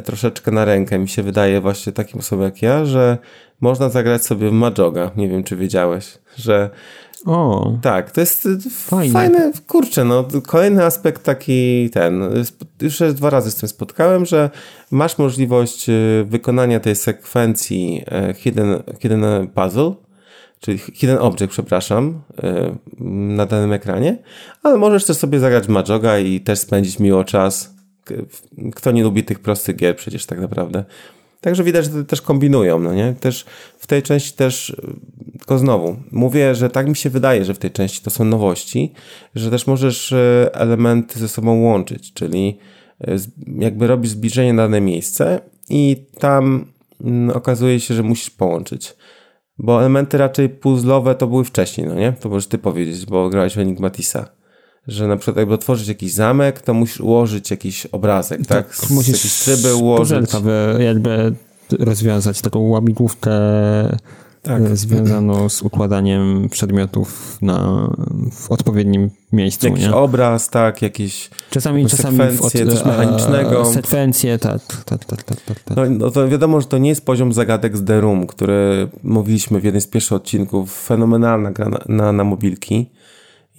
S2: troszeczkę na rękę, mi się wydaje właśnie takim osobom jak ja, że można zagrać sobie w Majoga. Nie wiem, czy wiedziałeś, że
S1: o,
S2: tak, to jest fajne. fajne, kurczę, no kolejny aspekt taki ten, już dwa razy z tym spotkałem, że masz możliwość y, wykonania tej sekwencji e, hidden, hidden puzzle, czyli hidden object, przepraszam, e, na danym ekranie, ale możesz też sobie zagrać w Majoga i też spędzić miło czas. Kto nie lubi tych prostych gier przecież tak naprawdę. Także widać, że też kombinują, no nie? Też w tej części też, tylko znowu, mówię, że tak mi się wydaje, że w tej części to są nowości, że też możesz e, elementy ze sobą łączyć, czyli e, jakby robisz zbliżenie na dane miejsce i tam mm, okazuje się, że musisz połączyć. Bo elementy raczej puzzlowe to były wcześniej, no nie? To możesz ty powiedzieć, bo grałeś w Enigmatisa. Że na przykład jakby otworzyć jakiś zamek, to musisz ułożyć jakiś obrazek, tak?
S1: tak? Musisz jakieś tryby ułożyć. jakby rozwiązać taką łamigłówkę tak. E, związaną z układaniem przedmiotów na, w odpowiednim miejscu.
S2: Jakiś
S1: nie?
S2: obraz, tak, jakieś
S1: czasami, czasami
S2: sekwencje, coś mechanicznego.
S1: Sekwencje, tak, tak, tak, tak, tak, tak.
S2: No, no to wiadomo, że to nie jest poziom zagadek z The Room, który mówiliśmy w jednym z pierwszych odcinków, fenomenalna gra na, na, na mobilki.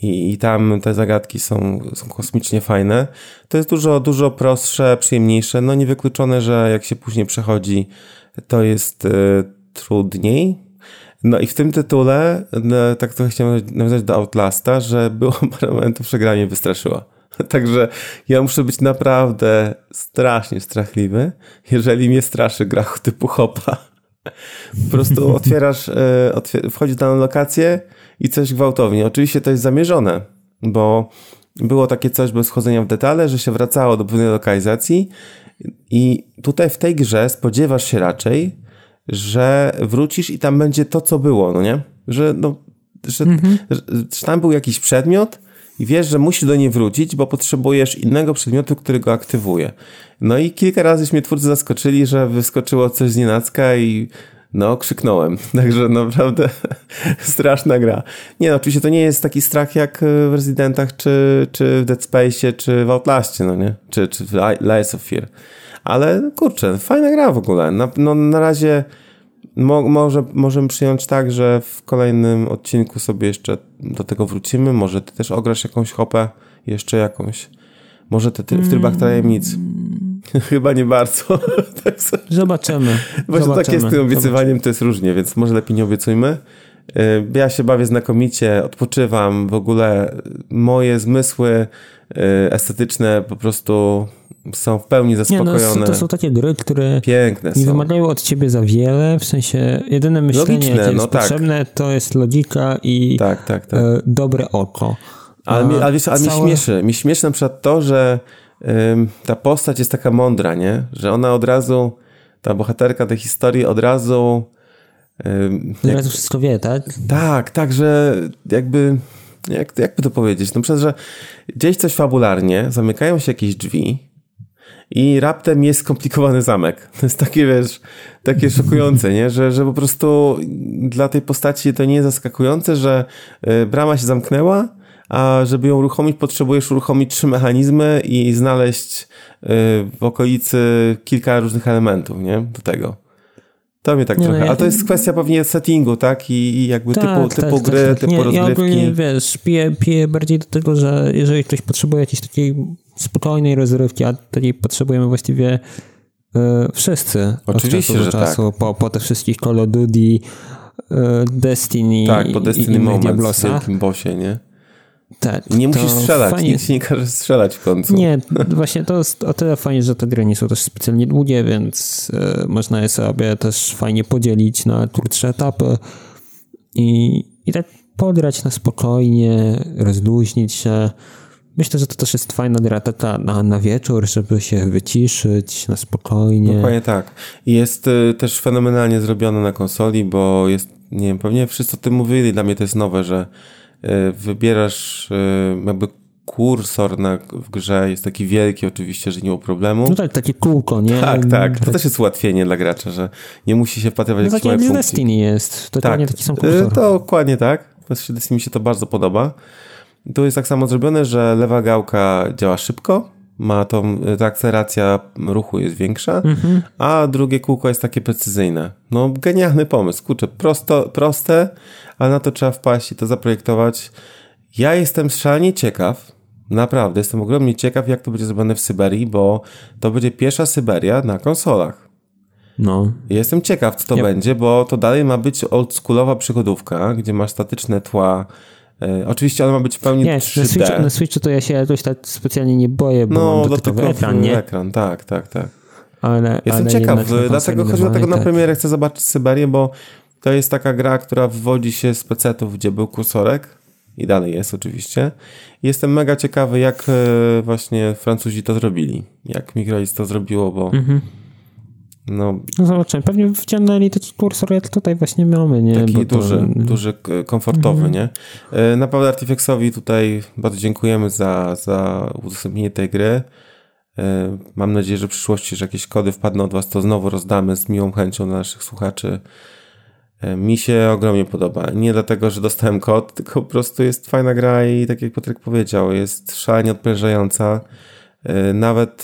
S2: I, I tam te zagadki są, są kosmicznie fajne. To jest dużo, dużo prostsze, przyjemniejsze. No niewykluczone, że jak się później przechodzi, to jest y, trudniej, no i w tym tytule, no, tak trochę chciałem nawiązać do Outlasta, że było parę momentów, że gra mnie wystraszyła. Także ja muszę być naprawdę strasznie strachliwy, jeżeli mnie straszy gra typu hopa. Po prostu otwierasz, e, otwier wchodzisz na lokację i coś gwałtownie. Oczywiście to jest zamierzone, bo było takie coś bez wchodzenia w detale, że się wracało do pewnej lokalizacji i tutaj w tej grze spodziewasz się raczej, że wrócisz i tam będzie to, co było, no nie? Że, no, że, mhm. że tam był jakiś przedmiot i wiesz, że musisz do niej wrócić, bo potrzebujesz innego przedmiotu, który go aktywuje. No i kilka razy mnie twórcy zaskoczyli, że wyskoczyło coś z nienacka i no, krzyknąłem. Także naprawdę straszna gra. Nie, no, oczywiście to nie jest taki strach jak w Residentach, czy, czy w Dead Space, czy w Outlastie, no nie? Czy, czy w Lies of Fear. Ale kurczę, fajna gra w ogóle. Na, no, na razie mo, może, możemy przyjąć tak, że w kolejnym odcinku sobie jeszcze do tego wrócimy. Może ty też ograsz jakąś hopę, jeszcze jakąś. Może ty, ty w trybach mm. tajemnic. Chyba nie bardzo.
S1: tak Zobaczymy.
S2: Właśnie
S1: Zobaczymy.
S2: tak jest z tym obiecywaniem, to jest różnie, więc może lepiej nie obiecujmy. Y, ja się bawię znakomicie, odpoczywam, w ogóle moje zmysły y, estetyczne po prostu są w pełni zaspokojone. Nie, no,
S1: to są takie gry, które
S2: Piękne
S1: nie są. wymagają od ciebie za wiele, w sensie jedyne myślenie, Logiczne, jakie jest no tak. potrzebne, to jest logika i tak, tak, tak. E, dobre oko.
S2: Ale, mi, ale, wiesz, ale całe... mi śmieszy. Mi śmieszy na przykład to, że ta postać jest taka mądra, nie? Że ona od razu, ta bohaterka tej historii od razu
S1: od razu wszystko wie, tak?
S2: Tak, tak, że jakby jak, jakby to powiedzieć? No przez, że gdzieś coś fabularnie, zamykają się jakieś drzwi i raptem jest skomplikowany zamek. To jest takie, wiesz, takie szokujące, nie? Że, że po prostu dla tej postaci to nie jest zaskakujące, że e, brama się zamknęła, a żeby ją uruchomić, potrzebujesz uruchomić trzy mechanizmy i znaleźć e, w okolicy kilka różnych elementów, nie? Do tego. To mnie tak nie, trochę. No, ja... Ale to jest kwestia pewnie settingu, tak? I, i jakby tak, typu, typu tak, gry, tak, typu nie, rozgrywki. Ja ogólnie,
S1: wiesz, piję, piję bardziej do tego, że jeżeli ktoś potrzebuje jakiejś takiej spokojnej rozrywki, a takiej potrzebujemy właściwie y, wszyscy.
S2: Oczywiście,
S1: od
S2: czasu
S1: że czasu,
S2: tak.
S1: po, po tych wszystkich Call of Duty, y, Destiny
S2: tak, po Destiny i, i Moment w wielkim bossie, nie?
S1: Tak.
S2: Nie musisz strzelać, fajnie... nic nie każe strzelać w końcu.
S1: Nie, właśnie to jest o tyle fajnie, że te gry nie są też specjalnie długie, więc y, można je sobie też fajnie podzielić na krótsze etapy i, i tak podrać na spokojnie, rozluźnić się. Myślę, że to też jest fajna gra taka na, na wieczór, żeby się wyciszyć na spokojnie.
S2: Dokładnie tak. I jest y, też fenomenalnie zrobione na konsoli, bo jest, nie wiem, pewnie wszyscy o tym mówili, dla mnie to jest nowe, że wybierasz e, jakby kursor na, w grze jest taki wielki oczywiście, że nie ma problemu.
S1: No tak, takie kółko, nie?
S2: Tak, tak. To też jest ułatwienie dla gracza, że nie musi się wpatrywać no w jakieś
S1: małe Destiny jest. To
S2: tak,
S1: taki sam e, kursor.
S2: Dokładnie tak. Destiny mi się to bardzo podoba. Tu jest tak samo zrobione, że lewa gałka działa szybko, ma tą, ta akceleracja ruchu jest większa, mhm. a drugie kółko jest takie precyzyjne. No genialny pomysł, kurczę, prosto, proste, ale na to trzeba wpaść i to zaprojektować. Ja jestem szalenie ciekaw, naprawdę, jestem ogromnie ciekaw, jak to będzie zrobione w Syberii, bo to będzie pierwsza Syberia na konsolach.
S1: No.
S2: Jestem ciekaw, co to yep. będzie, bo to dalej ma być oldschoolowa przygodówka, gdzie masz statyczne tła, E, oczywiście ona ma być w pełni
S1: nie, 3D. Na Switchu, na Switchu to ja się jakoś tak specjalnie nie boję, bo no, mam dotykowy ekran, nie?
S2: ekran, tak, tak, tak.
S1: Ale,
S2: Jestem
S1: ale
S2: ciekaw, dlatego chodzi o tego na tak. premierę, chcę zobaczyć Syberię, bo to jest taka gra, która wywodzi się z PC-ów, gdzie był kursorek i dalej jest oczywiście. Jestem mega ciekawy, jak e, właśnie Francuzi to zrobili, jak Microids to zrobiło, bo mhm. No,
S1: no zobaczymy. Pewnie wciągnęli taki kursor, jak tutaj właśnie mamy, nie?
S2: Taki to... duży, duży, komfortowy, mhm. nie? E, naprawdę Artifexowi tutaj bardzo dziękujemy za, za udostępnienie tej gry. E, mam nadzieję, że w przyszłości, że jakieś kody wpadną od Was, to znowu rozdamy z miłą chęcią dla naszych słuchaczy. E, mi się ogromnie podoba. Nie dlatego, że dostałem kod, tylko po prostu jest fajna gra i tak jak Patryk powiedział, jest szalenie odprężająca. E, nawet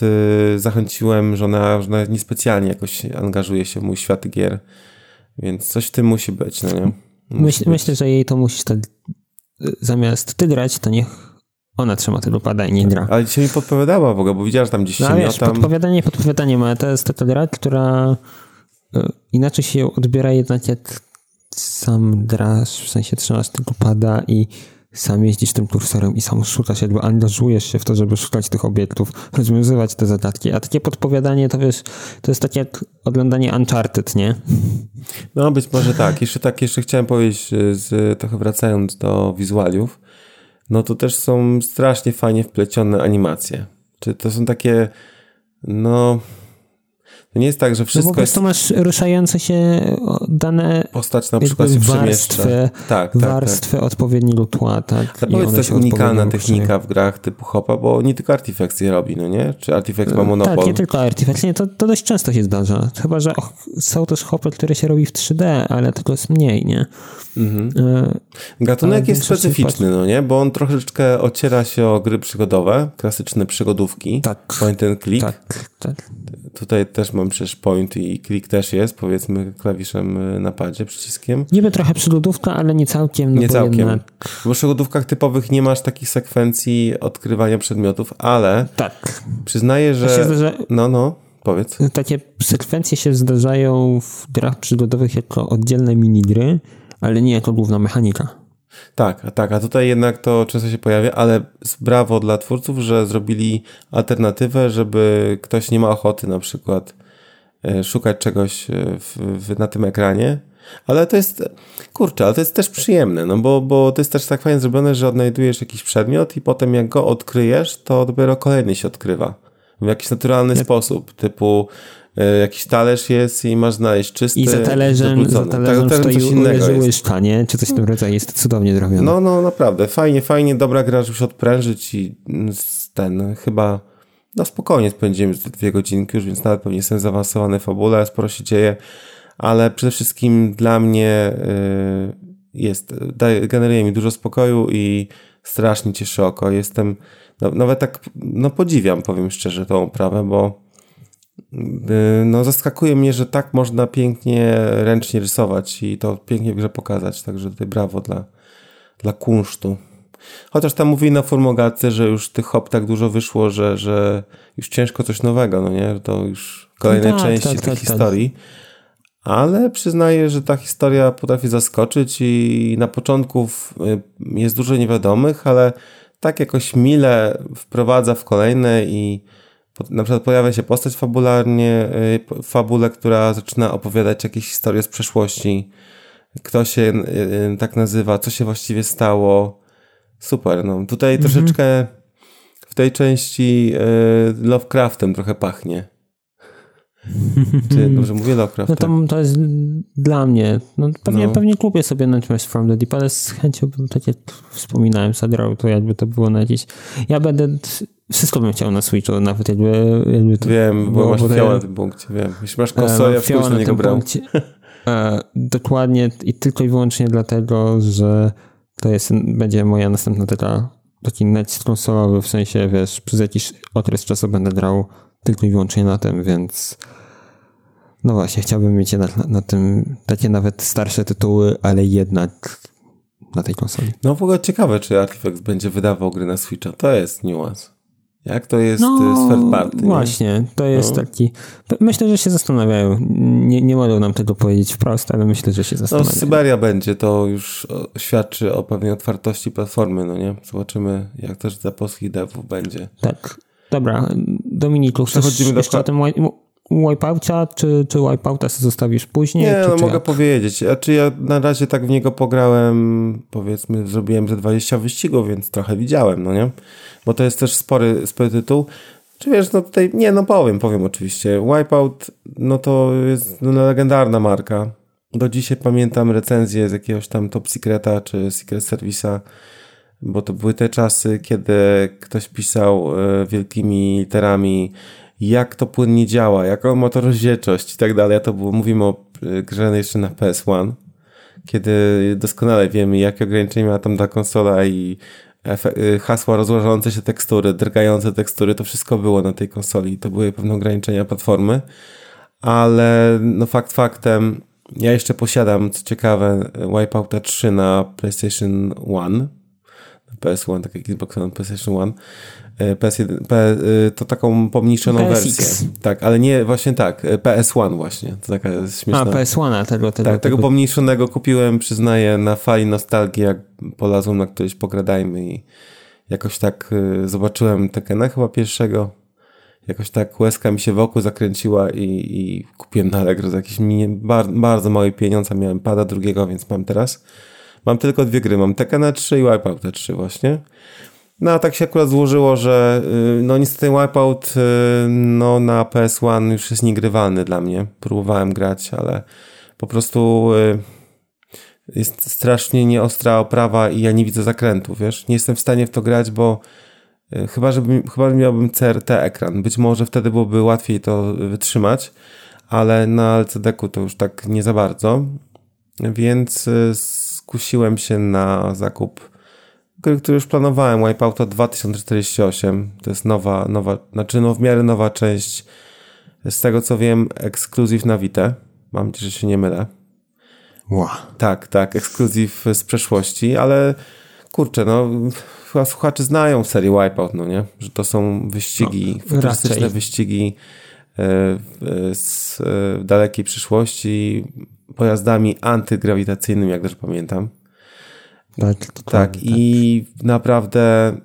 S2: zachęciłem żonę, że niespecjalnie jakoś angażuje się w mój świat gier, więc coś w tym musi być, no nie?
S1: Myśl, być. Myślę, że jej to musi tak zamiast ty grać, to niech ona trzyma tego pada i nie gra.
S2: Ale dzisiaj mi podpowiadała w ogóle, bo widziała, że tam gdzieś
S1: no,
S2: się
S1: wiesz, tam... podpowiadanie podpowiadaniem, ale to jest taka gra, która inaczej się odbiera jednak jak sam grasz, w sensie trzymasz tego pada i sam jeździsz tym kursorem i sam szukasz, jakby angażujesz się w to, żeby szukać tych obiektów, rozwiązywać te zadatki, a takie podpowiadanie to wiesz, to jest tak jak oglądanie Uncharted, nie?
S2: No być może tak. Jeszcze tak, jeszcze chciałem powiedzieć, z, trochę wracając do wizualiów, no to też są strasznie fajnie wplecione animacje. Czy to są takie, no, to nie jest tak, że wszystko no
S1: po prostu
S2: jest...
S1: masz ruszające się dane
S2: postać na przykład się
S1: warstwy, tak, tak, warstwy tak. odpowiedniego tła, tak?
S2: To jest unikalna technika w grach typu Hopa, bo nie tylko Artifacts je robi, no nie? Czy Artifacts ma monopol?
S1: Tak, nie tylko Artifacts, nie, to, to dość często się zdarza. Chyba, że są też Hopy, które się robi w 3D, ale tego jest mniej, nie? Mhm.
S2: E, Gatunek jest specyficzny, no nie? Bo on troszeczkę ociera się o gry przygodowe, klasyczne przygodówki. Tak. Point and click. Tak, tak. Tutaj też mam przecież point i click też jest, powiedzmy klawiszem y, na padzie, przyciskiem.
S1: Niby trochę przygodówka, ale nie całkiem.
S2: No nie całkiem. Jednak... Bo w przygodówkach typowych nie masz takich sekwencji odkrywania przedmiotów, ale
S1: tak.
S2: przyznaję, że... Zdarza... No, no. Powiedz.
S1: Takie sekwencje się zdarzają w grach przygodowych jako oddzielne minigry, ale nie jako główna mechanika.
S2: Tak, tak, a tutaj jednak to często się pojawia, ale brawo dla twórców, że zrobili alternatywę, żeby ktoś nie ma ochoty na przykład e, szukać czegoś e, w, w, na tym ekranie, ale to jest, kurczę, ale to jest też przyjemne, no bo, bo to jest też tak fajnie zrobione, że odnajdujesz jakiś przedmiot i potem jak go odkryjesz, to dopiero kolejny się odkrywa w jakiś naturalny sposób, typu jakiś talerz jest i masz znaleźć czysty.
S1: I za talerzem, za talerzem tak, stoi coś innego łyżka, nie? Czy coś w tym rodzaju. Jest cudownie zrobione.
S2: No, no, naprawdę. Fajnie, fajnie, dobra gra, żeby się odprężyć i ten, chyba no spokojnie spędzimy dwie godzinki już, więc nawet pewnie są zaawansowane fabule, sporo się dzieje, ale przede wszystkim dla mnie y, jest, daje, generuje mi dużo spokoju i strasznie cieszy oko. Jestem, no, nawet tak, no podziwiam, powiem szczerze, tą oprawę, bo no zaskakuje mnie, że tak można pięknie ręcznie rysować i to pięknie w grze pokazać, także tutaj brawo dla, dla kunsztu. Chociaż tam mówili na formogatce, że już tych hop tak dużo wyszło, że, że już ciężko coś nowego, no nie? To już kolejne tak, części tak, tej tak, tak. historii. Ale przyznaję, że ta historia potrafi zaskoczyć i na początku y, jest dużo niewiadomych, ale tak jakoś mile wprowadza w kolejne i na przykład pojawia się postać fabularnie, y, fabule, która zaczyna opowiadać jakieś historie z przeszłości. Kto się y, y, tak nazywa, co się właściwie stało. Super, no. Tutaj mhm. troszeczkę w tej części Lovecraftem trochę pachnie. Czy dobrze mówię Lovecraft?
S1: No to, to jest dla mnie. No, pewnie, no. pewnie kupię sobie Nightmares from the Deep, ale z chęcią bym, tak jak wspominałem, zagrał to jakby to było na jakieś... Ja będę wszystko bym chciał na Switchu, nawet jakby, jakby
S2: to Wiem, bo masz fioła na tym punkcie, wiem. Jeśli masz konsolę, ja w na niego brał. Punkcie,
S1: e, dokładnie i tylko i wyłącznie dlatego, że to jest, będzie moja następna taka, taki net konsolowy, w sensie, wiesz, przez jakiś okres czasu będę grał tylko i wyłącznie na tym, więc no właśnie, chciałbym mieć jednak na, na tym takie nawet starsze tytuły, ale jednak na tej konsoli.
S2: No w ogóle ciekawe, czy Artifacts będzie wydawał gry na Switcha. To jest niuans. Jak to jest no, z third party?
S1: Właśnie, nie? to jest no. taki. Myślę, że się zastanawiają. Nie, nie mogą nam tego powiedzieć wprost, ale myślę, że się no, zastanawiają.
S2: No, Syberia będzie, to już świadczy o pewnej otwartości platformy, no nie? Zobaczymy, jak też dla polskich devów będzie.
S1: Tak. Dobra, Dominiku, przechodzimy do jeszcze o tym Wipeouta, czy, czy Wipeouta sobie zostawisz później?
S2: Nie,
S1: czy,
S2: no
S1: czy
S2: mogę jak? powiedzieć. Znaczy ja na razie tak w niego pograłem, powiedzmy, zrobiłem ze 20 wyścigów, więc trochę widziałem, no nie? Bo to jest też spory, spory tytuł. Czy wiesz, no tutaj, nie, no powiem, powiem oczywiście. Wipeout, no to jest no, legendarna marka. Do dzisiaj pamiętam recenzję z jakiegoś tam Top Secreta czy Secret Service'a, bo to były te czasy, kiedy ktoś pisał e, wielkimi literami, jak to płynnie działa, jaką ma to rozdzielczość i tak dalej. A to było, mówimy o e, grze jeszcze na PS1, kiedy doskonale wiemy, jakie ograniczenia ma tam ta konsola i Y, hasła rozłożące się tekstury, drgające tekstury, to wszystko było na tej konsoli. To były pewne ograniczenia platformy, ale no fakt faktem, ja jeszcze posiadam, co ciekawe, Wipeouta 3 na PlayStation 1, PS1, tak jak Xbox One, PlayStation 1, E, PS1, P, e, to taką pomniejszoną PSX. wersję. Tak, ale nie, właśnie tak, e, PS1 właśnie, to taka śmieszna.
S1: A, PS1, tego, tego.
S2: Tak, tego pomniejszonego kupiłem, przyznaję, na fali nostalgii, jak polazłem na któryś pogradajmy i jakoś tak zobaczyłem Tekena chyba pierwszego, jakoś tak łezka mi się wokół zakręciła i, i kupiłem na Allegro za jakieś minie, bar, bardzo małe pieniądze, miałem pada drugiego, więc mam teraz. Mam tylko dwie gry, mam Tekena 3 i Wipeout 3 właśnie. No a tak się akurat złożyło, że y, no niestety Wipeout y, no, na PS1 już jest niegrywalny dla mnie. Próbowałem grać, ale po prostu y, jest strasznie nieostra oprawa i ja nie widzę zakrętów, wiesz? Nie jestem w stanie w to grać, bo chyba, że chyba, że miałbym CRT ekran. Być może wtedy byłoby łatwiej to wytrzymać, ale na LCD-ku to już tak nie za bardzo. Więc skusiłem się na zakup gry, które już planowałem, Wipeout 2048, to jest nowa, nowa, znaczy no w miarę nowa część, z tego co wiem, ekskluzyw na Vita. Mam nadzieję, że się nie mylę.
S1: Wow.
S2: Tak, tak, ekskluzyw z przeszłości, ale kurczę, no chyba słuchacze znają serię Wipeout, no nie? Że to są wyścigi, no, futurystyczne wyścigi e, z e, dalekiej przyszłości pojazdami antygrawitacyjnymi, jak też pamiętam.
S1: Tak,
S2: tak, tak, i naprawdę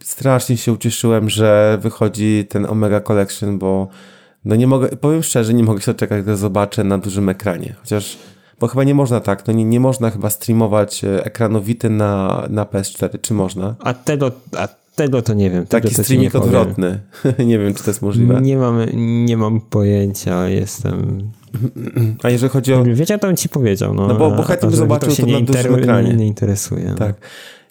S2: strasznie się ucieszyłem, że wychodzi ten Omega Collection, bo no nie mogę, powiem szczerze, nie mogę się doczekać, gdy zobaczę na dużym ekranie. Chociaż, bo chyba nie można tak, no nie, nie można chyba streamować e, ekranowity na, na PS4, czy można?
S1: A tego, a tego to nie wiem.
S2: Taki streaming odwrotny. nie wiem, czy to jest możliwe.
S1: Nie mam, nie mam pojęcia, jestem
S2: a jeżeli chodzi o...
S1: Wiecie, to bym ci powiedział. No,
S2: no bo, bo chętnie zobaczył to, to na dużym ekranie.
S1: Nie, nie interesuje.
S2: Tak.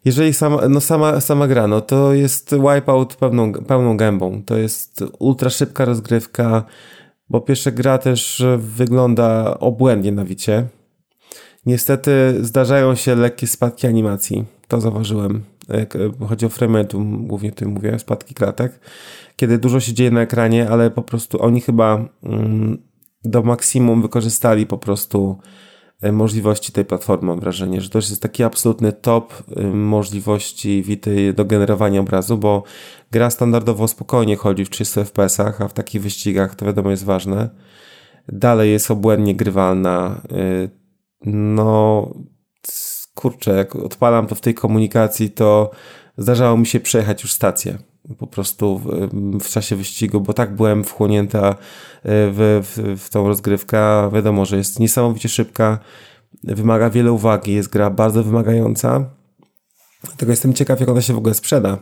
S2: Jeżeli sama, no sama, sama gra, no to jest Wipeout pełną, pełną gębą. To jest ultra szybka rozgrywka, bo pierwsza gra też wygląda obłędnie na wicie. Niestety zdarzają się lekkie spadki animacji. To zauważyłem. Chodzi o frame głównie tym mówię, spadki klatek. Kiedy dużo się dzieje na ekranie, ale po prostu oni chyba mm, do maksimum wykorzystali po prostu e, możliwości tej platformy. Mam wrażenie, że to jest taki absolutny top e, możliwości Wity do generowania obrazu, bo gra standardowo spokojnie chodzi w 300 fps a w takich wyścigach to wiadomo jest ważne. Dalej jest obłędnie grywalna. E, no, kurczę, jak odpalam to w tej komunikacji, to zdarzało mi się przejechać już stację po prostu w, w, czasie wyścigu, bo tak byłem wchłonięta e, w, w, w tą rozgrywkę. Wiadomo, że jest niesamowicie szybka, wymaga wiele uwagi, jest gra bardzo wymagająca. Dlatego jestem ciekaw, jak ona się w ogóle sprzeda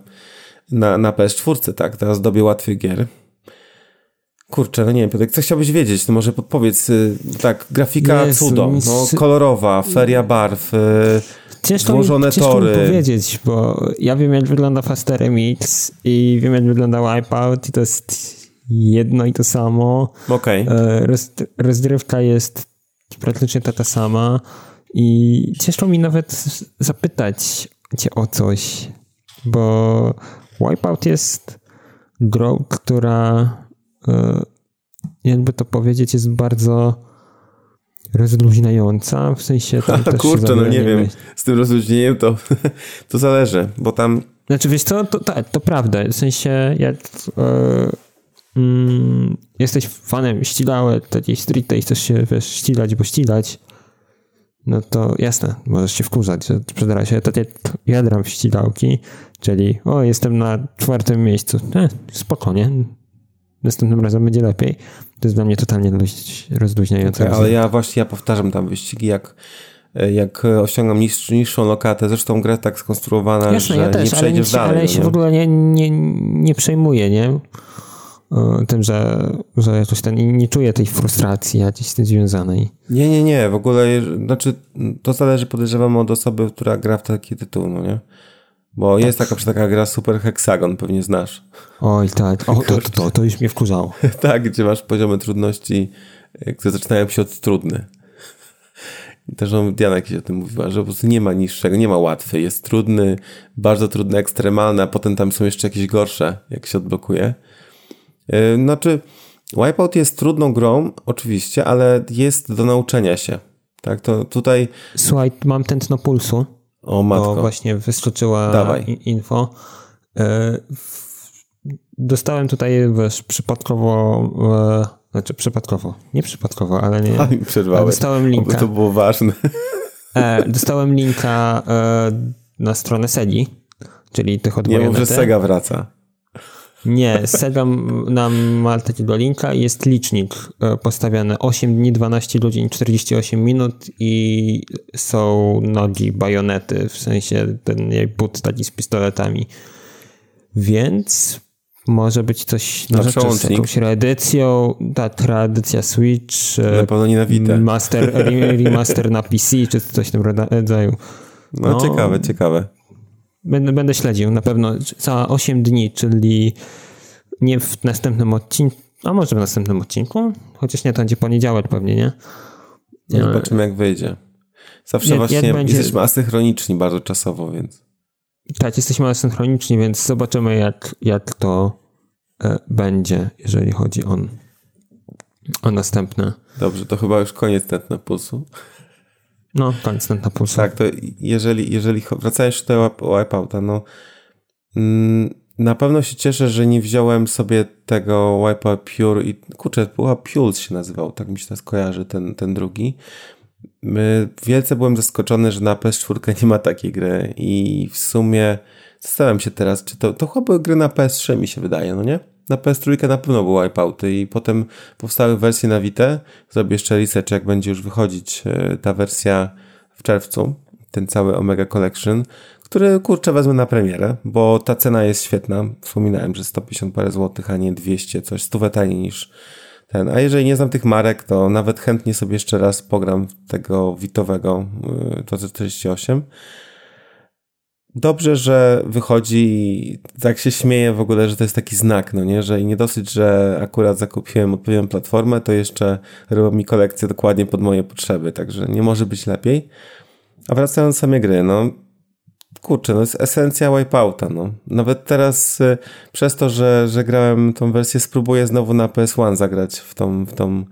S2: na, na PS4, tak? Teraz dobie łatwych gier. Kurczę, no nie wiem, Piotrek, co chciałbyś wiedzieć? To może podpowiedz, y, tak, grafika Jezu, cudo, no, kolorowa, feria barw, y, ciężko złożone
S1: mi,
S2: ciężko tory.
S1: Mi powiedzieć, bo ja wiem jak wygląda Faster MX i wiem jak wygląda Wipeout i to jest jedno i to samo.
S2: Okej. Okay.
S1: Roz, rozgrywka jest praktycznie ta, ta sama i ciężko mi nawet zapytać cię o coś, bo Wipeout jest grą, która e, jakby to powiedzieć jest bardzo rozluźniająca, w sensie tam
S2: A, Kurczę, no nie wiem, z tym rozluźnieniem to, to zależy, bo tam...
S1: Znaczy wiesz co, to, to, to prawda, w sensie jak e, mm, jesteś fanem ścilały takiej streetej i chcesz się wiesz, ścilać, bo ścilać, no to jasne, możesz się wkurzać, że przedara się. Tak jak jadram w ścilałki, czyli o, jestem na czwartym miejscu, e, spokojnie, następnym razem będzie lepiej. To jest dla mnie totalnie dość rozluźniające.
S2: Okay, ale ja właśnie ja powtarzam tam wyścigi jak e, jak osiągam niż, niższą lokatę, zresztą gra tak skonstruowana, Jasne, że ja też, nie przejdziesz
S1: ale
S2: dalej.
S1: Ale się no w ogóle nie, nie, nie przejmuję, nie? tym, że, że jakoś ten, nie czuję tej frustracji jakiejś z tym związanej.
S2: Nie, nie, nie, w ogóle, znaczy to zależy podejrzewam od osoby, która gra w taki tytuł, no nie? Bo jest taka, taka gra Super Hexagon, pewnie znasz.
S1: Oj, tak. O, to, to, to już mnie wkurzało.
S2: tak, gdzie masz poziomy trudności, e, które zaczynają się od trudny. I też Diana jakieś o tym mówiła, że po prostu nie ma niższego, nie ma łatwy. Jest trudny, bardzo trudny, ekstremalny, a potem tam są jeszcze jakieś gorsze, jak się odblokuje. E, znaczy, Wipeout jest trudną grą, oczywiście, ale jest do nauczenia się. Tak, to tutaj...
S1: Słuchaj, mam tętno pulsu.
S2: O matko.
S1: Bo właśnie wyskoczyła Dawaj. info. E, dostałem tutaj, wiesz, przypadkowo, e, znaczy przypadkowo, nie przypadkowo, ale nie.
S2: A mi przerwałeś.
S1: Dostałem linka.
S2: to było ważne.
S1: Dostałem linka na stronę Segi, czyli tych od
S2: Nie mów, że Sega wraca.
S1: Nie, Sega nam ma takiego linka i jest licznik e, postawiony 8 dni, 12 godzin, 48 minut i są nogi, bajonety, w sensie ten but taki z pistoletami. Więc może być coś na, na rzeczy z jakąś reedycją, ta reedycja Switch,
S2: e, na pewno nie na
S1: Master, remaster na PC, czy coś w tym rodzaju.
S2: No, no ciekawe, ciekawe.
S1: Będę, będę śledził na pewno za 8 dni, czyli nie w następnym odcinku, a może w następnym odcinku, chociaż nie, to będzie poniedziałek pewnie, nie?
S2: No, zobaczymy jak wyjdzie. Zawsze jak, właśnie jak będzie... jesteśmy asynchroniczni bardzo czasowo, więc...
S1: Tak, jesteśmy asynchroniczni, więc zobaczymy jak, jak to e, będzie, jeżeli chodzi o, o następne.
S2: Dobrze, to chyba już koniec tętna pulsu.
S1: No, koniec tętna pulsu.
S2: Tak, to jeżeli, jeżeli wracając do Wipeouta, no mm, na pewno się cieszę, że nie wziąłem sobie tego Wipeout Pure i kurczę, była Pulse się nazywał, tak mi się teraz kojarzy ten, ten drugi. Wielce byłem zaskoczony, że na PS4 nie ma takiej gry i w sumie zastanawiam się teraz, czy to, to chyba były gry na PS3 mi się wydaje, no nie? Na PS3 na pewno były Wipeouty i potem powstały wersje na Vita. Zrobię jeszcze research, jak będzie już wychodzić e, ta wersja w czerwcu, ten cały Omega Collection, który kurczę wezmę na premierę, bo ta cena jest świetna. Wspominałem, że 150 parę złotych, a nie 200, coś stówę taniej niż ten. A jeżeli nie znam tych marek, to nawet chętnie sobie jeszcze raz pogram tego Witowego to 48. Dobrze, że wychodzi i tak się śmieję w ogóle, że to jest taki znak, no nie, że nie dosyć, że akurat zakupiłem odpowiednią platformę, to jeszcze robią mi kolekcję dokładnie pod moje potrzeby, także nie może być lepiej. A wracając do samej gry, no kurczę, no jest esencja Wipeouta, no. Nawet teraz y, przez to, że, że grałem tą wersję, spróbuję znowu na PS1 zagrać w tą, w tą y,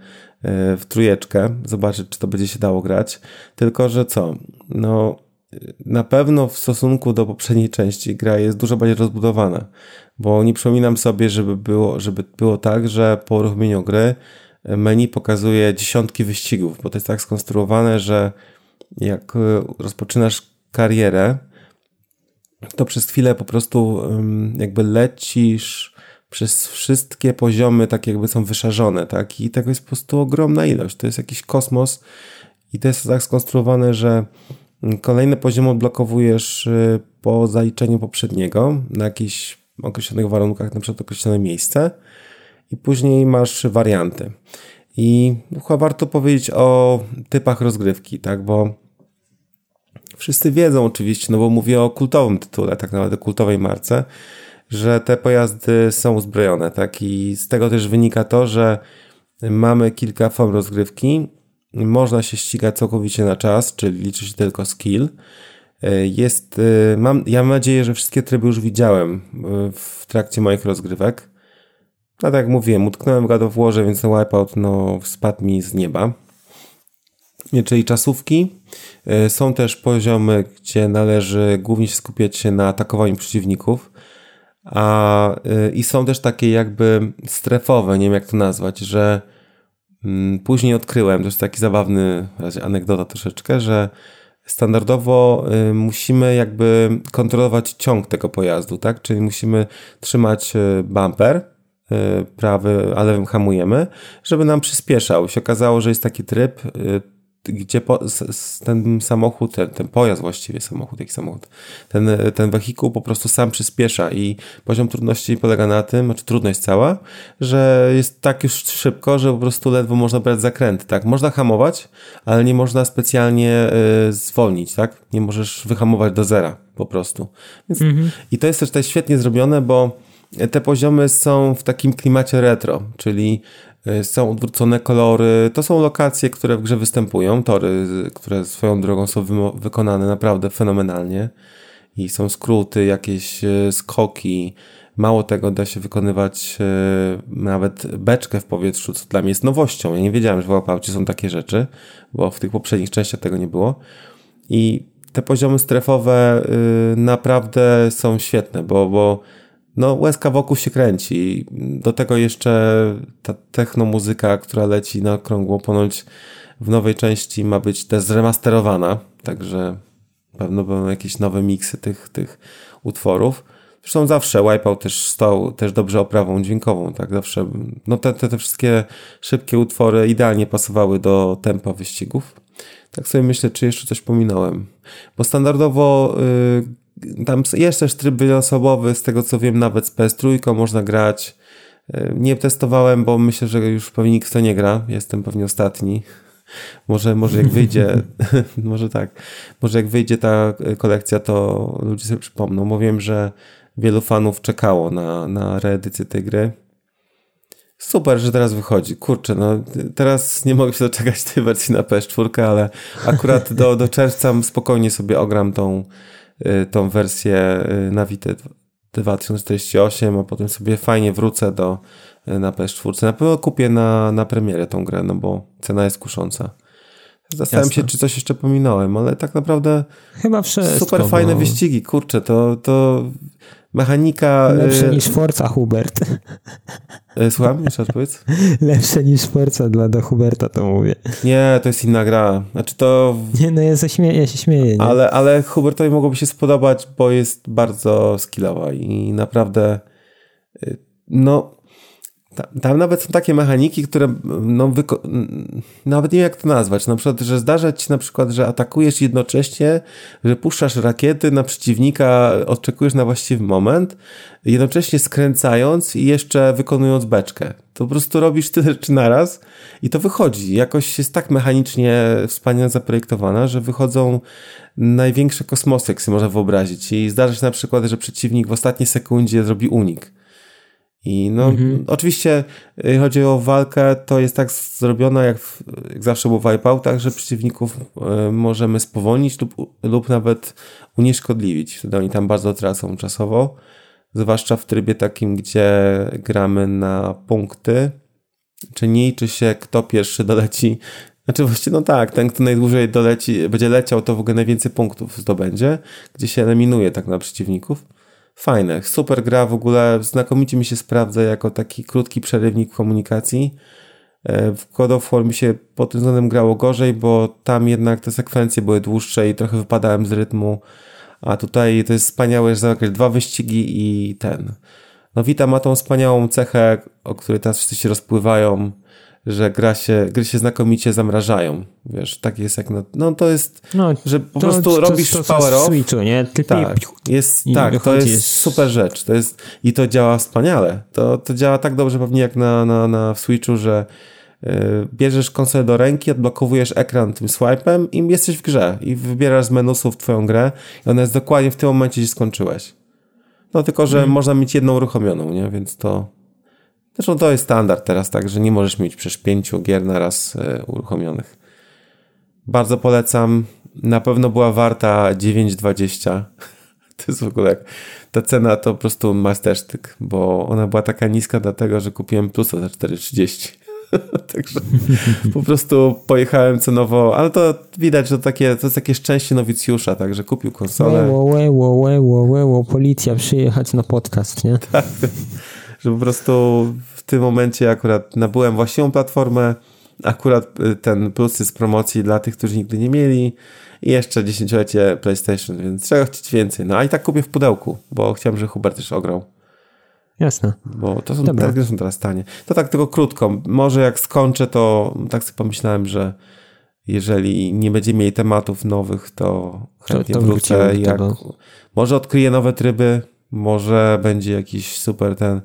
S2: w trójeczkę, zobaczyć, czy to będzie się dało grać. Tylko, że co? No, na pewno w stosunku do poprzedniej części gra jest dużo bardziej rozbudowana, bo nie przypominam sobie, żeby było, żeby było tak, że po uruchomieniu gry menu pokazuje dziesiątki wyścigów, bo to jest tak skonstruowane, że jak y, rozpoczynasz karierę, to przez chwilę po prostu jakby lecisz przez wszystkie poziomy, tak jakby są wyszarzone, tak? I tego jest po prostu ogromna ilość. To jest jakiś kosmos i to jest tak skonstruowane, że kolejny poziom odblokowujesz y, po zaliczeniu poprzedniego na jakichś określonych warunkach, na przykład określone miejsce i później masz warianty. I chyba warto powiedzieć o typach rozgrywki, tak? Bo wszyscy wiedzą oczywiście, no bo mówię o kultowym tytule, tak naprawdę kultowej marce, że te pojazdy są uzbrojone, tak? I z tego też wynika to, że mamy kilka form rozgrywki. Można się ścigać całkowicie na czas, czyli liczy się tylko skill. Jest, mam, ja mam nadzieję, że wszystkie tryby już widziałem w trakcie moich rozgrywek. No tak jak mówiłem, utknąłem go w Warze, więc wipeout no, spadł mi z nieba czyli czasówki. E, są też poziomy, gdzie należy głównie skupiać się na atakowaniu przeciwników. A, e, I są też takie jakby strefowe, nie wiem jak to nazwać, że później odkryłem, to jest taki zabawny, anegdota troszeczkę, że standardowo y, musimy jakby kontrolować ciąg tego pojazdu, tak? Czyli musimy trzymać bumper y, prawy, a lewym hamujemy, żeby nam przyspieszał. Się okazało, że jest taki tryb, y, gdzie po, ten samochód, ten, ten, pojazd właściwie, samochód, jak samochód, ten, ten wehikuł po prostu sam przyspiesza i poziom trudności polega na tym, znaczy trudność cała, że jest tak już szybko, że po prostu ledwo można brać zakręty, tak? Można hamować, ale nie można specjalnie y, zwolnić, tak? Nie możesz wyhamować do zera po prostu. Więc, mhm. I to jest też tutaj świetnie zrobione, bo te poziomy są w takim klimacie retro, czyli są odwrócone kolory. To są lokacje, które w grze występują, tory, które swoją drogą są wykonane naprawdę fenomenalnie i są skróty, jakieś y, skoki. Mało tego, da się wykonywać y, nawet beczkę w powietrzu, co dla mnie jest nowością. Ja nie wiedziałem, że w Łapaucie są takie rzeczy, bo w tych poprzednich częściach tego nie było. I te poziomy strefowe naprawdę są świetne, bo, bo no łezka wokół się kręci. Do tego jeszcze ta technomuzyka, która leci na okrągło, ponoć w nowej części ma być też zremasterowana, także pewno będą jakieś nowe miksy tych, tych utworów. Zresztą zawsze Wipeout też stał też dobrze oprawą dźwiękową, tak zawsze, no te, te, te wszystkie szybkie utwory idealnie pasowały do tempa wyścigów. Tak sobie myślę, czy jeszcze coś pominąłem. Bo standardowo y, tam jest też tryb wieloosobowy, z tego co wiem, nawet z PS3 można grać. E, nie testowałem, bo myślę, że już pewnie nikt to nie gra. Jestem pewnie ostatni. Może, może jak wyjdzie, może tak, może jak wyjdzie ta kolekcja, to ludzie sobie przypomną, bo wiem, że wielu fanów czekało na, na reedycję tej gry. Super, że teraz wychodzi. Kurczę, no teraz nie mogę się doczekać tej wersji na PS4, ale akurat do, do czerwca spokojnie sobie ogram tą, tą wersję y, na Vita 2048, a potem sobie fajnie wrócę do, y, na PS4. Na pewno kupię na, na premierę tą grę, no bo cena jest kusząca. Zastanawiam się, czy coś jeszcze pominąłem, ale tak naprawdę
S1: Chyba wszystko,
S2: super fajne bo... wyścigi, kurczę, to, to mechanika...
S1: Lepsze niż Forza, Hubert.
S2: E, słucham? Jeszcze odpowiedz?
S1: Lepsze niż Forza dla do Huberta, to mówię.
S2: Nie, to jest inna gra. Znaczy to...
S1: Nie, no ja, śmie ja się śmieję. Nie?
S2: Ale, ale Hubertowi mogłoby się spodobać, bo jest bardzo skillowa i naprawdę y, no tam nawet są takie mechaniki, które no, nawet nie wiem jak to nazwać. Na przykład, że zdarza ci na przykład, że atakujesz jednocześnie, że puszczasz rakiety na przeciwnika, oczekujesz na właściwy moment, jednocześnie skręcając i jeszcze wykonując beczkę. To po prostu robisz tyle rzeczy naraz i to wychodzi. Jakoś jest tak mechanicznie wspaniale zaprojektowana, że wychodzą największe kosmosy, jak sobie można wyobrazić. I zdarza się na przykład, że przeciwnik w ostatniej sekundzie zrobi unik i no, mhm. oczywiście, jeśli chodzi o walkę, to jest tak zrobiona, jak, w, jak zawsze było w Wipeoutach, że przeciwników y, możemy spowolnić lub, lub nawet unieszkodliwić. Wtedy oni tam bardzo tracą czasowo, zwłaszcza w trybie takim, gdzie gramy na punkty, czy nie liczy się, kto pierwszy doleci. Znaczy właściwie, no tak, ten, kto najdłużej doleci, będzie leciał, to w ogóle najwięcej punktów zdobędzie, gdzie się eliminuje tak na przeciwników fajne. Super gra w ogóle, znakomicie mi się sprawdza jako taki krótki przerywnik komunikacji. E, w God of War mi się pod tym względem grało gorzej, bo tam jednak te sekwencje były dłuższe i trochę wypadałem z rytmu, a tutaj to jest wspaniałe, że zagrać dwa wyścigi i ten. No Vita ma tą wspaniałą cechę, o której teraz wszyscy się rozpływają, że gra się, gry się znakomicie zamrażają. Wiesz, tak jest jak na, no to jest, no, że po to, prostu to, robisz to, power off.
S1: Switchu, nie?
S2: Ty tak, jest, tak, to jest super rzecz. To jest, I to działa wspaniale. To, to działa tak dobrze pewnie jak na, na, na w Switchu, że yy, bierzesz konsolę do ręki, odblokowujesz ekran tym swipe'em i jesteś w grze i wybierasz z menusów twoją grę i ona jest dokładnie w tym momencie, gdzie skończyłeś. No tylko, że hmm. można mieć jedną uruchomioną, nie? Więc to, Zresztą to jest standard teraz, tak, że nie możesz mieć przecież pięciu gier na raz e, uruchomionych. Bardzo polecam. Na pewno była warta 9,20. To jest w ogóle ta cena to po prostu mastersztyk, bo ona była taka niska dlatego, że kupiłem plusa za 4,30. Także po prostu pojechałem cenowo, ale to widać, że to, takie, to jest takie szczęście nowicjusza, także kupił konsolę.
S1: Łeło, łeło, łeło, łeło, policja przyjechać na podcast, nie?
S2: Tak że po prostu w tym momencie akurat nabyłem właściwą platformę, akurat y, ten plus jest promocji dla tych, którzy nigdy nie mieli i jeszcze dziesięciolecie PlayStation, więc trzeba chcieć więcej. No a i tak kupię w pudełku, bo chciałem, żeby Hubert też ograł.
S1: Jasne.
S2: Bo to są, Dobra. tak, są teraz tanie. To tak tylko krótko. Może jak skończę, to tak sobie pomyślałem, że jeżeli nie będzie mieli tematów nowych, to chętnie to, to wrócę. Jak, może odkryję nowe tryby, może będzie jakiś super ten.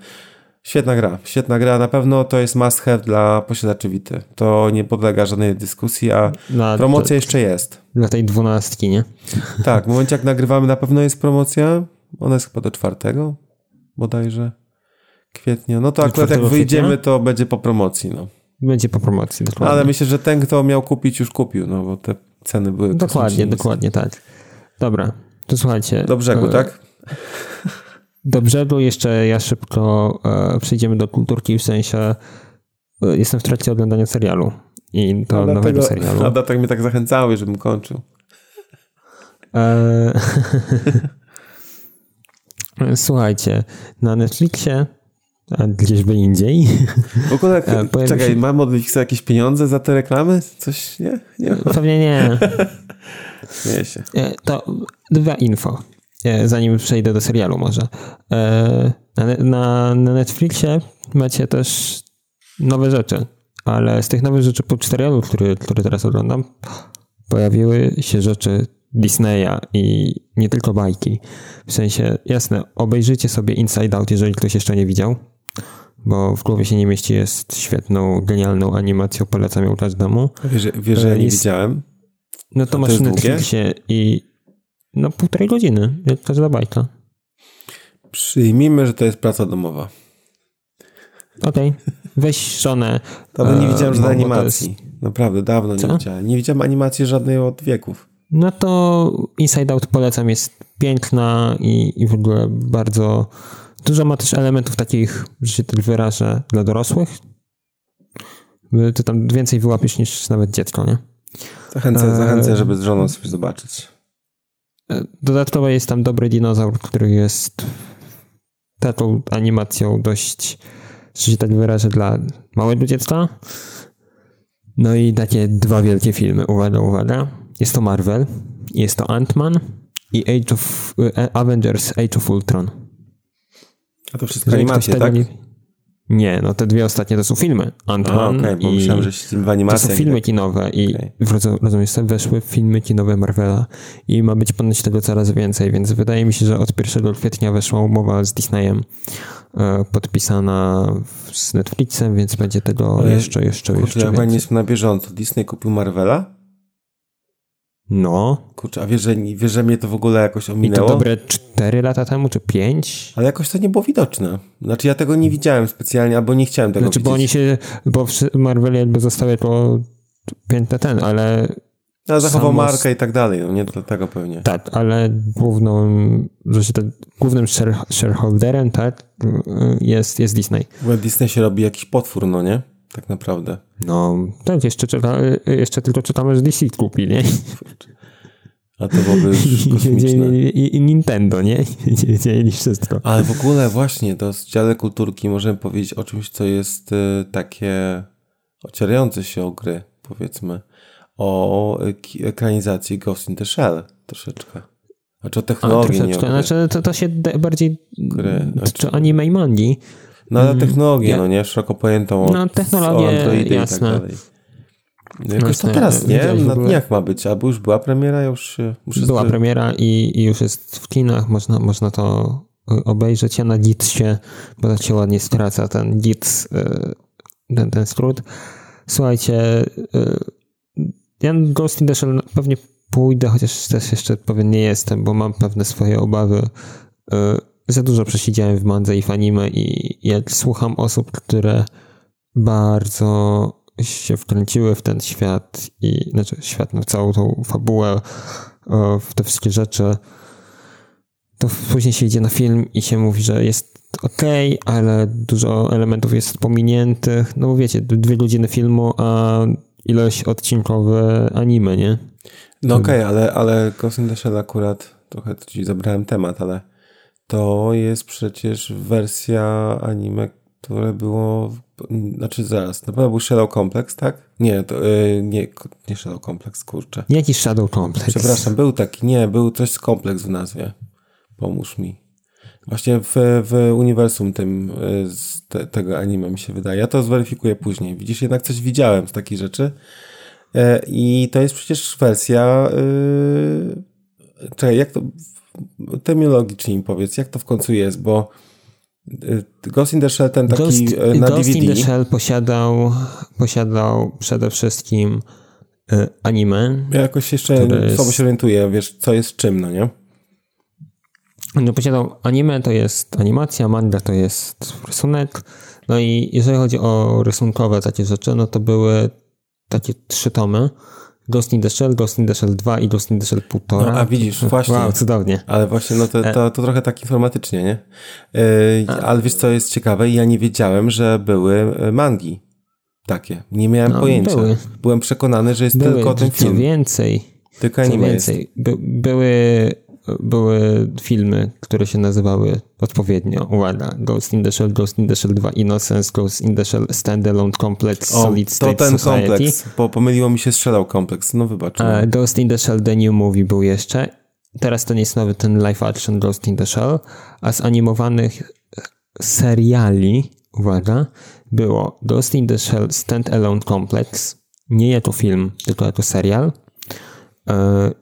S2: Świetna gra, świetna gra. Na pewno to jest must have dla posiadaczy Wity. To nie podlega żadnej dyskusji, a promocja to, jeszcze jest.
S1: Dla tej dwunastki, nie?
S2: Tak, w momencie jak nagrywamy na pewno jest promocja. Ona jest chyba do czwartego bodajże kwietnia. No to do akurat jak wyjdziemy, kwietnia? to będzie po promocji. No.
S1: Będzie po promocji, dokładnie.
S2: Ale myślę, że ten, kto miał kupić, już kupił, no bo te ceny były...
S1: Dokładnie, dokładnie tak. Dobra, to słuchajcie.
S2: Do brzegu, e... tak?
S1: Do brzegu jeszcze ja szybko e, przejdziemy do kulturki, w sensie e, jestem w trakcie oglądania serialu i to a nowego serialu.
S2: A tak mnie tak zachęcały, żebym kończył.
S1: E... Słuchajcie, na Netflixie a gdzieś by indziej.
S2: W ogóle, czekaj, się... mam od Netflixa jakieś pieniądze za te reklamy? Coś, nie? nie
S1: Pewnie nie.
S2: Nie się.
S1: To dwa info, zanim przejdę do serialu może. E, na, na Netflixie macie też nowe rzeczy, ale z tych nowych rzeczy po serialu, który, który teraz oglądam, pojawiły się rzeczy Disneya i nie tylko bajki. W sensie, jasne, obejrzyjcie sobie Inside Out, jeżeli ktoś jeszcze nie widział, bo w głowie się nie mieści, jest świetną, genialną animacją, polecam ją każdemu.
S2: Wiesz, wiesz że ja nie jest, widziałem?
S1: No to, to masz na Netflixie i no półtorej godziny, jak każda bajka.
S2: Przyjmijmy, że to jest praca domowa.
S1: Okej, okay. weź żonę.
S2: Dawno nie widziałem żadnej animacji. Jest... Naprawdę, dawno Co? nie widziałem. Nie widziałem animacji żadnej od wieków.
S1: No to Inside Out polecam, jest piękna i, i w ogóle bardzo dużo ma też elementów takich, że się tak wyrażę, dla dorosłych. Ty tam więcej wyłapiesz niż nawet dziecko, nie?
S2: Zachęcę, zachęcę żeby z żoną sobie zobaczyć.
S1: Dodatkowo jest tam dobry dinozaur, który jest taką animacją dość, że się tak wyrażę, dla małego dziecka. No i takie dwa wielkie filmy. Uwaga, uwaga. Jest to Marvel, jest to Ant-Man i Age of, e, Avengers Age of Ultron.
S2: A to wszystko animacje, tak? Nie,
S1: nie, no te dwie ostatnie to są filmy. Ant-Man okay, bo i... myślałem, że w animacji. To są filmy kinowe i okay. rozumiesz, weszły filmy kinowe Marvela i ma być ponoć tego coraz więcej, więc wydaje mi się, że od 1 kwietnia weszła umowa z Disneyem e, podpisana z Netflixem, więc będzie tego Ale jeszcze, jeszcze, kurczę, jeszcze
S2: ja nie jestem na bieżąco. Disney kupił Marvela?
S1: No.
S2: Kurczę, a wiesz że, wiesz, że mnie to w ogóle jakoś ominęło?
S1: I to dobre 4 lata temu, czy 5?
S2: Ale jakoś to nie było widoczne. Znaczy ja tego nie widziałem specjalnie, albo nie chciałem tego
S1: znaczy,
S2: widzieć.
S1: bo oni się, bo Marvel jakby zostały to 5 lat ten, ale...
S2: No, zachował markę i tak dalej, no nie do tego pewnie.
S1: Tak, ale główną, że się tak, głównym share, shareholderem, tak, jest, jest Disney.
S2: Bo Disney się robi jakiś potwór, no nie? Tak naprawdę.
S1: No, tak, jeszcze, czeka, jeszcze tylko czytamy, że DC kupi, nie?
S2: A to byłoby już
S1: I, I, Nintendo, nie? Wiedzieli wszystko.
S2: Ale w ogóle właśnie, to z dziale kulturki możemy powiedzieć o czymś, co jest y, takie ocierające się o gry, powiedzmy. O ekranizacji Ghost in the Shell troszeczkę. Znaczy o technologii, A, nie o
S1: Znaczy to, to się bardziej... Gry. Znaczy... Czy anime i mangi.
S2: No ale mm. technologię, ja... no nie? Szeroko pojętą
S1: no, technologię, jasne. i tak dalej.
S2: No jakoś to teraz, nie? Na dniach ma być, albo już była premiera, już
S1: Już była premiera i, i, już jest w kinach, można, można to obejrzeć. Ja na się, bo tak się ładnie skraca ten GITS, y, ten, ten skrót. Słuchajcie, ja Ghost in the Shell pewnie pójdę, chociaż też jeszcze pewien nie jestem, bo mam pewne swoje obawy. Za dużo przesiedziałem w mandze i w anime i jak słucham osób, które bardzo się wkręciły w ten świat i znaczy świat, no całą tą fabułę, w te wszystkie rzeczy, to później się idzie na film i się mówi, że jest ok, ale dużo elementów jest pominiętych. No bo wiecie, dwie godziny filmu, a ilość odcinkowe anime, nie?
S2: No okej, okay, ale, ale Ghost in the Shell akurat trochę ci zabrałem temat, ale to jest przecież wersja anime, które było. Znaczy zaraz, na pewno był Shadow Complex, tak? Nie, to yy, nie, nie Shadow Complex, kurczę.
S1: Jaki Shadow Complex?
S2: Przepraszam, był taki, nie, był coś z kompleks w nazwie. Pomóż mi. Właśnie w, w uniwersum tym y, z te, tego anime mi się wydaje. Ja to zweryfikuję później. Widzisz, jednak coś widziałem z takich rzeczy. E, I to jest przecież wersja. Yy, czekaj, jak to. Terminologicznie mi powiedz, jak to w końcu jest, bo y, Ghost in the Shell ten taki
S1: Ghost,
S2: y, na
S1: Ghost
S2: DVD.
S1: in the Shell posiadał, posiadał przede wszystkim y, anime.
S2: Ja jakoś jeszcze słabo się orientuję, wiesz, co jest czym, no nie?
S1: No posiadał anime, to jest animacja, manga to jest rysunek. No i jeżeli chodzi o rysunkowe takie rzeczy, no to były takie trzy tomy. Ghost in the Shell, Ghost in the Shell 2 i Ghost in the Shell 1,5.
S2: No, a widzisz, właśnie.
S1: Wow, cudownie.
S2: Ale właśnie, no to, to, to trochę tak informatycznie, nie? Yy, ale wiesz, co jest ciekawe? Ja nie wiedziałem, że były e, mangi takie. Nie miałem no, pojęcia. Były. Byłem przekonany, że jest były, tylko ten film.
S1: Co więcej,
S2: tylko
S1: co więcej, by, były były filmy, które się nazywały odpowiednio, uwaga, Ghost in the Shell, Ghost in the Shell 2 Innocence, Ghost in the Shell Standalone Complex, o, Solid State
S2: to ten
S1: Society.
S2: kompleks, bo pomyliło mi się strzelał kompleks, no wybacz.
S1: A Ghost in the Shell The New Movie był jeszcze. Teraz to nie jest nowy ten live action Ghost in the Shell, a z animowanych seriali, uwaga, było Ghost in the Shell Standalone Complex, nie jako film, tylko jako serial, E,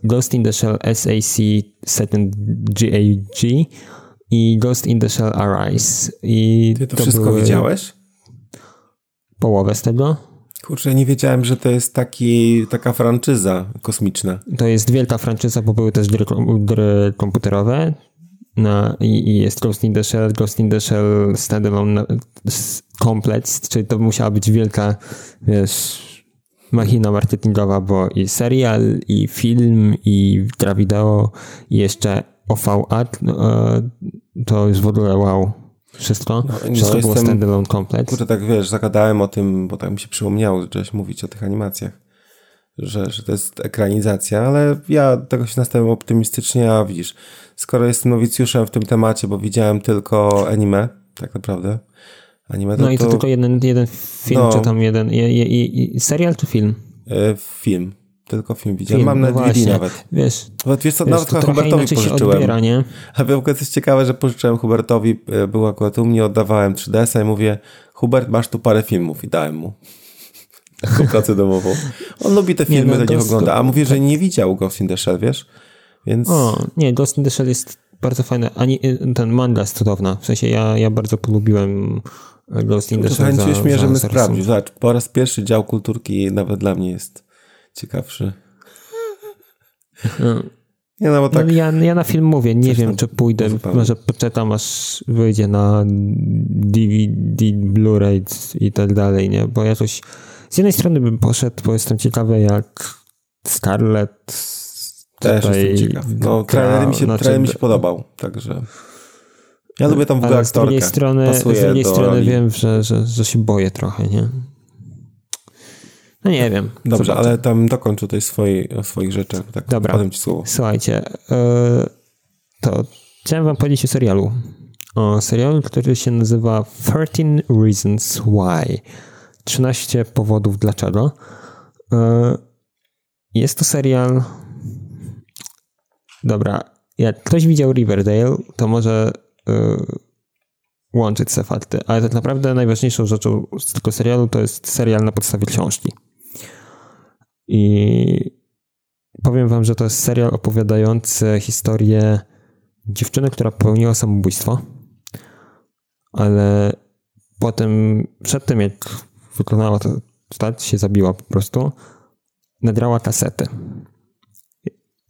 S1: Ghost in the Shell SAC Second GAG i Ghost in the Shell Arise. I
S2: Ty to, to wszystko widziałeś?
S1: Połowę z tego.
S2: Kurczę, nie wiedziałem, że to jest taki, taka franczyza kosmiczna.
S1: To jest wielka franczyza, bo były też gry, gry komputerowe. No, i, i, jest Ghost in the Shell, Ghost in the Shell Standalone Complex, czyli to musiała być wielka, wiesz, machina marketingowa, bo i serial, i film, i gra wideo, i jeszcze OVA, no, e, to jest w ogóle wow. Wszystko? No, Wszystko no, było jestem, standalone komplet.
S2: Kurde, tak wiesz, zagadałem o tym, bo tak mi się przypomniało, zacząłeś mówić o tych animacjach, że, że to jest ekranizacja, ale ja tego się nastawiam optymistycznie, a widzisz, skoro jestem nowicjuszem w tym temacie, bo widziałem tylko anime, tak naprawdę,
S1: Anime to, no i to, to, tylko jeden, jeden film, no, czy tam jeden, je, je, je, serial czy film?
S2: E, film. Tylko film widziałem. Film, Mam na no DVD nawet.
S1: Wiesz,
S2: nawet, wiesz co, wiesz, nawet Hubertowi pożyczyłem. Odbiera, nie? A w ogóle jest ciekawe, że pożyczyłem Hubertowi, e, był akurat u mnie, oddawałem 3DS-a i mówię, Hubert, masz tu parę filmów i dałem mu. Taką pracę domową. On lubi te filmy, nie, no, to nie ogląda. A mówi, że nie widział Ghost in the Shell, wiesz? Więc...
S1: O, nie, Ghost in the Shell jest bardzo fajne. Ani, ten manga jest cudowna. W sensie ja, ja bardzo polubiłem Shell.
S2: To chęcią śmierzymy sprawdzić. Zobacz, po raz pierwszy dział kulturki nawet dla mnie jest ciekawszy.
S1: No. Nie, no bo tak. No, ja, ja na film mówię, nie wiem, czy pójdę, może poczekam aż wyjdzie na DVD, Blu-ray i tak dalej, nie? Bo jakoś z jednej strony bym poszedł, bo jestem ciekawy jak Scarlett
S2: też jestem ciekaw. No, trailer mi się, znaczy, mi się podobał, także... Ja lubię tam w ogóle aktorkę. Z drugiej
S1: strony, z drugiej strony wiem, że, że, że się boję trochę, nie? No nie wiem.
S2: Dobrze, zobaczę. ale tam dokończ tutaj swoi, o swoich rzeczach. Tak,
S1: Dobra.
S2: Podam ci słowo.
S1: Słuchajcie, yy, to chciałem wam powiedzieć o serialu. O serialu, który się nazywa 13 Reasons Why. 13 powodów dlaczego. Yy, jest to serial... Dobra, jak ktoś widział Riverdale, to może łączyć te fakty. Ale tak naprawdę najważniejszą rzeczą z tego serialu to jest serial na podstawie książki. I powiem wam, że to jest serial opowiadający historię dziewczyny, która popełniła samobójstwo, ale potem, przed tym jak wykonała to, stać się zabiła po prostu, nadrała kasety.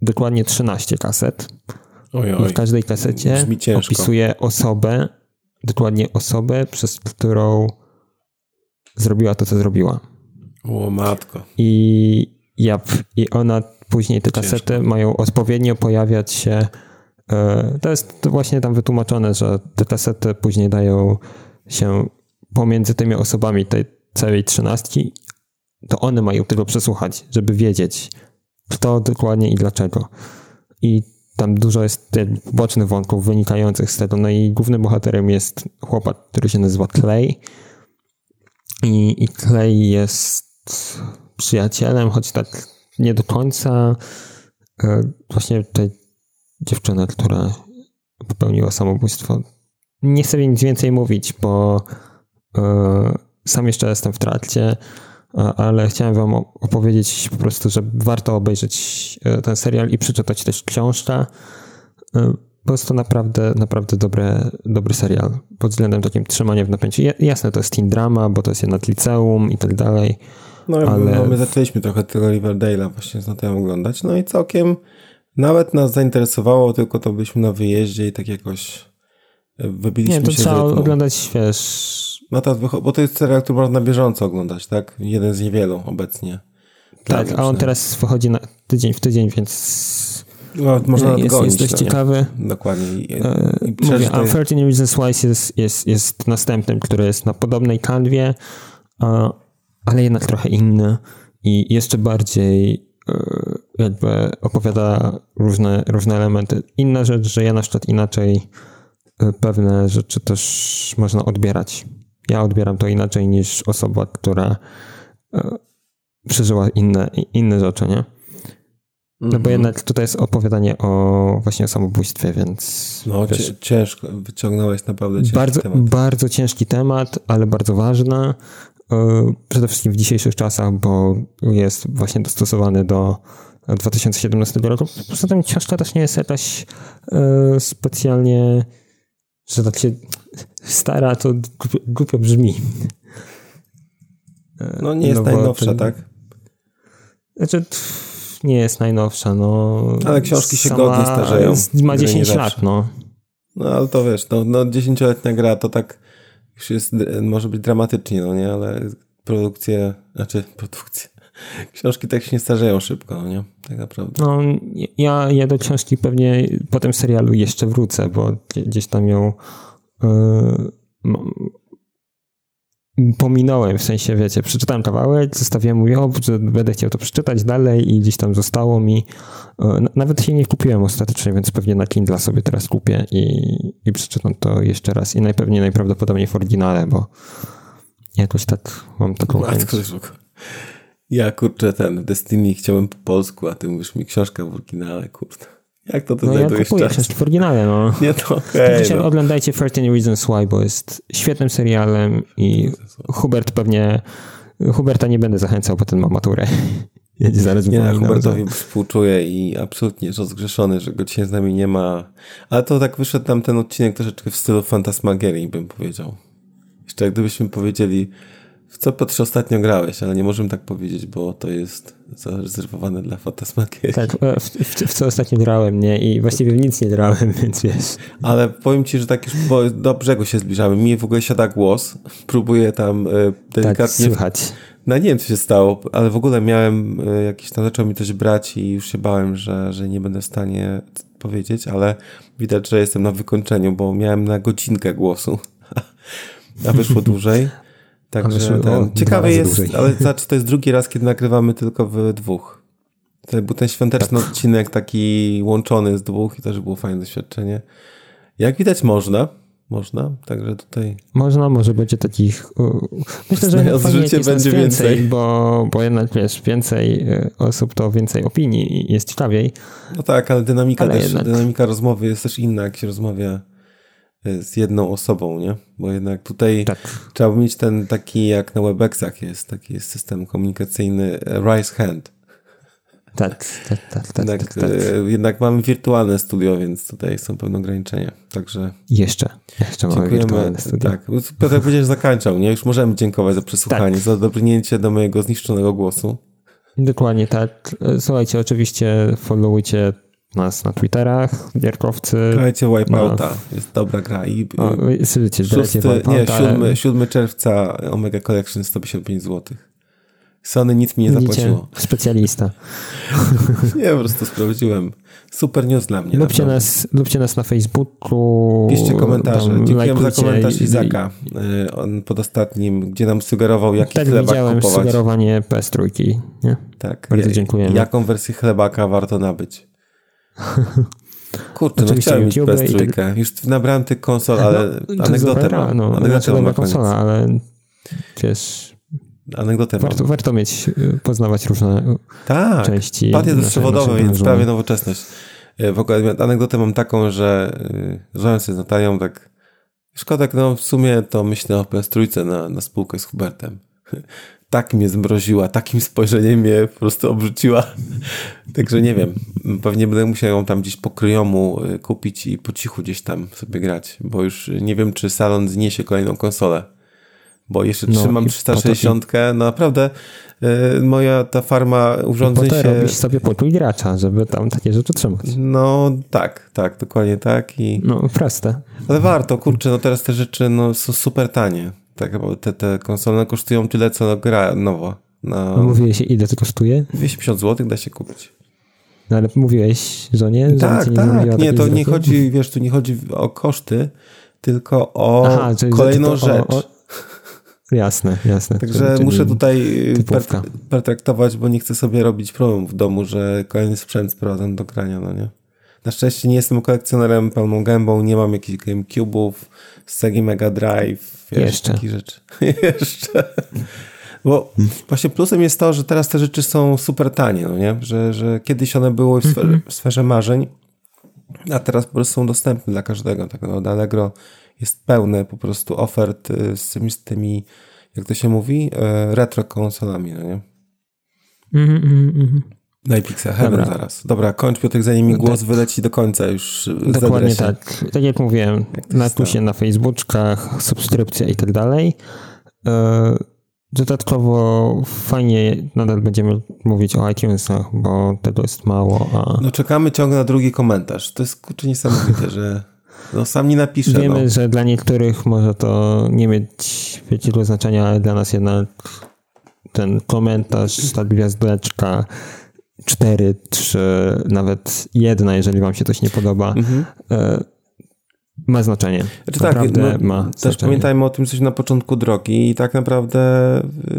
S1: Dokładnie 13 kaset
S2: Oj, oj.
S1: I w każdej kasecie opisuje osobę, dokładnie osobę, przez którą zrobiła to, co zrobiła.
S2: O matko.
S1: I, ja, i ona później te kasety ciężko. mają odpowiednio pojawiać się. E, to jest właśnie tam wytłumaczone, że te kasety później dają się pomiędzy tymi osobami tej całej trzynastki. To one mają tego przesłuchać, żeby wiedzieć, kto dokładnie i dlaczego. I tam dużo jest bocznych wątków wynikających z tego. No i głównym bohaterem jest chłopak, który się nazywa Clay. I, i Clay jest przyjacielem, choć tak nie do końca. E, właśnie tej dziewczyny, która popełniła samobójstwo. Nie chcę nic więcej mówić, bo e, sam jeszcze jestem w trakcie. Ale chciałem wam opowiedzieć po prostu, że warto obejrzeć ten serial i przeczytać też książkę. Po prostu naprawdę, naprawdę dobre, dobry serial pod względem takim trzymania w napięciu. Jasne, to jest teen drama, bo to jest jednak liceum i tak dalej.
S2: No, ale... no my zaczęliśmy trochę tego Riverdale'a właśnie z Natem oglądać, no i całkiem nawet nas zainteresowało, tylko to byliśmy na wyjeździe i tak jakoś e, wybiliśmy
S1: Nie, to
S2: się
S1: trzeba oglądać, wiesz...
S2: No to, bo to jest serial, który można na bieżąco oglądać, tak? Jeden z niewielu obecnie.
S1: Tak, a on teraz wychodzi na tydzień w tydzień, więc
S2: no, można
S1: jest, jest dość
S2: no,
S1: ciekawy.
S2: Dokładnie. I,
S1: e, i Mówię, a 13 Reasons Why jest, jest, jest następnym, który jest na podobnej kanwie, ale jednak trochę inny i jeszcze bardziej e, jakby opowiada różne, różne elementy. Inna rzecz, że ja na przykład inaczej e, pewne rzeczy też można odbierać. Ja odbieram to inaczej niż osoba, która przeżyła inne, inne rzeczy, nie? No bo mhm. jednak tutaj jest opowiadanie o właśnie o samobójstwie, więc...
S2: No wiesz, ciężko, wyciągnąłeś naprawdę ciężki
S1: bardzo,
S2: temat.
S1: Bardzo ciężki temat, ale bardzo ważny. E, przede wszystkim w dzisiejszych czasach, bo jest właśnie dostosowany do 2017 roku. Poza tym książka też nie jest jakaś e, specjalnie, że tak się stara, to głupio brzmi.
S2: E, no nie jest no najnowsza, ten, tak?
S1: Znaczy nie jest najnowsza, no.
S2: Ale książki się godnie starzeją.
S1: Ma 10 lat, no.
S2: No ale to wiesz, no, no 10-letnia gra to tak już jest, może być dramatycznie, no nie, ale produkcje, znaczy produkcje, książki tak się nie starzeją szybko, no nie, tak naprawdę.
S1: No ja, ja do książki pewnie po tym serialu jeszcze wrócę, bo gdzieś tam ją yy, pominąłem, w sensie, wiecie, przeczytałem kawałek, zostawiłem ob, że będę chciał to przeczytać dalej i gdzieś tam zostało mi. E, nawet się nie kupiłem ostatecznie, więc pewnie na Kindle sobie teraz kupię i, i przeczytam to jeszcze raz i najpewniej, najprawdopodobniej w oryginale, bo jakoś tak mam taką
S2: chęć. Ja kurczę ten Destiny chciałem po polsku, a ty mówisz mi książka w oryginale, kurde. Jak to ty no
S1: znajdujesz ja kupuję czas? w oryginale, no.
S2: Nie, to okej. Okay,
S1: no. Oglądajcie 13 Reasons Why, bo jest świetnym serialem i Hubert pewnie... Huberta nie będę zachęcał, bo ten ma maturę. Jedzie zaraz
S2: Nie, ja Hubertowi współczuję i absolutnie rozgrzeszony, że go dzisiaj z nami nie ma. Ale to tak wyszedł tam ten odcinek troszeczkę w stylu Fantasmagierii, bym powiedział. Jeszcze gdybyśmy powiedzieli w co Piotrze ostatnio grałeś, ale nie możemy tak powiedzieć, bo to jest zarezerwowane dla Fantasmagierii.
S1: Tak, w, w, w, co ostatnio grałem, nie? I właściwie w nic nie grałem, więc wiesz.
S2: Ale powiem ci, że tak już bo do brzegu się zbliżamy. Mi w ogóle siada głos. Próbuję tam e, delikatnie... Tak,
S1: słychać.
S2: No nie wiem, co się stało, ale w ogóle miałem e, jakieś tam, zaczął mi coś brać i już się bałem, że, że nie będę w stanie powiedzieć, ale widać, że jestem na wykończeniu, bo miałem na godzinkę głosu, a wyszło dłużej. Także ten, ciekawe jest, dłużej. ale znaczy to jest drugi raz, kiedy nagrywamy tylko w dwóch. To był ten świąteczny tak. odcinek taki łączony z dwóch i też było fajne doświadczenie. Jak widać można, można, także tutaj...
S1: Można, może będzie takich... Myślę, że
S2: życie będzie więcej, więcej,
S1: bo, bo jednak wiesz, więcej e, osób to więcej opinii i jest ciekawiej.
S2: No tak, ale dynamika ale też, jednak... dynamika rozmowy jest też inna, jak się rozmawia z jedną osobą, nie? Bo jednak tutaj tak. trzeba mieć ten taki, jak na Webexach jest, taki jest system komunikacyjny Rise Hand.
S1: Tak, tak, tak. tak,
S2: jednak,
S1: tak, tak.
S2: Y, jednak mamy wirtualne studio, więc tutaj są pewne ograniczenia. Także.
S1: Jeszcze. Jeszcze mamy wirtualne studio.
S2: Tak. Piotr że zakończał, nie? Już możemy dziękować za przesłuchanie, tak. za dobrnięcie do mojego zniszczonego głosu.
S1: Dokładnie tak. Słuchajcie, oczywiście followujcie nas na Twitterach, gierkowcy.
S2: Grajcie Wipeouta, no. jest dobra gra. I,
S1: o, słuchajcie, szósty,
S2: nie, 7, 7 czerwca Omega Collection 155 zł. Sony nic mi nie zapłaciło.
S1: Specjalista.
S2: nie, po prostu sprawdziłem. Super news dla mnie.
S1: Lubcie nas, lubcie nas na Facebooku.
S2: Piszcie komentarze. Dziękujemy za komentarz Izaka. Y, on pod ostatnim, gdzie nam sugerował, jaki tak, chlebak widziałem kupować.
S1: sugerowanie PS3. Nie?
S2: Tak.
S1: Bardzo dziękujemy.
S2: Jaką wersję chlebaka warto nabyć? Kurczę, no chciałem mieć PS3. Tak... Już nabrałem tych konsol, ale no, anegdotę mam. No, anegdotę
S1: mam konsola, ale wiesz...
S2: Anegdotę
S1: warto,
S2: mam.
S1: warto mieć, y, poznawać różne
S2: tak,
S1: części.
S2: Tak, jest przewodowy, więc prawie nowoczesność. Y, w ogóle anegdotę mam taką, że rozmawiam sobie z Natalią, tak szkoda, no w sumie to myślę o PS3 na, na spółkę z Hubertem. tak mnie zmroziła, takim spojrzeniem mnie po prostu obrzuciła. Także nie wiem, pewnie będę musiał ją tam gdzieś po kryjomu y, kupić i po cichu gdzieś tam sobie grać, bo już nie wiem, czy salon zniesie kolejną konsolę. Bo jeszcze no, trzymam 360, no naprawdę y, moja ta farma urządzeń się...
S1: robisz sobie pokój gracza, żeby tam takie rzeczy trzymać.
S2: No tak, tak, dokładnie tak. I...
S1: No proste.
S2: Ale warto, kurczę, no teraz te rzeczy no, są super tanie. Tak, bo te, te konsole kosztują tyle, co gra nowa.
S1: Na... Mówiłeś, ile to kosztuje?
S2: 250 zł da się kupić.
S1: No ale mówiłeś żonie, że
S2: Tak,
S1: nie
S2: tak, nie, to nie chodzi, wiesz, tu nie chodzi o koszty, tylko o Aha, kolejną rzecz. O, o...
S1: Jasne, jasne.
S2: Także czyli muszę tutaj per, pertraktować, bo nie chcę sobie robić problem w domu, że kolejny sprzęt sprowadzam do grania, no nie? Na szczęście nie jestem kolekcjonerem pełną gębą, nie mam jakichś GameCube'ów, Sega Mega Drive, wiesz, Jeszcze. takich rzeczy. Jeszcze. Bo właśnie plusem jest to, że teraz te rzeczy są super tanie, no nie? Że, że kiedyś one były w sferze, -hmm. w sferze marzeń, a teraz po prostu są dostępne dla każdego. Tak naprawdę Allegro jest pełne po prostu ofert y, z tymi, z tymi jak to się mówi, e, retro konsolami, no nie? Mhm, mm mm Daj Pixel Heaven zaraz. Dobra, kończ Piotrek, zanim mi no głos tak. wyleci do końca już.
S1: Dokładnie tak. Tak jak mówiłem, jak na na Facebookach, subskrypcja i tak dalej. E, dodatkowo fajnie nadal będziemy mówić o iTunesach, bo tego jest mało. A...
S2: No czekamy ciągle na drugi komentarz. To jest kurczę niesamowite, że no sam nie napisze.
S1: Wiemy,
S2: no.
S1: że dla niektórych może to nie mieć wielkiego znaczenia, ale dla nas jednak ten komentarz, ta gwiazdeczka, cztery, trzy, nawet jedna, jeżeli wam się coś nie podoba, mhm. E, ma znaczenie.
S2: Znaczy tak, no, ma też znaczenie. pamiętajmy o tym coś na początku drogi i tak naprawdę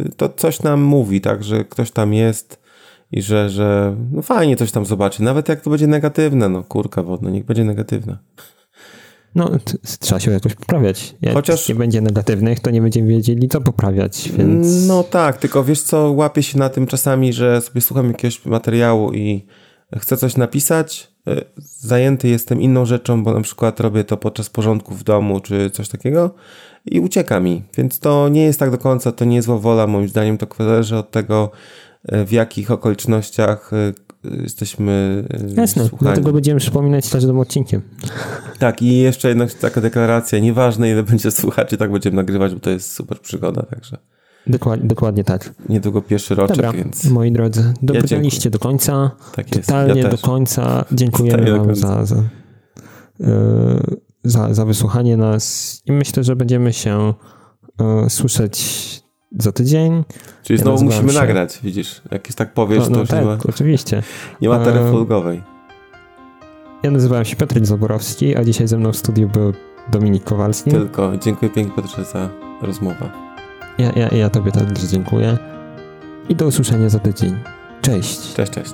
S2: y, to coś nam mówi, tak, że ktoś tam jest i że, że no fajnie coś tam zobaczy, nawet jak to będzie negatywne, no kurka wodna, niech będzie negatywne.
S1: No, trzeba się jakoś poprawiać. Jak Chociaż nie będzie negatywnych, to nie będziemy wiedzieli, co poprawiać, więc...
S2: No tak, tylko wiesz co, łapię się na tym czasami, że sobie słucham jakiegoś materiału i chcę coś napisać, e, zajęty jestem inną rzeczą, bo na przykład robię to podczas porządku w domu, czy coś takiego i ucieka mi, więc to nie jest tak do końca, to nie jest wola, moim zdaniem to zależy od tego, e, w jakich okolicznościach e, jesteśmy
S1: e, Jasne, słuchani. dlatego będziemy przypominać każdym odcinkiem.
S2: Tak, i jeszcze jedna taka deklaracja, nieważne ile będzie słuchaczy, tak będziemy nagrywać, bo to jest super przygoda, także...
S1: Dokładnie, dokładnie tak.
S2: Niedługo pierwszy roczek, Dobra, więc...
S1: moi drodzy, dobrnęliście ja do końca, tak totalnie ja do końca. Dziękujemy wam za, za, yy, za, za wysłuchanie nas i myślę, że będziemy się yy, słyszeć za tydzień.
S2: Czyli ja znowu musimy się... nagrać, widzisz? Jak tak powiesz, no, no to tak, ma...
S1: oczywiście.
S2: Nie ma terefulgowej.
S1: Ja nazywałem się Patryk Zaborowski, a dzisiaj ze mną w studiu był Dominik Kowalski.
S2: Tylko. Dziękuję pięknie Piotrze za rozmowę.
S1: Ja, ja, ja tobie też dziękuję. I do usłyszenia za tydzień. Cześć.
S2: Cześć, cześć.